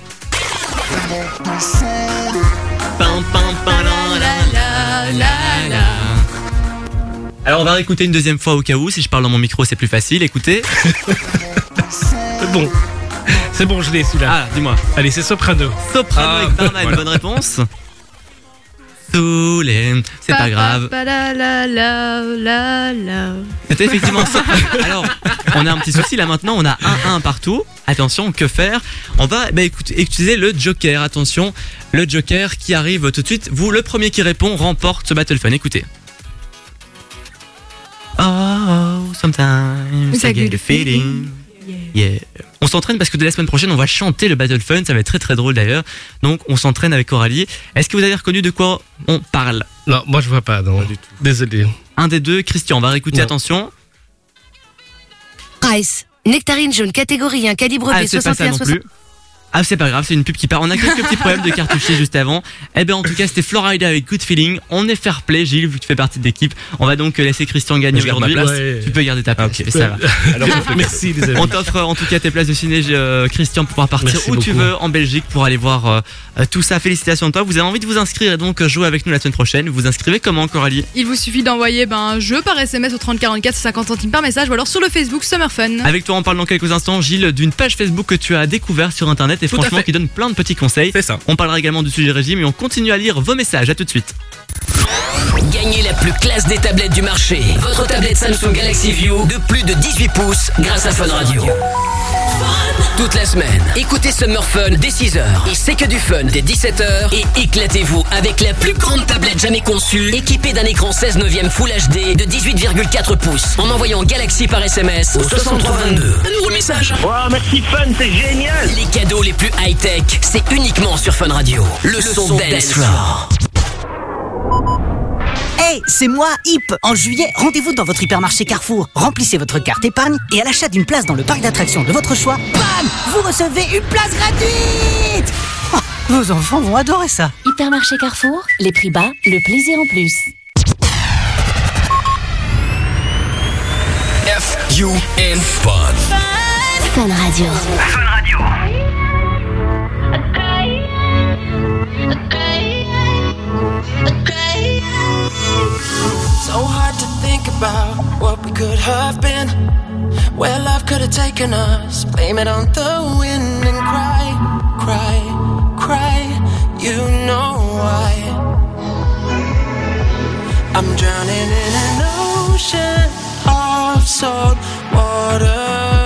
Alors, on va réécouter une deuxième fois au cas où. Si je parle dans mon micro, c'est plus facile. Écoutez. C'est bon. C'est bon, je l'ai celui-là. Ah, dis-moi. Allez, c'est Soprano. Soprano Ah, avec Barman. voilà. Bonne réponse. Tous les. C'est pas grave. C'était effectivement ça. Alors, on a un petit souci là maintenant, on a 1-1 partout. Attention, que faire? On va bah, écoute, utiliser le Joker. Attention, le Joker qui arrive tout de suite. Vous, le premier qui répond, remporte ce Battle Fun. Écoutez. Oh, sometimes I get the feeling. Yeah. On s'entraîne parce que dès la semaine prochaine, on va chanter le Battle Fun. Ça va être très très drôle d'ailleurs. Donc, on s'entraîne avec Coralie. Est-ce que vous avez reconnu de quoi on parle? Non, moi je vois pas. Non. Pas du tout. Désolé. Un des deux, Christian, on va réécouter. Attention. Price, nectarine jaune, catégorie 1, calibre B61. Ah, ah, c'est pas grave, c'est une pub qui part. On a quelques petits problèmes de cartouchier juste avant. Eh ben, en tout cas, c'était Florida avec Good Feeling. On est fair play, Gilles, vu que tu fais partie de l'équipe. On va donc laisser Christian gagner aujourd'hui. place Ouais. Tu peux garder ta place. Ça va. Alors, Merci les amis. On t'offre en tout cas tes places de ciné, euh, Christian, pour pouvoir partir Merci où tu veux en Belgique pour aller voir euh, euh, tout ça. Félicitations à toi. Vous avez envie de vous inscrire et donc jouer avec nous la semaine prochaine. Vous vous inscrivez comment, Coralie? Il vous suffit d'envoyer ben, un jeu par SMS au 3044, c'est 50 centimes par message, ou alors sur le Facebook Summer Fun. Avec toi, on parle dans quelques instants, Gilles, d'une page Facebook que tu as découvert sur internet et Tout franchement qui donne plein de petits conseils. C'est ça. On parlera également du sujet régime et on continue à lire vos messages. À tout de suite. Gagnez la plus classe des tablettes du marché. Votre tablette Samsung Galaxy View de plus de 18 pouces grâce à Fun Radio. Toute la semaine, écoutez Summer Fun dès 6h et c'est que du fun dès 17h et éclatez-vous avec la plus grande tablette jamais conçue équipée d'un écran 16 neuvième Full HD de 18,4 pouces en envoyant Galaxy par SMS au 6322. Un nouveau message. Wow, merci Fun, c'est génial. Les cadeaux les plus high-tech, c'est uniquement sur Fun Radio. Le, son Dance Floor. Hey, c'est moi, Hip En juillet, rendez-vous dans votre hypermarché Carrefour. Remplissez votre carte épargne et à l'achat d'une place dans le parc d'attractions de votre choix, bam Vous recevez une place gratuite Oh, Vos enfants vont adorer ça. Hypermarché Carrefour, les prix bas, le plaisir en plus. F-U-N Fun. Fun Radio. Fun Radio. So hard to think about what we could have been. Where love could have taken us. Blame it on the wind and cry, cry, cry. You know why. I'm drowning in an ocean of salt water.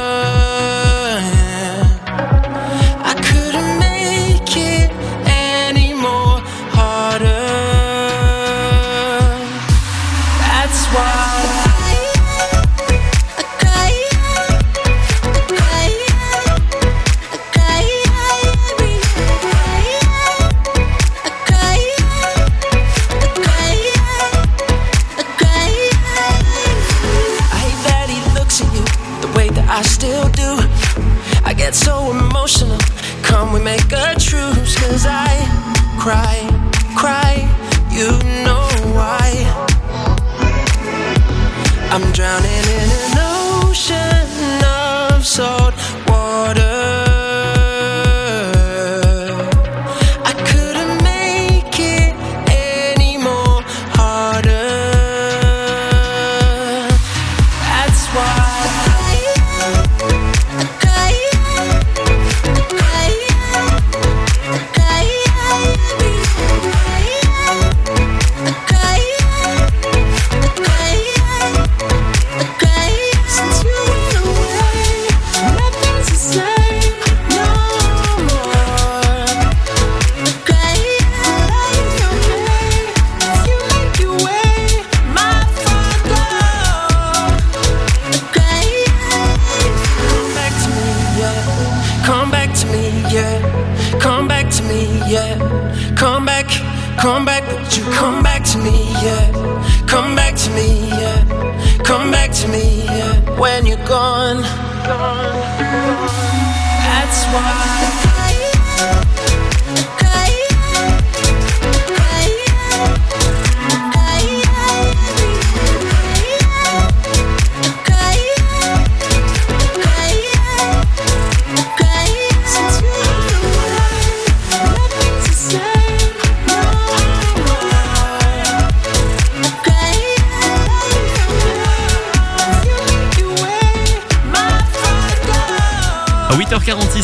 Cry, cry. You know why. I'm drowning in an ocean of salt water.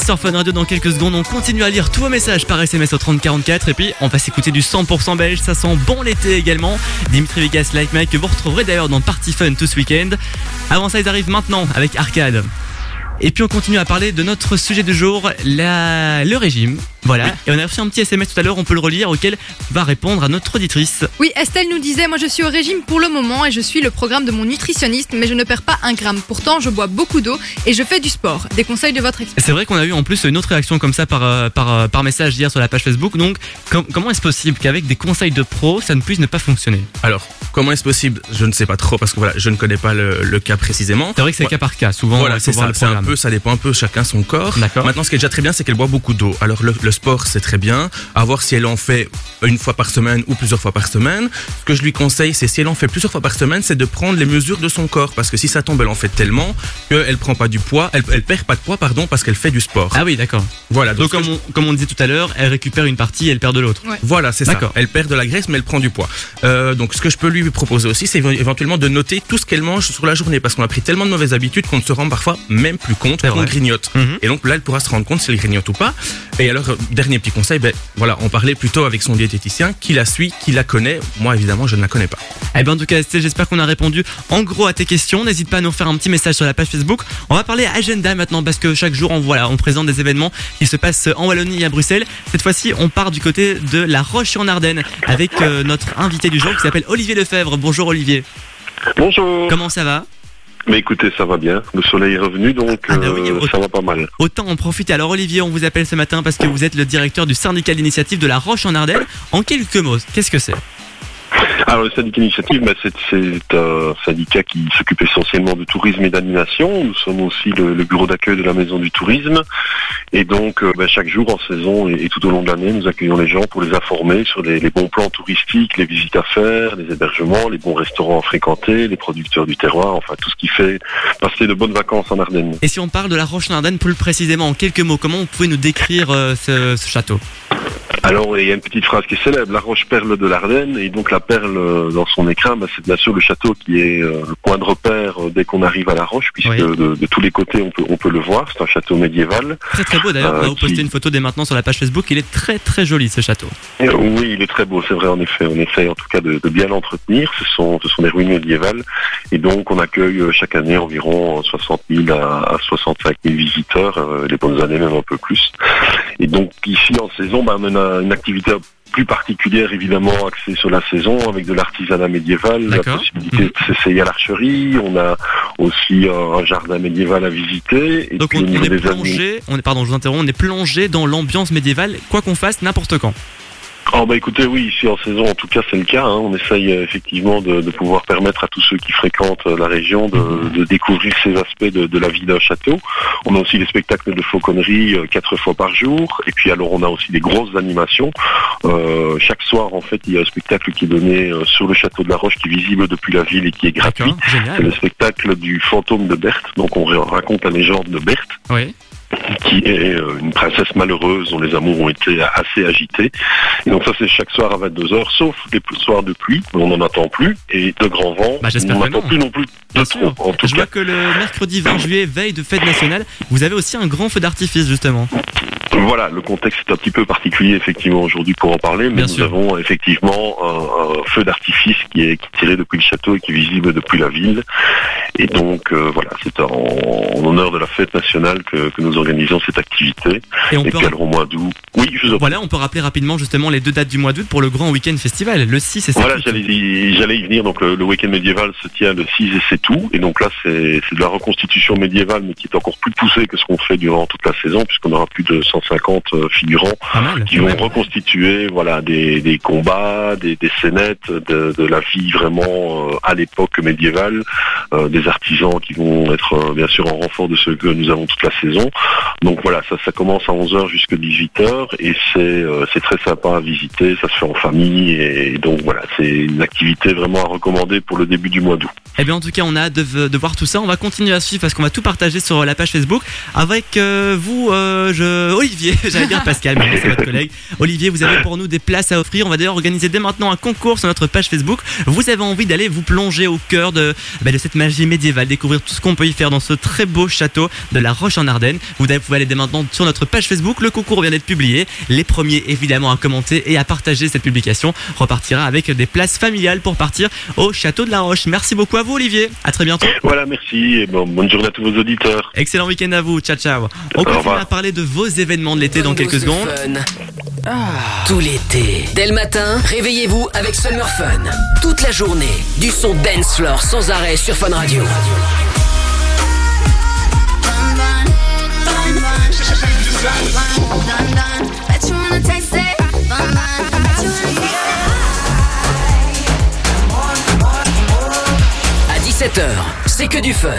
Sur Fun Radio dans quelques secondes, on continue à lire tous vos messages par SMS au 3044 et puis on va s'écouter du 100% belge, ça sent bon l'été également. Dimitri Vegas, Like Mike que vous retrouverez d'ailleurs dans Party Fun tout ce week-end. Avant ça, ils arrivent maintenant avec Arcade. Et puis on continue à parler de notre sujet du jour, le régime. Voilà, et on a reçu un petit SMS tout à l'heure, on peut le relire, auquel va répondre à notre auditrice. Oui, Estelle nous disait, moi je suis au régime pour le moment et je suis le programme de mon nutritionniste, mais je ne perds pas un gramme. Pourtant, je bois beaucoup d'eau et je fais du sport. Des conseils de votre expert. C'est vrai qu'on a eu en plus une autre réaction comme ça par, euh, par, euh, par message hier sur la page Facebook. Donc, com- comment est-ce possible qu'avec des conseils de pro, ça ne puisse ne pas fonctionner? Alors, comment est-ce possible? Je ne sais pas trop parce que voilà, je ne connais pas le, le cas précisément. C'est vrai que c'est Ouais. cas par cas. Souvent, Voilà, c'est ça. C'est un peu, ça dépend un peu chacun son corps. Maintenant, ce qui est déjà très bien, c'est qu'elle boit beaucoup d'eau. Alors le, le sport, c'est très bien. À voir si elle en fait une fois par semaine ou plusieurs fois par semaine. Ce que je lui conseille, c'est si elle en fait plusieurs fois par semaine, c'est de prendre les mesures de son corps, parce que si ça tombe, elle en fait tellement qu'elle prend pas du poids, elle, elle perd pas de poids, pardon, parce qu'elle fait du sport. Ah oui, d'accord. Voilà. Donc, comme, on, comme on disait tout à l'heure, elle récupère une partie et elle perd de l'autre. Voilà, c'est ça. Elle perd de la graisse, mais elle prend du poids. Euh, donc, ce que je peux lui proposer aussi, c'est éve- éventuellement de noter tout ce qu'elle mange sur la journée, parce qu'on a pris tellement de mauvaises habitudes qu'on ne se rend parfois même plus compte qu'on grignote. Mhm. Et donc là, elle pourra se rendre compte si elle grignote ou pas. Et alors, euh, dernier petit conseil, ben voilà, on parlait plutôt avec son diététicien, qui la suit, qui la connaît. Moi, évidemment, je ne la connais pas. Eh ben en tout cas, j'espère qu'on a répondu en gros à tes questions. N'hésite pas à nous faire un petit message sur la page Facebook. On va parler agenda maintenant parce que chaque jour, on voilà, on présente des événements qui se passent en Wallonie et à Bruxelles. Cette fois-ci, on part du côté de La Roche en Ardenne avec euh, notre invité du jour qui s'appelle Olivier Lefebvre. Bonjour Olivier. Bonjour. Comment ça va? Mais écoutez, ça va bien. Le soleil est revenu, donc Ah euh, ça va pas mal. Autant en profiter. Alors Olivier, on vous appelle ce matin parce que vous êtes le directeur du syndicat d'initiative de La Roche en Ardenne. En quelques mots, qu'est-ce que c'est? Alors le syndicat initiative, bah, c'est un syndicat qui s'occupe essentiellement de tourisme et d'animation. Nous sommes aussi le, bureau d'accueil de la maison du tourisme. Et donc euh, bah, chaque jour en saison et, tout au long de l'année, nous accueillons les gens pour les informer sur les, bons plans touristiques, les visites à faire, les hébergements, les bons restaurants à fréquenter, les producteurs du terroir, enfin tout ce qui fait passer de bonnes vacances en Ardennes. Et si on parle de La Roche en Ardenne plus précisément en quelques mots, comment vous pouvez nous décrire euh, ce château? Alors, il y a une petite phrase qui est célèbre, la roche perle de l'Ardenne, et donc la perle euh, dans son écrin, bah, c'est bien sûr le château qui est euh, le point de repère euh, dès qu'on arrive à la roche, puisque Oui. de, de tous les côtés on peut, on peut le voir, c'est un château médiéval. Très très beau d'ailleurs, on Euh, vous qui- une photo dès maintenant sur la page Facebook, il est très très joli ce château. Euh, Oui, il est très beau, c'est vrai en effet. On essaye en tout cas de, de bien l'entretenir. Ce sont, ce sont des ruines médiévales. Et donc on accueille chaque année environ 60 000 à, à 65 000 visiteurs, euh, les bonnes années même un peu plus. Et donc ici en saison, bah, on a une activité plus particulière évidemment axée sur la saison avec de l'artisanat médiéval, la possibilité de s'essayer à l'archerie. On a aussi euh, un jardin médiéval à visiter. Et Donc puis on, au niveau on est plongé, on est, pardon, je vous interromps, on est plongé dans l'ambiance médiévale, quoi qu'on fasse, n'importe quand. Oh bah écoutez, oui, ici en saison, en tout cas, c'est le cas. hein. On essaye euh, effectivement de, de pouvoir permettre à tous ceux qui fréquentent euh, la région de, de découvrir ces aspects de, de la vie d'un château. On a aussi des spectacles de fauconnerie euh, quatre fois par jour. Et puis alors, on a aussi des grosses animations. Euh, chaque soir, en fait, il y a un spectacle qui est donné sur le château de la Roche, qui est visible depuis la ville et qui est gratuit. C'est le spectacle du fantôme de Berthe. Donc on ra- raconte la légende de Berthe Oui. Qui est euh, une princesse malheureuse dont les amours ont été assez agités. Et donc ça c'est chaque soir à 22h, sauf les soirs de pluie, où on n'en attend plus, et de grands vents, Bah, on n'attend plus non plus de trop. En tout Je cas, vois que le mercredi 20 juillet, veille de fête nationale, vous avez aussi un grand feu d'artifice justement. Voilà, le contexte est un petit peu particulier effectivement aujourd'hui pour en parler, mais nous avons effectivement un, feu d'artifice qui est tiré depuis le château et qui est visible depuis la ville. Et donc euh, voilà, c'est en, honneur de la fête nationale que, nous organisons cette activité. Et, on peut. Oui, je vous. Voilà, on peut rappeler rapidement justement les deux dates du mois d'août pour le grand week-end festival, le 6 et 7 Voilà, j'allais y, venir. Donc le, week-end médiéval se tient le 6 et c'est tout. Et donc là, c'est de la reconstitution médiévale, mais qui est encore plus poussée que ce qu'on fait durant toute la saison, puisqu'on aura plus de 50 euh, figurants qui vont reconstituer voilà des, des combats, des, des scénettes de, la vie vraiment euh, à l'époque médiévale, euh, des artisans qui vont être bien sûr en renfort de ce que nous avons toute la saison. Donc voilà, ça, ça commence à 11h jusqu'à 18h et c'est très sympa à visiter, ça se fait en famille et donc voilà, c'est une activité vraiment à recommander pour le début du mois d'août. Eh bien en tout cas, on a hâte de, de voir tout ça, on va continuer à suivre parce qu'on va tout partager sur la page Facebook avec vous, je... j'allais dire Pascal, mais c'est votre collègue. Olivier, vous avez pour nous des places à offrir, on va d'ailleurs organiser dès maintenant un concours sur notre page Facebook. Vous avez envie d'aller vous plonger au cœur de, bah, de cette magie médiévale, découvrir tout ce qu'on peut y faire dans ce très beau château de la Roche en Ardennes. Vous pouvez aller dès maintenant sur notre page Facebook, le concours vient d'être publié. Les premiers évidemment à commenter et à partager cette publication repartira avec des places familiales pour partir au château de la Roche. Merci beaucoup à vous Olivier, à très bientôt. Voilà, merci et bon, bonne journée à tous vos auditeurs. Excellent week-end à vous, ciao ciao. On continue à parler de vos événements de l'été dans quelques secondes. Tout l'été. Dès le matin, réveillez-vous avec Summer Fun. Toute la journée, du son dance floor sans arrêt sur Fun Radio. À 17h, c'est que du fun.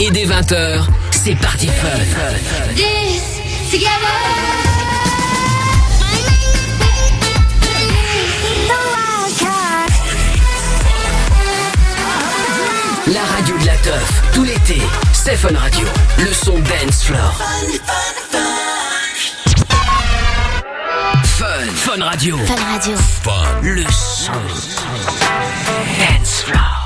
Et dès 20h, c'est parti fun. La radio de la teuf, tout l'été, c'est Fun Radio. Le son dance floor. Fun, Fun Radio. Fun Radio. Fun. Le son. Dance floor.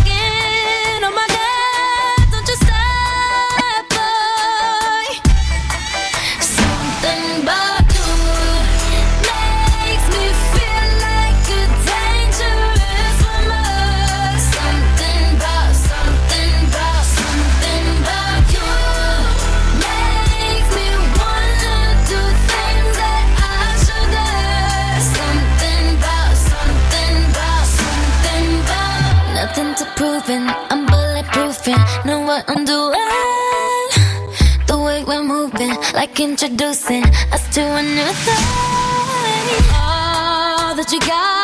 Know what I'm doing. The way we're moving, like introducing us to a new thing. All that you got's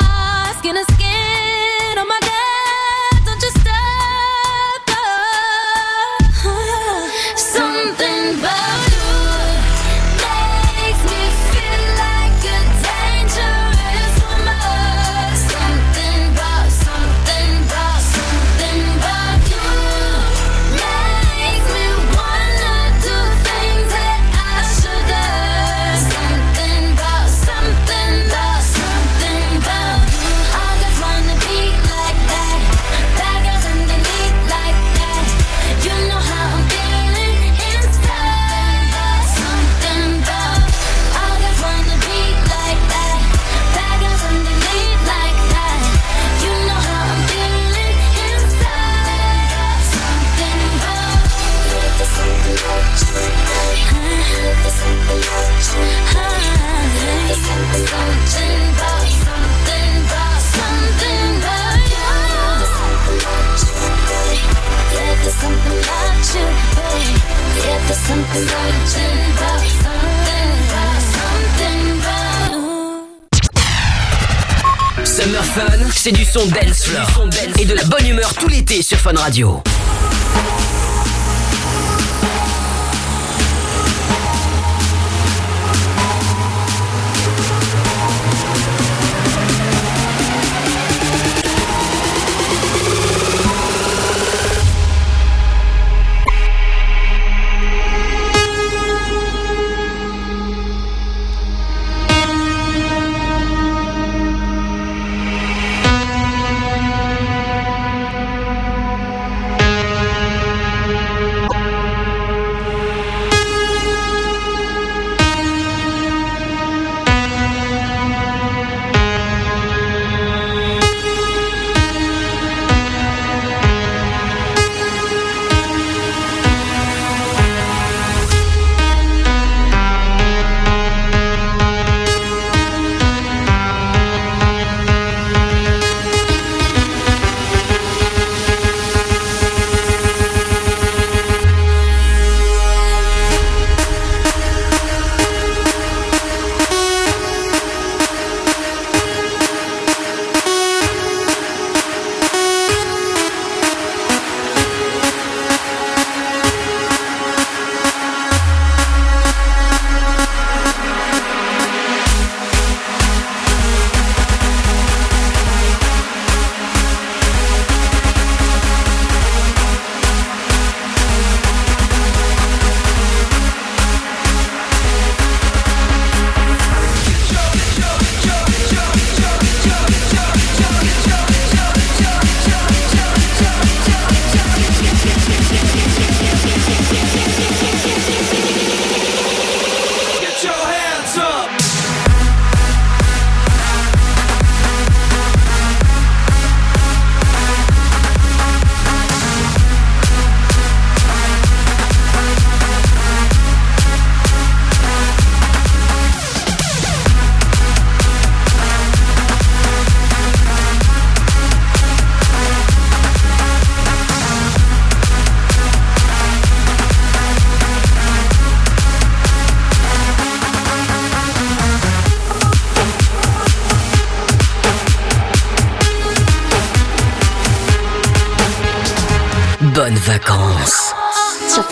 Summer Fun, c'est du son dance floor. Et de la bonne humeur tout l'été sur Fun Radio.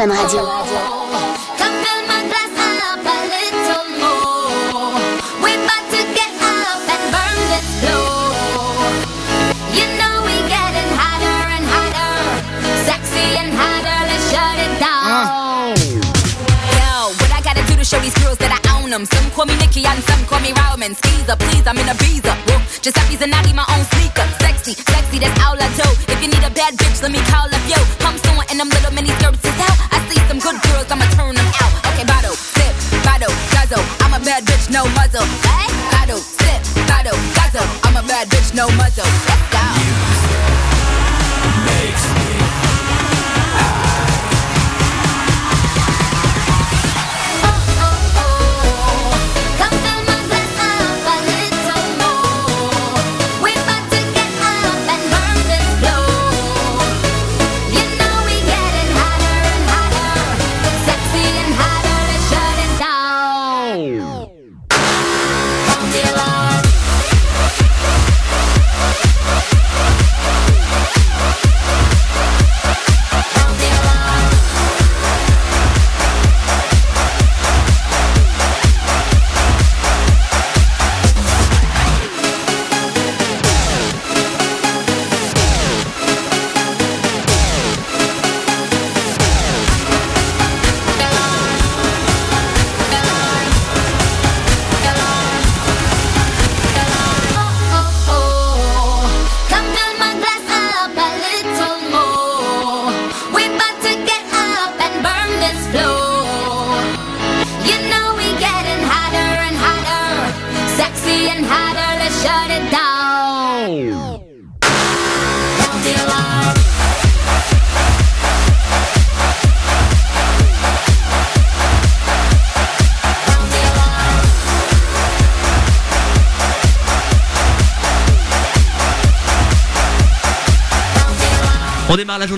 Sur Fun Radio. Show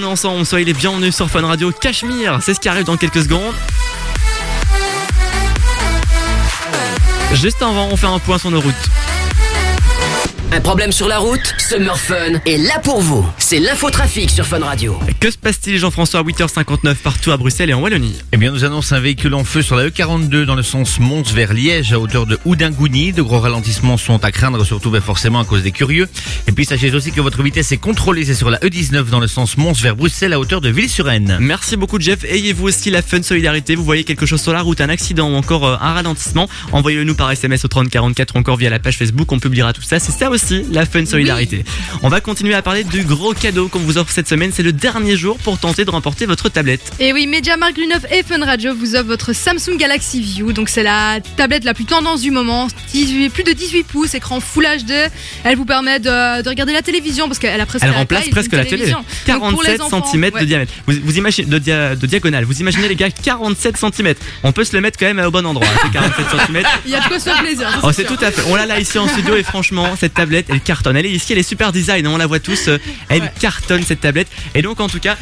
ensemble, soyez les bienvenus sur Fun Radio Cachemire, c'est ce qui arrive dans quelques secondes. Juste avant, on fait un point sur nos routes. Un problème sur la route Summer Fun est là pour vous. C'est l'infotrafic sur Fun Radio. Que se passe-t-il Jean-François à 8h59 partout à Bruxelles et en Wallonie? Eh bien, nous annonce un véhicule en feu sur la E42 dans le sens Mons vers Liège à hauteur de Oudingouni. De gros ralentissements sont à craindre, surtout ben, forcément à cause des curieux. Et puis, sachez aussi que votre vitesse est contrôlée. C'est sur la E19 dans le sens Mons vers Bruxelles à hauteur de Ville-sur-Aisne. Merci beaucoup Jeff. Ayez-vous aussi la Fun Solidarité? Vous voyez quelque chose sur la route, un accident ou encore euh, un ralentissement? Envoyez-le nous par SMS au 3044 ou encore via la page Facebook. On publiera tout ça. C'est ça aussi la Fun Solidarité. On va continuer à parler du gros cadeau qu'on vous offre cette semaine. C'est le dernier jour pour tenter de remporter votre tablette. Et oui, MediaMarkt Luneuf et Fun Radio vous offrent votre Samsung Galaxy View. Donc c'est la tablette la plus tendance du moment. 18 plus de 18 pouces, écran Full HD. Elle vous permet de, de regarder la télévision parce qu'elle a presque Elle la remplace taille presque la télé. télévision. Donc, pour les 47 enfants, cm ouais. de diamètre. Vous, vous imaginez de, dia- de diagonale. Vous imaginez les gars 47 cm. On peut se le mettre quand même au bon endroit. hein, ces 47 cm. Il y a de quoi se faire plaisir. Oh, c'est sûr. tout à fait. On l'a là ici en studio et franchement, cette tablette, elle cartonne. Elle est ici, elle est super design. hein, On la voit tous. euh, Elle cartonne cette tablette. Et donc, en tout cas,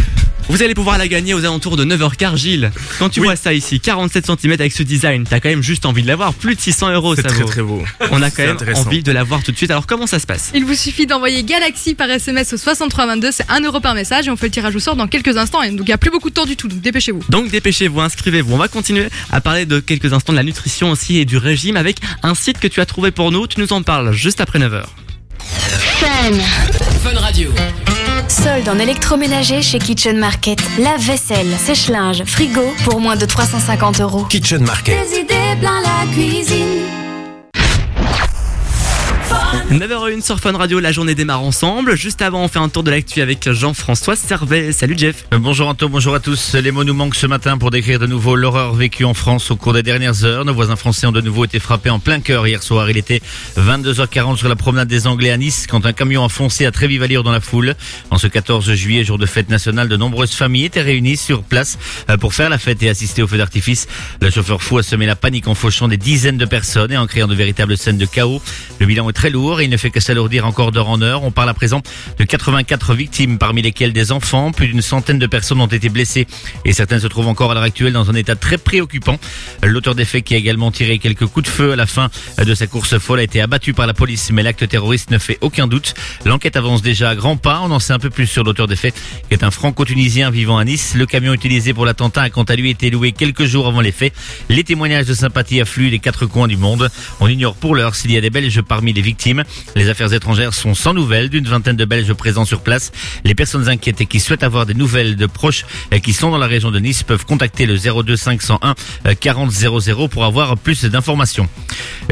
vous allez pouvoir la gagner aux alentours de 9h15, Gilles. Quand tu vois ça ici, 47 cm avec ce design, t'as quand même juste envie de l'avoir. Plus de 600 euros, ça très, vaut. très beau. On a quand même envie de l'avoir tout de suite. Alors, comment ça se passe? Il vous suffit d'envoyer Galaxy par SMS au 6322, c'est 1 euro par message et on fait le tirage au sort dans quelques instants. Et donc il n'y a plus beaucoup de temps du tout, donc dépêchez-vous. Donc dépêchez-vous, inscrivez-vous. On va continuer à parler de quelques instants de la nutrition aussi et du régime avec un site que tu as trouvé pour nous. Tu nous en parles juste après 9h. Fun. Fun Radio. Solde en électroménager chez Kitchen Market. Lave-vaisselle, sèche-linge, frigo pour moins de 350 euros. Kitchen Market. Des idées plein la cuisine. 9h01 sur Fun Radio, la journée démarre ensemble. Juste avant, on fait un tour de l'actu avec Jean-François Servet. Salut Jeff. Euh, Bonjour Anto, bonjour à tous. Les mots nous manquent ce matin pour décrire de nouveau l'horreur vécue en France au cours des dernières heures. Nos voisins français ont de nouveau été frappés en plein cœur hier soir. Il était 22h40 sur la promenade des Anglais à Nice quand un camion a foncé à allure dans la foule. En ce 14 juillet, jour de fête nationale, de nombreuses familles étaient réunies sur place euh, pour faire la fête et assister au feu d'artifice. Le chauffeur fou a semé la panique en fauchant des dizaines de personnes et en créant de véritables scènes de chaos. Le bilan est très lourd. Et il ne fait que s'alourdir encore d'heure en heure. On parle à présent de 84 victimes, parmi lesquelles des enfants. Plus d'une centaine de personnes ont été blessées et certaines se trouvent encore à l'heure actuelle dans un état très préoccupant. L'auteur des faits qui a également tiré quelques coups de feu à la fin de sa course folle a été abattu par la police, mais l'acte terroriste ne fait aucun doute. L'enquête avance déjà à grands pas. On en sait un peu plus sur l'auteur des faits, qui est un franco-tunisien vivant à Nice. Le camion utilisé pour l'attentat a quant à lui été loué quelques jours avant les faits. Les témoignages de sympathie affluent des quatre coins du monde. On ignore pour l'heure s'il y a des Belges parmi les victimes. Les affaires étrangères sont sans nouvelles d'une vingtaine de Belges présents sur place. Les personnes inquiètes et qui souhaitent avoir des nouvelles de proches euh, qui sont dans la région de Nice peuvent contacter le 02 501 euh, 40 00 pour avoir plus d'informations.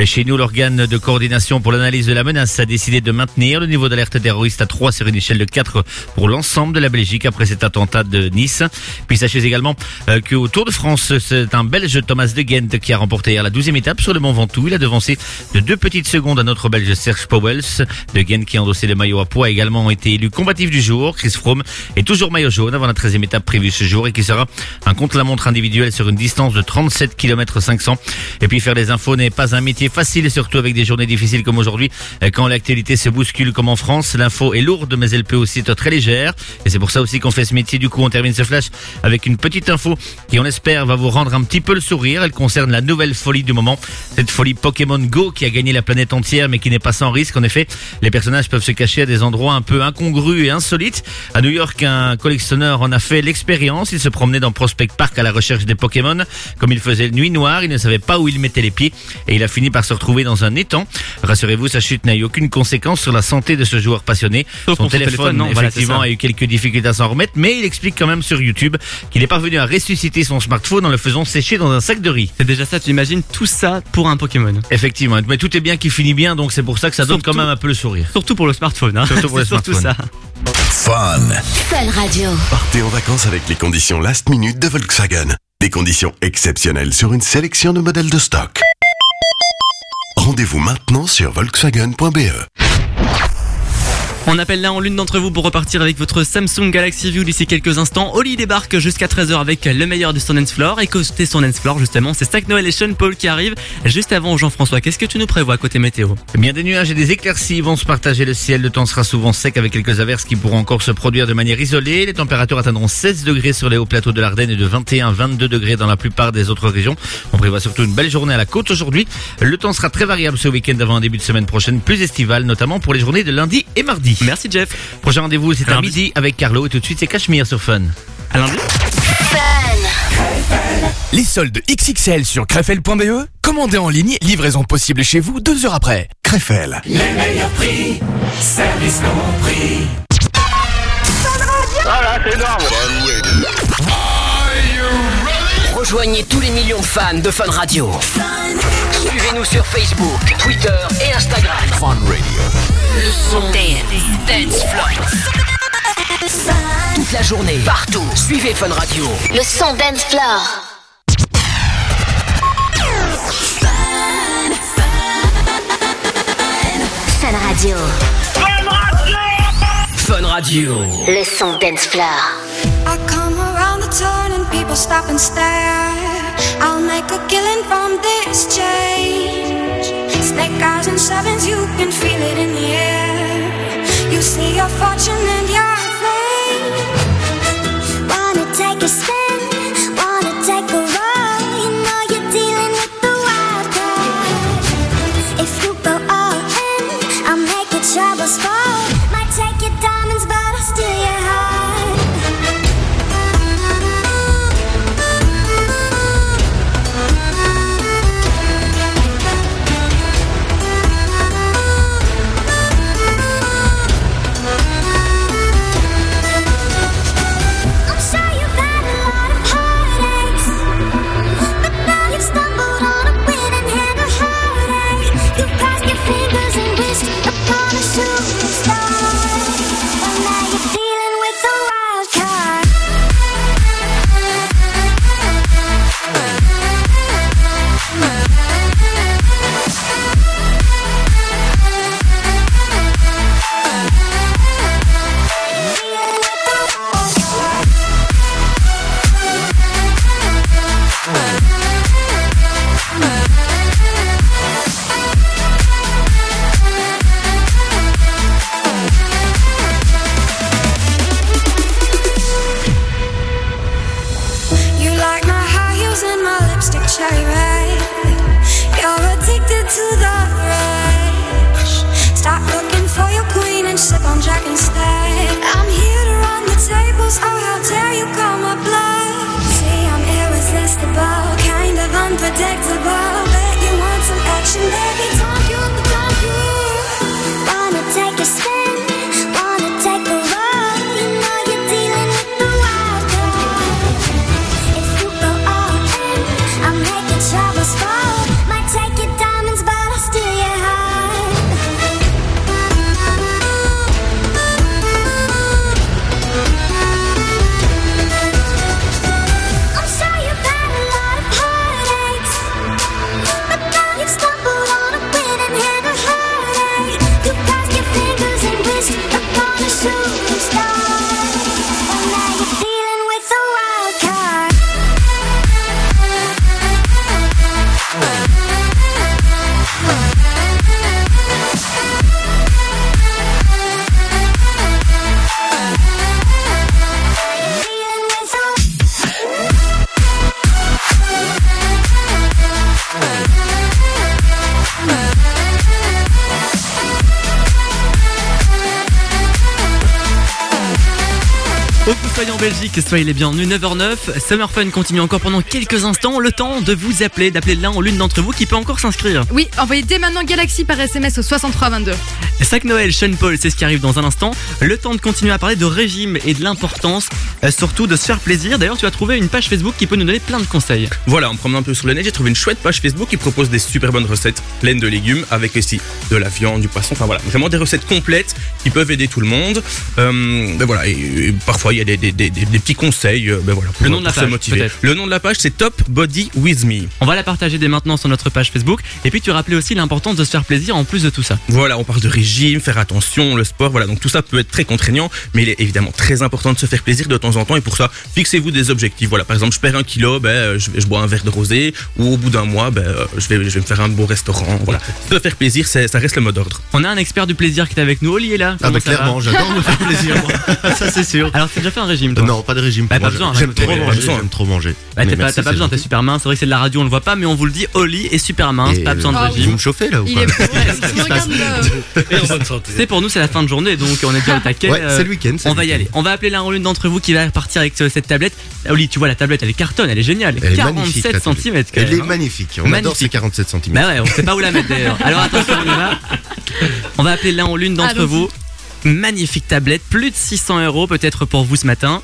Chez nous, l'organe de coordination pour l'analyse de la menace a décidé de maintenir le niveau d'alerte terroriste à 3 sur une échelle de 4 pour l'ensemble de la Belgique après cet attentat de Nice. Puis sachez également euh, qu'au Tour de France, c'est un Belge Thomas de Ghent qui a remporté hier la 12e étape sur le Mont Ventoux. Il a devancé de deux petites secondes à notre Belge Serge Powels. De Ghent qui a endossé le maillot à poids a également été élu combatif du jour. Chris Froome est toujours maillot jaune avant la 13e étape prévue ce jour et qui sera un contre-la-montre individuel sur une distance de 37 km 500. Et puis faire des infos n'est pas un métier facile, surtout avec des journées difficiles comme aujourd'hui, euh, quand l'actualité se bouscule comme en France. L'info est lourde, mais elle peut aussi être très légère. Et c'est pour ça aussi qu'on fait ce métier. Du coup, on termine ce flash avec une petite info qui, on espère, va vous rendre un petit peu le sourire. Elle concerne la nouvelle folie du moment. Cette folie Pokémon Go qui a gagné la planète entière, mais qui n'est pas sans risque. En effet, les personnages peuvent se cacher à des endroits un peu incongrus et insolites. À New York, un collectionneur en a fait l'expérience. Il se promenait dans Prospect Park à la recherche des Pokémon. Comme il faisait nuit noire, il ne savait pas où il mettait les pieds et il a fini par se retrouver dans un étang. Rassurez-vous, sa chute n'a eu aucune conséquence sur la santé de ce joueur passionné. Sauf Son téléphone, téléphone, non, voilà, effectivement, a eu quelques difficultés à s'en remettre, mais il explique quand même sur YouTube qu'il est parvenu à ressusciter son smartphone en le faisant sécher dans un sac de riz. C'est déjà ça, tu imagines tout ça pour un Pokémon. Effectivement, mais tout est bien qui finit bien, donc c'est pour ça que ça donne Surtout- quand même un peu le sourire. Surtout pour le smartphone. Hein. Surtout pour le surtout ça. Fun. Fun Radio. Partez en vacances avec les conditions last minute de Volkswagen. Des conditions exceptionnelles sur une sélection de modèles de stock. Rendez-vous maintenant sur volkswagen.be. On appelle l'un en l'une d'entre vous pour repartir avec votre Samsung Galaxy View d'ici quelques instants. Oli débarque jusqu'à 13h avec le meilleur du Dance Floor. Et côté Dance Floor, justement, c'est Stack Noël et Sean Paul qui arrivent. Juste avant, Jean-François, qu'est-ce que tu nous prévois côté météo? Eh Bien des nuages et des éclaircies vont se partager le ciel. Le temps sera souvent sec avec quelques averses qui pourront encore se produire de manière isolée. Les températures atteindront 16 degrés sur les hauts plateaux de l'Ardenne et de 21-22 degrés dans la plupart des autres régions. On prévoit surtout une belle journée à la côte aujourd'hui. Le temps sera très variable ce week-end avant un début de semaine prochaine, plus estival, notamment pour les journées de lundi et mardi. Merci Jeff. Prochain rendez-vous, c'est à midi avec Carlo et tout de suite c'est Cachemire sur Fun. À lundi. Les soldes XXL sur crefel.be. Commandez en ligne, livraison possible chez vous deux heures après. Crefel. Les meilleurs prix, service compris. Ah là, c'est énorme. Rejoignez tous les millions de fans de Fun Radio. Suivez-nous sur Facebook, Twitter et Instagram. Fun Radio. Le son Dance, Dance Floor. Toute la journée, partout. Suivez Fun Radio. Le son Dance Floor. Fun Radio. Fun Radio. Le son Dance Floor. I come around turn and people stop and stare. I'll make a killing from this change. Snake eyes and sevens, you can feel it in the air. You see your fortune and your fame. Wanna take a spin? Soyez en Belgique, soyez les bienvenus, 9h09. Summer Fun continue encore pendant quelques instants. Le temps de vous appeler, d'appeler l'un ou l'une d'entre vous qui peut encore s'inscrire. Oui, envoyez dès maintenant Galaxy par SMS au 6322. Sac Noël, Sean Paul, c'est ce qui arrive dans un instant. Le temps de continuer à parler de régime et de l'importance, euh, surtout de se faire plaisir. D'ailleurs, tu as trouvé une page Facebook qui peut nous donner plein de conseils. Voilà, en me promenant un peu sur le net, j'ai trouvé une chouette page Facebook qui propose des super bonnes recettes pleines de légumes avec aussi de la viande, du poisson, enfin voilà, vraiment des recettes complètes qui peuvent aider tout le monde. Euh, ben voilà, et, et parfois il y a des, des- des- des- des petits conseils, euh, ben voilà, pour, Le nom de la pour se page. Le nom de la page c'est Top Body With Me. On va la partager dès maintenant sur notre page Facebook. Et puis, tu rappelais aussi l'importance de se faire plaisir en plus de tout ça. Voilà, on parle de régime, faire attention, le sport, voilà, donc tout ça peut être très contraignant, mais il est évidemment très important de se faire plaisir de temps en temps, et pour ça, fixez-vous des objectifs. Voilà, par exemple, je perds un kilo, ben, euh, je, bois un verre de rosé, ou au bout d'un mois, ben, euh, je, vais, je vais me faire un beau restaurant. Voilà, se faire plaisir, c'est- ça reste le mot d'ordre. On a un expert du plaisir qui est avec nous, Oli est là. Ah bah clairement, j'adore me faire plaisir. moi. Ça c'est sûr. Alors, t'as déjà fait un régime, toi Non, pas de régime. Bah, pour pas besoin, J'aime hein, trop manger. besoin. J'aime trop manger. Bah, t'as pas, besoin, t'es super mince. C'est vrai que c'est de la radio, on le voit pas, mais on vous le dit, Oli est super mince, Et, pas besoin de euh, régime. Vous me chauffez là ou pas santé. C'est pour nous, c'est la fin de journée, donc on est déjà au taquet. Ouais, Euh, c'est le week-end. c'est On va y week-end. aller. On va appeler l'un ou l'une d'entre vous qui va partir avec ce- cette tablette. Oli, tu vois, la tablette, elle est cartonne, elle est géniale. Elle est magnifique. 47 la tablette. cm. Elle est magnifique. On adore ces Magnifique. 47 cm. Bah ouais, on sait pas où la mettre d'ailleurs. Alors attention, on y va. On va appeler l'un ou l'une d'entre vous. Magnifique tablette, plus de 600 euros peut-être pour vous ce matin.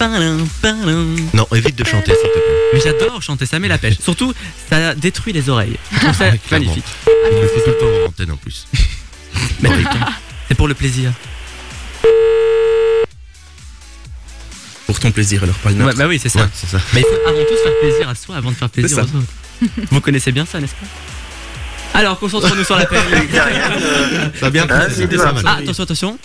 Non, évite de chanter s'il te plaît. Mais j'adore chanter, ça met la pêche. Surtout, ça détruit les oreilles. Je trouve ça Ouais, clairement. magnifique. Il le fait tout le temps en antenne en plus. Mais C'est pour le plaisir. Pour ton plaisir, alors pas le Ouais, nôtre. bah oui, c'est ça. Ouais. Mais il faut avant tout se faire plaisir à soi avant de faire plaisir aux autres. Vous connaissez bien ça, n'est-ce pas? Alors, concentrons-nous sur l'appel. Ça a bien Ah. Ah, attention, attention.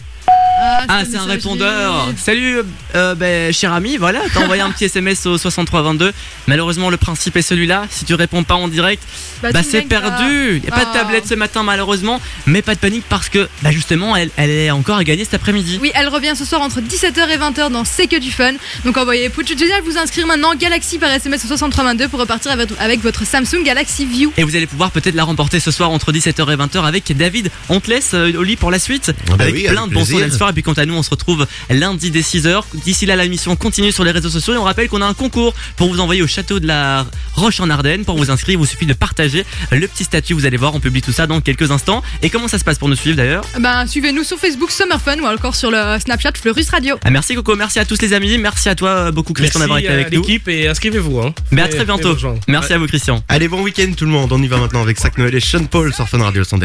Ah, Ah, c'est un répondeur. Salut, euh, ben, cher ami, voilà, t'as envoyé un petit SMS au 6322. Malheureusement, le principe est celui-là. Si tu réponds pas en direct, Bah, bah c'est perdu. Y a pas de Ah. tablette ce matin, malheureusement. Mais pas de panique parce que, bah, justement, elle, elle est encore à gagner cet après-midi. Oui, elle revient ce soir entre 17h et 20h dans C'est que du fun. Donc envoyez Pouch Génial vous inscrire maintenant Galaxy par SMS au 6322 pour repartir avec, avec votre Samsung Galaxy View. Et vous allez pouvoir peut-être la remporter ce soir entre 17h et 20h avec David. On te laisse euh, au lit pour la suite Ah bah avec oui, plein avec de bons soir. Et puis quant à nous, on se retrouve lundi dès 6h. D'ici là, la mission continue sur les réseaux sociaux. Et on rappelle qu'on a un concours pour vous envoyer au château de la Roche en Ardennes. Pour vous inscrire, il vous suffit de partager le petit statut. Vous allez voir, on publie tout ça dans quelques instants. Et comment ça se passe pour nous suivre d'ailleurs? Ben, suivez-nous sur Facebook Summer Fun ou encore sur le Snapchat Fleurus Radio. Ah, Merci Coco, merci à tous les amis. Merci à toi euh, beaucoup Christian d'avoir été Merci à avec nous. l'équipe et inscrivez-vous. Hein. Mais à très bientôt. Merci à vous Christian. Allez, bon week-end tout le monde. On y va maintenant avec Sac Noël et Sean Paul sur Fun Radio sans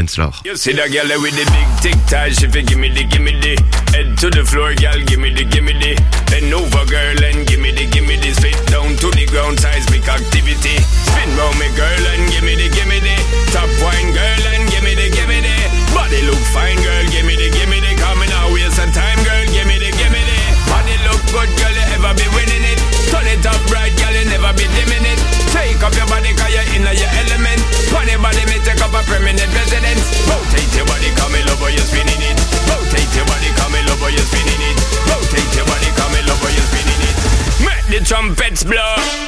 with the big tic tac, she fi gimme the gimme the head to the floor, girl, gimme the gimme the. Bend over, girl, and gimme the gimme the. Spit down to the ground, seismic activity. Spin round me, girl, and gimme the gimme the. Top wine, girl, and gimme the gimme the. Body look fine, girl, the trumpets blow.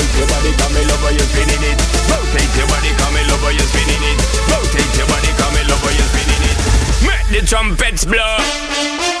Rotate your body, come and love you spinning it. Rotate your body, come and love you spinning it. Rotate your body, come love you spinning it. Make the trumpets blow.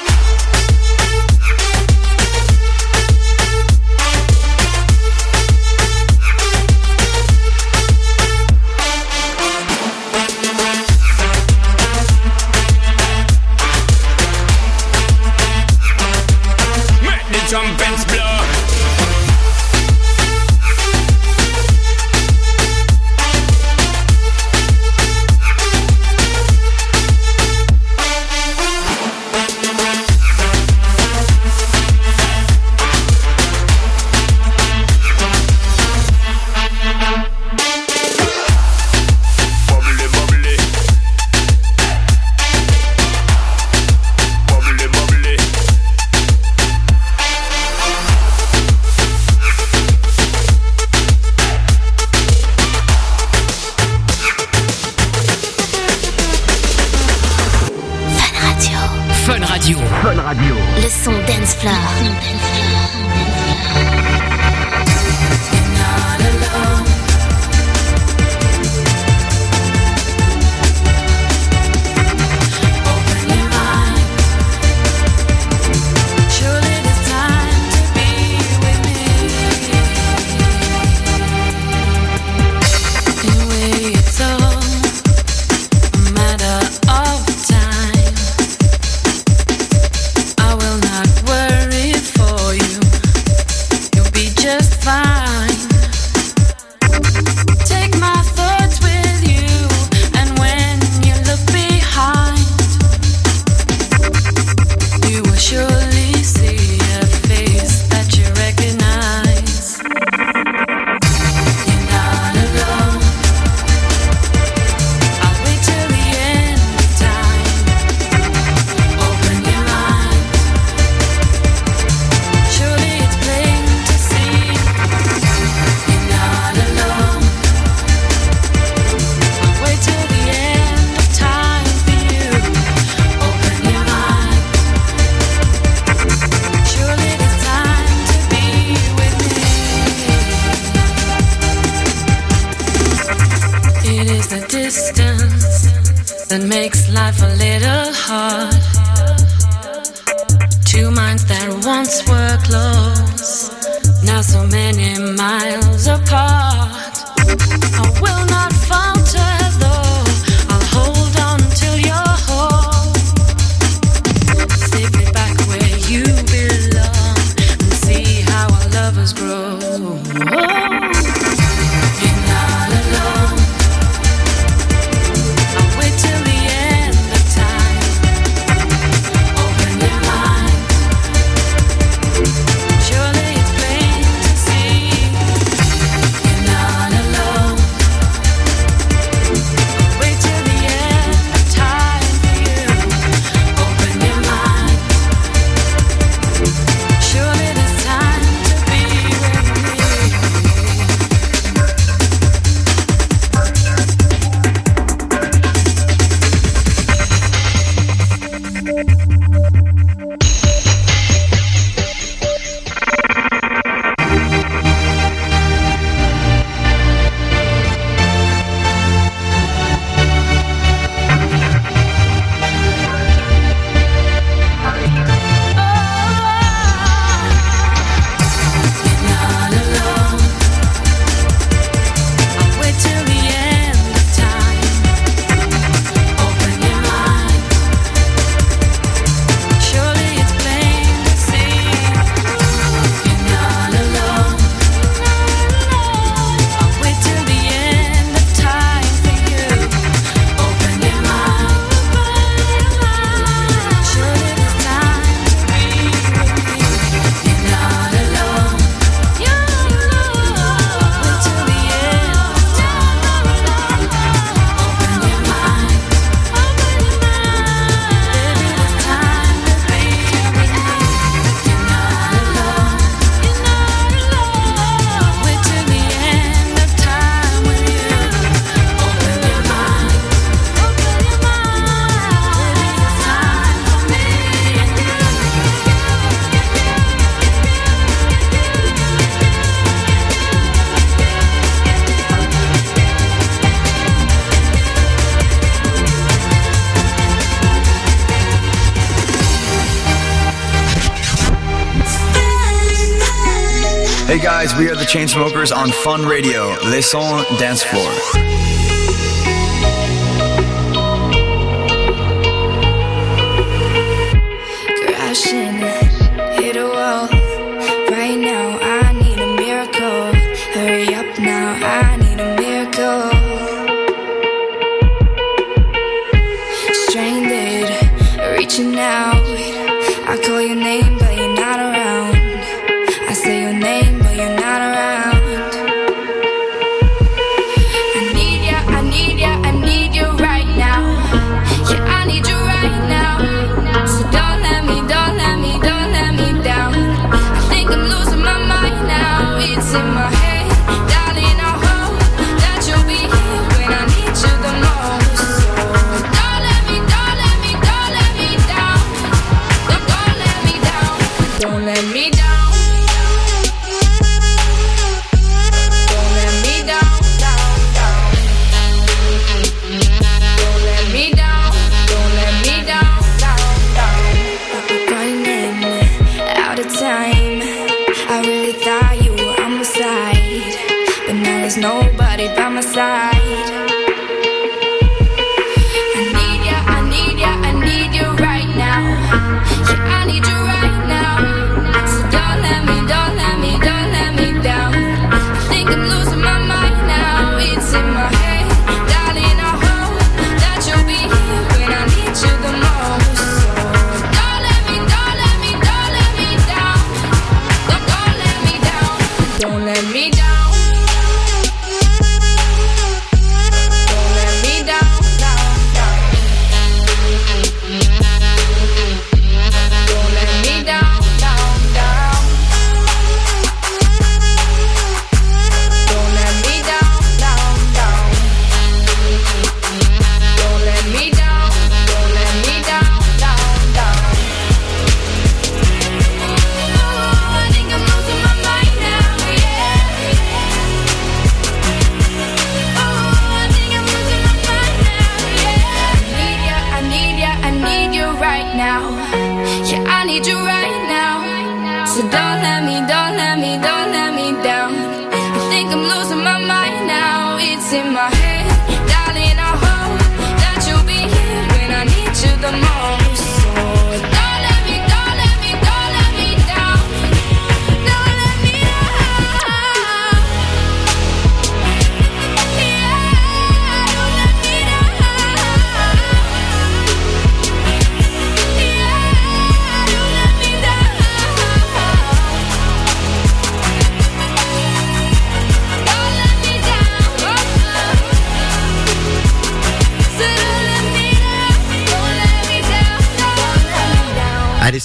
We are the Chainsmokers on Fun Radio. Les sons dance floor.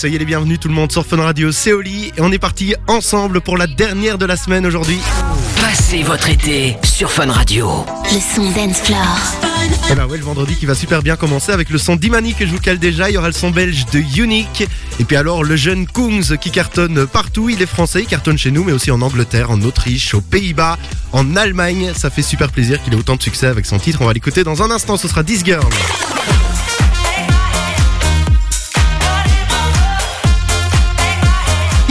Soyez les bienvenus tout le monde sur Fun Radio, c'est Oli et on est parti ensemble pour la dernière de la semaine aujourd'hui. Passez votre été sur Fun Radio. Le son dance floor. Et bah ouais, le vendredi qui va super bien commencer avec le son d'Imani que je vous cale déjà. Il y aura le son belge de Unique. Et puis alors, le jeune Kungs qui cartonne partout. Il est français, il cartonne chez nous, mais aussi en Angleterre, en Autriche, aux Pays-Bas, en Allemagne. Ça fait super plaisir qu'il ait autant de succès avec son titre. On va l'écouter dans un instant. Ce sera This Girl.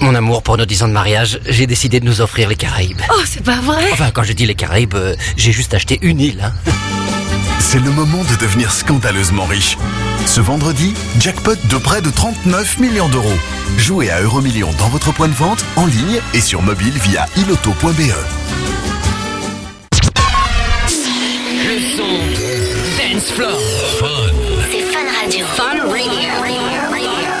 Mon amour, pour nos dix ans de mariage, j'ai décidé de nous offrir les Caraïbes. Oh, c'est pas vrai Enfin, quand je dis les Caraïbes, euh, j'ai juste acheté une île. Hein. C'est le moment de devenir scandaleusement riche. Ce vendredi, jackpot de près de 39 millions d'euros. Jouez à Euromillion dans votre point de vente, en ligne et sur mobile via iloto.be. Le son Dance Floor. Fun. C'est Fun Radio. Fun Radio.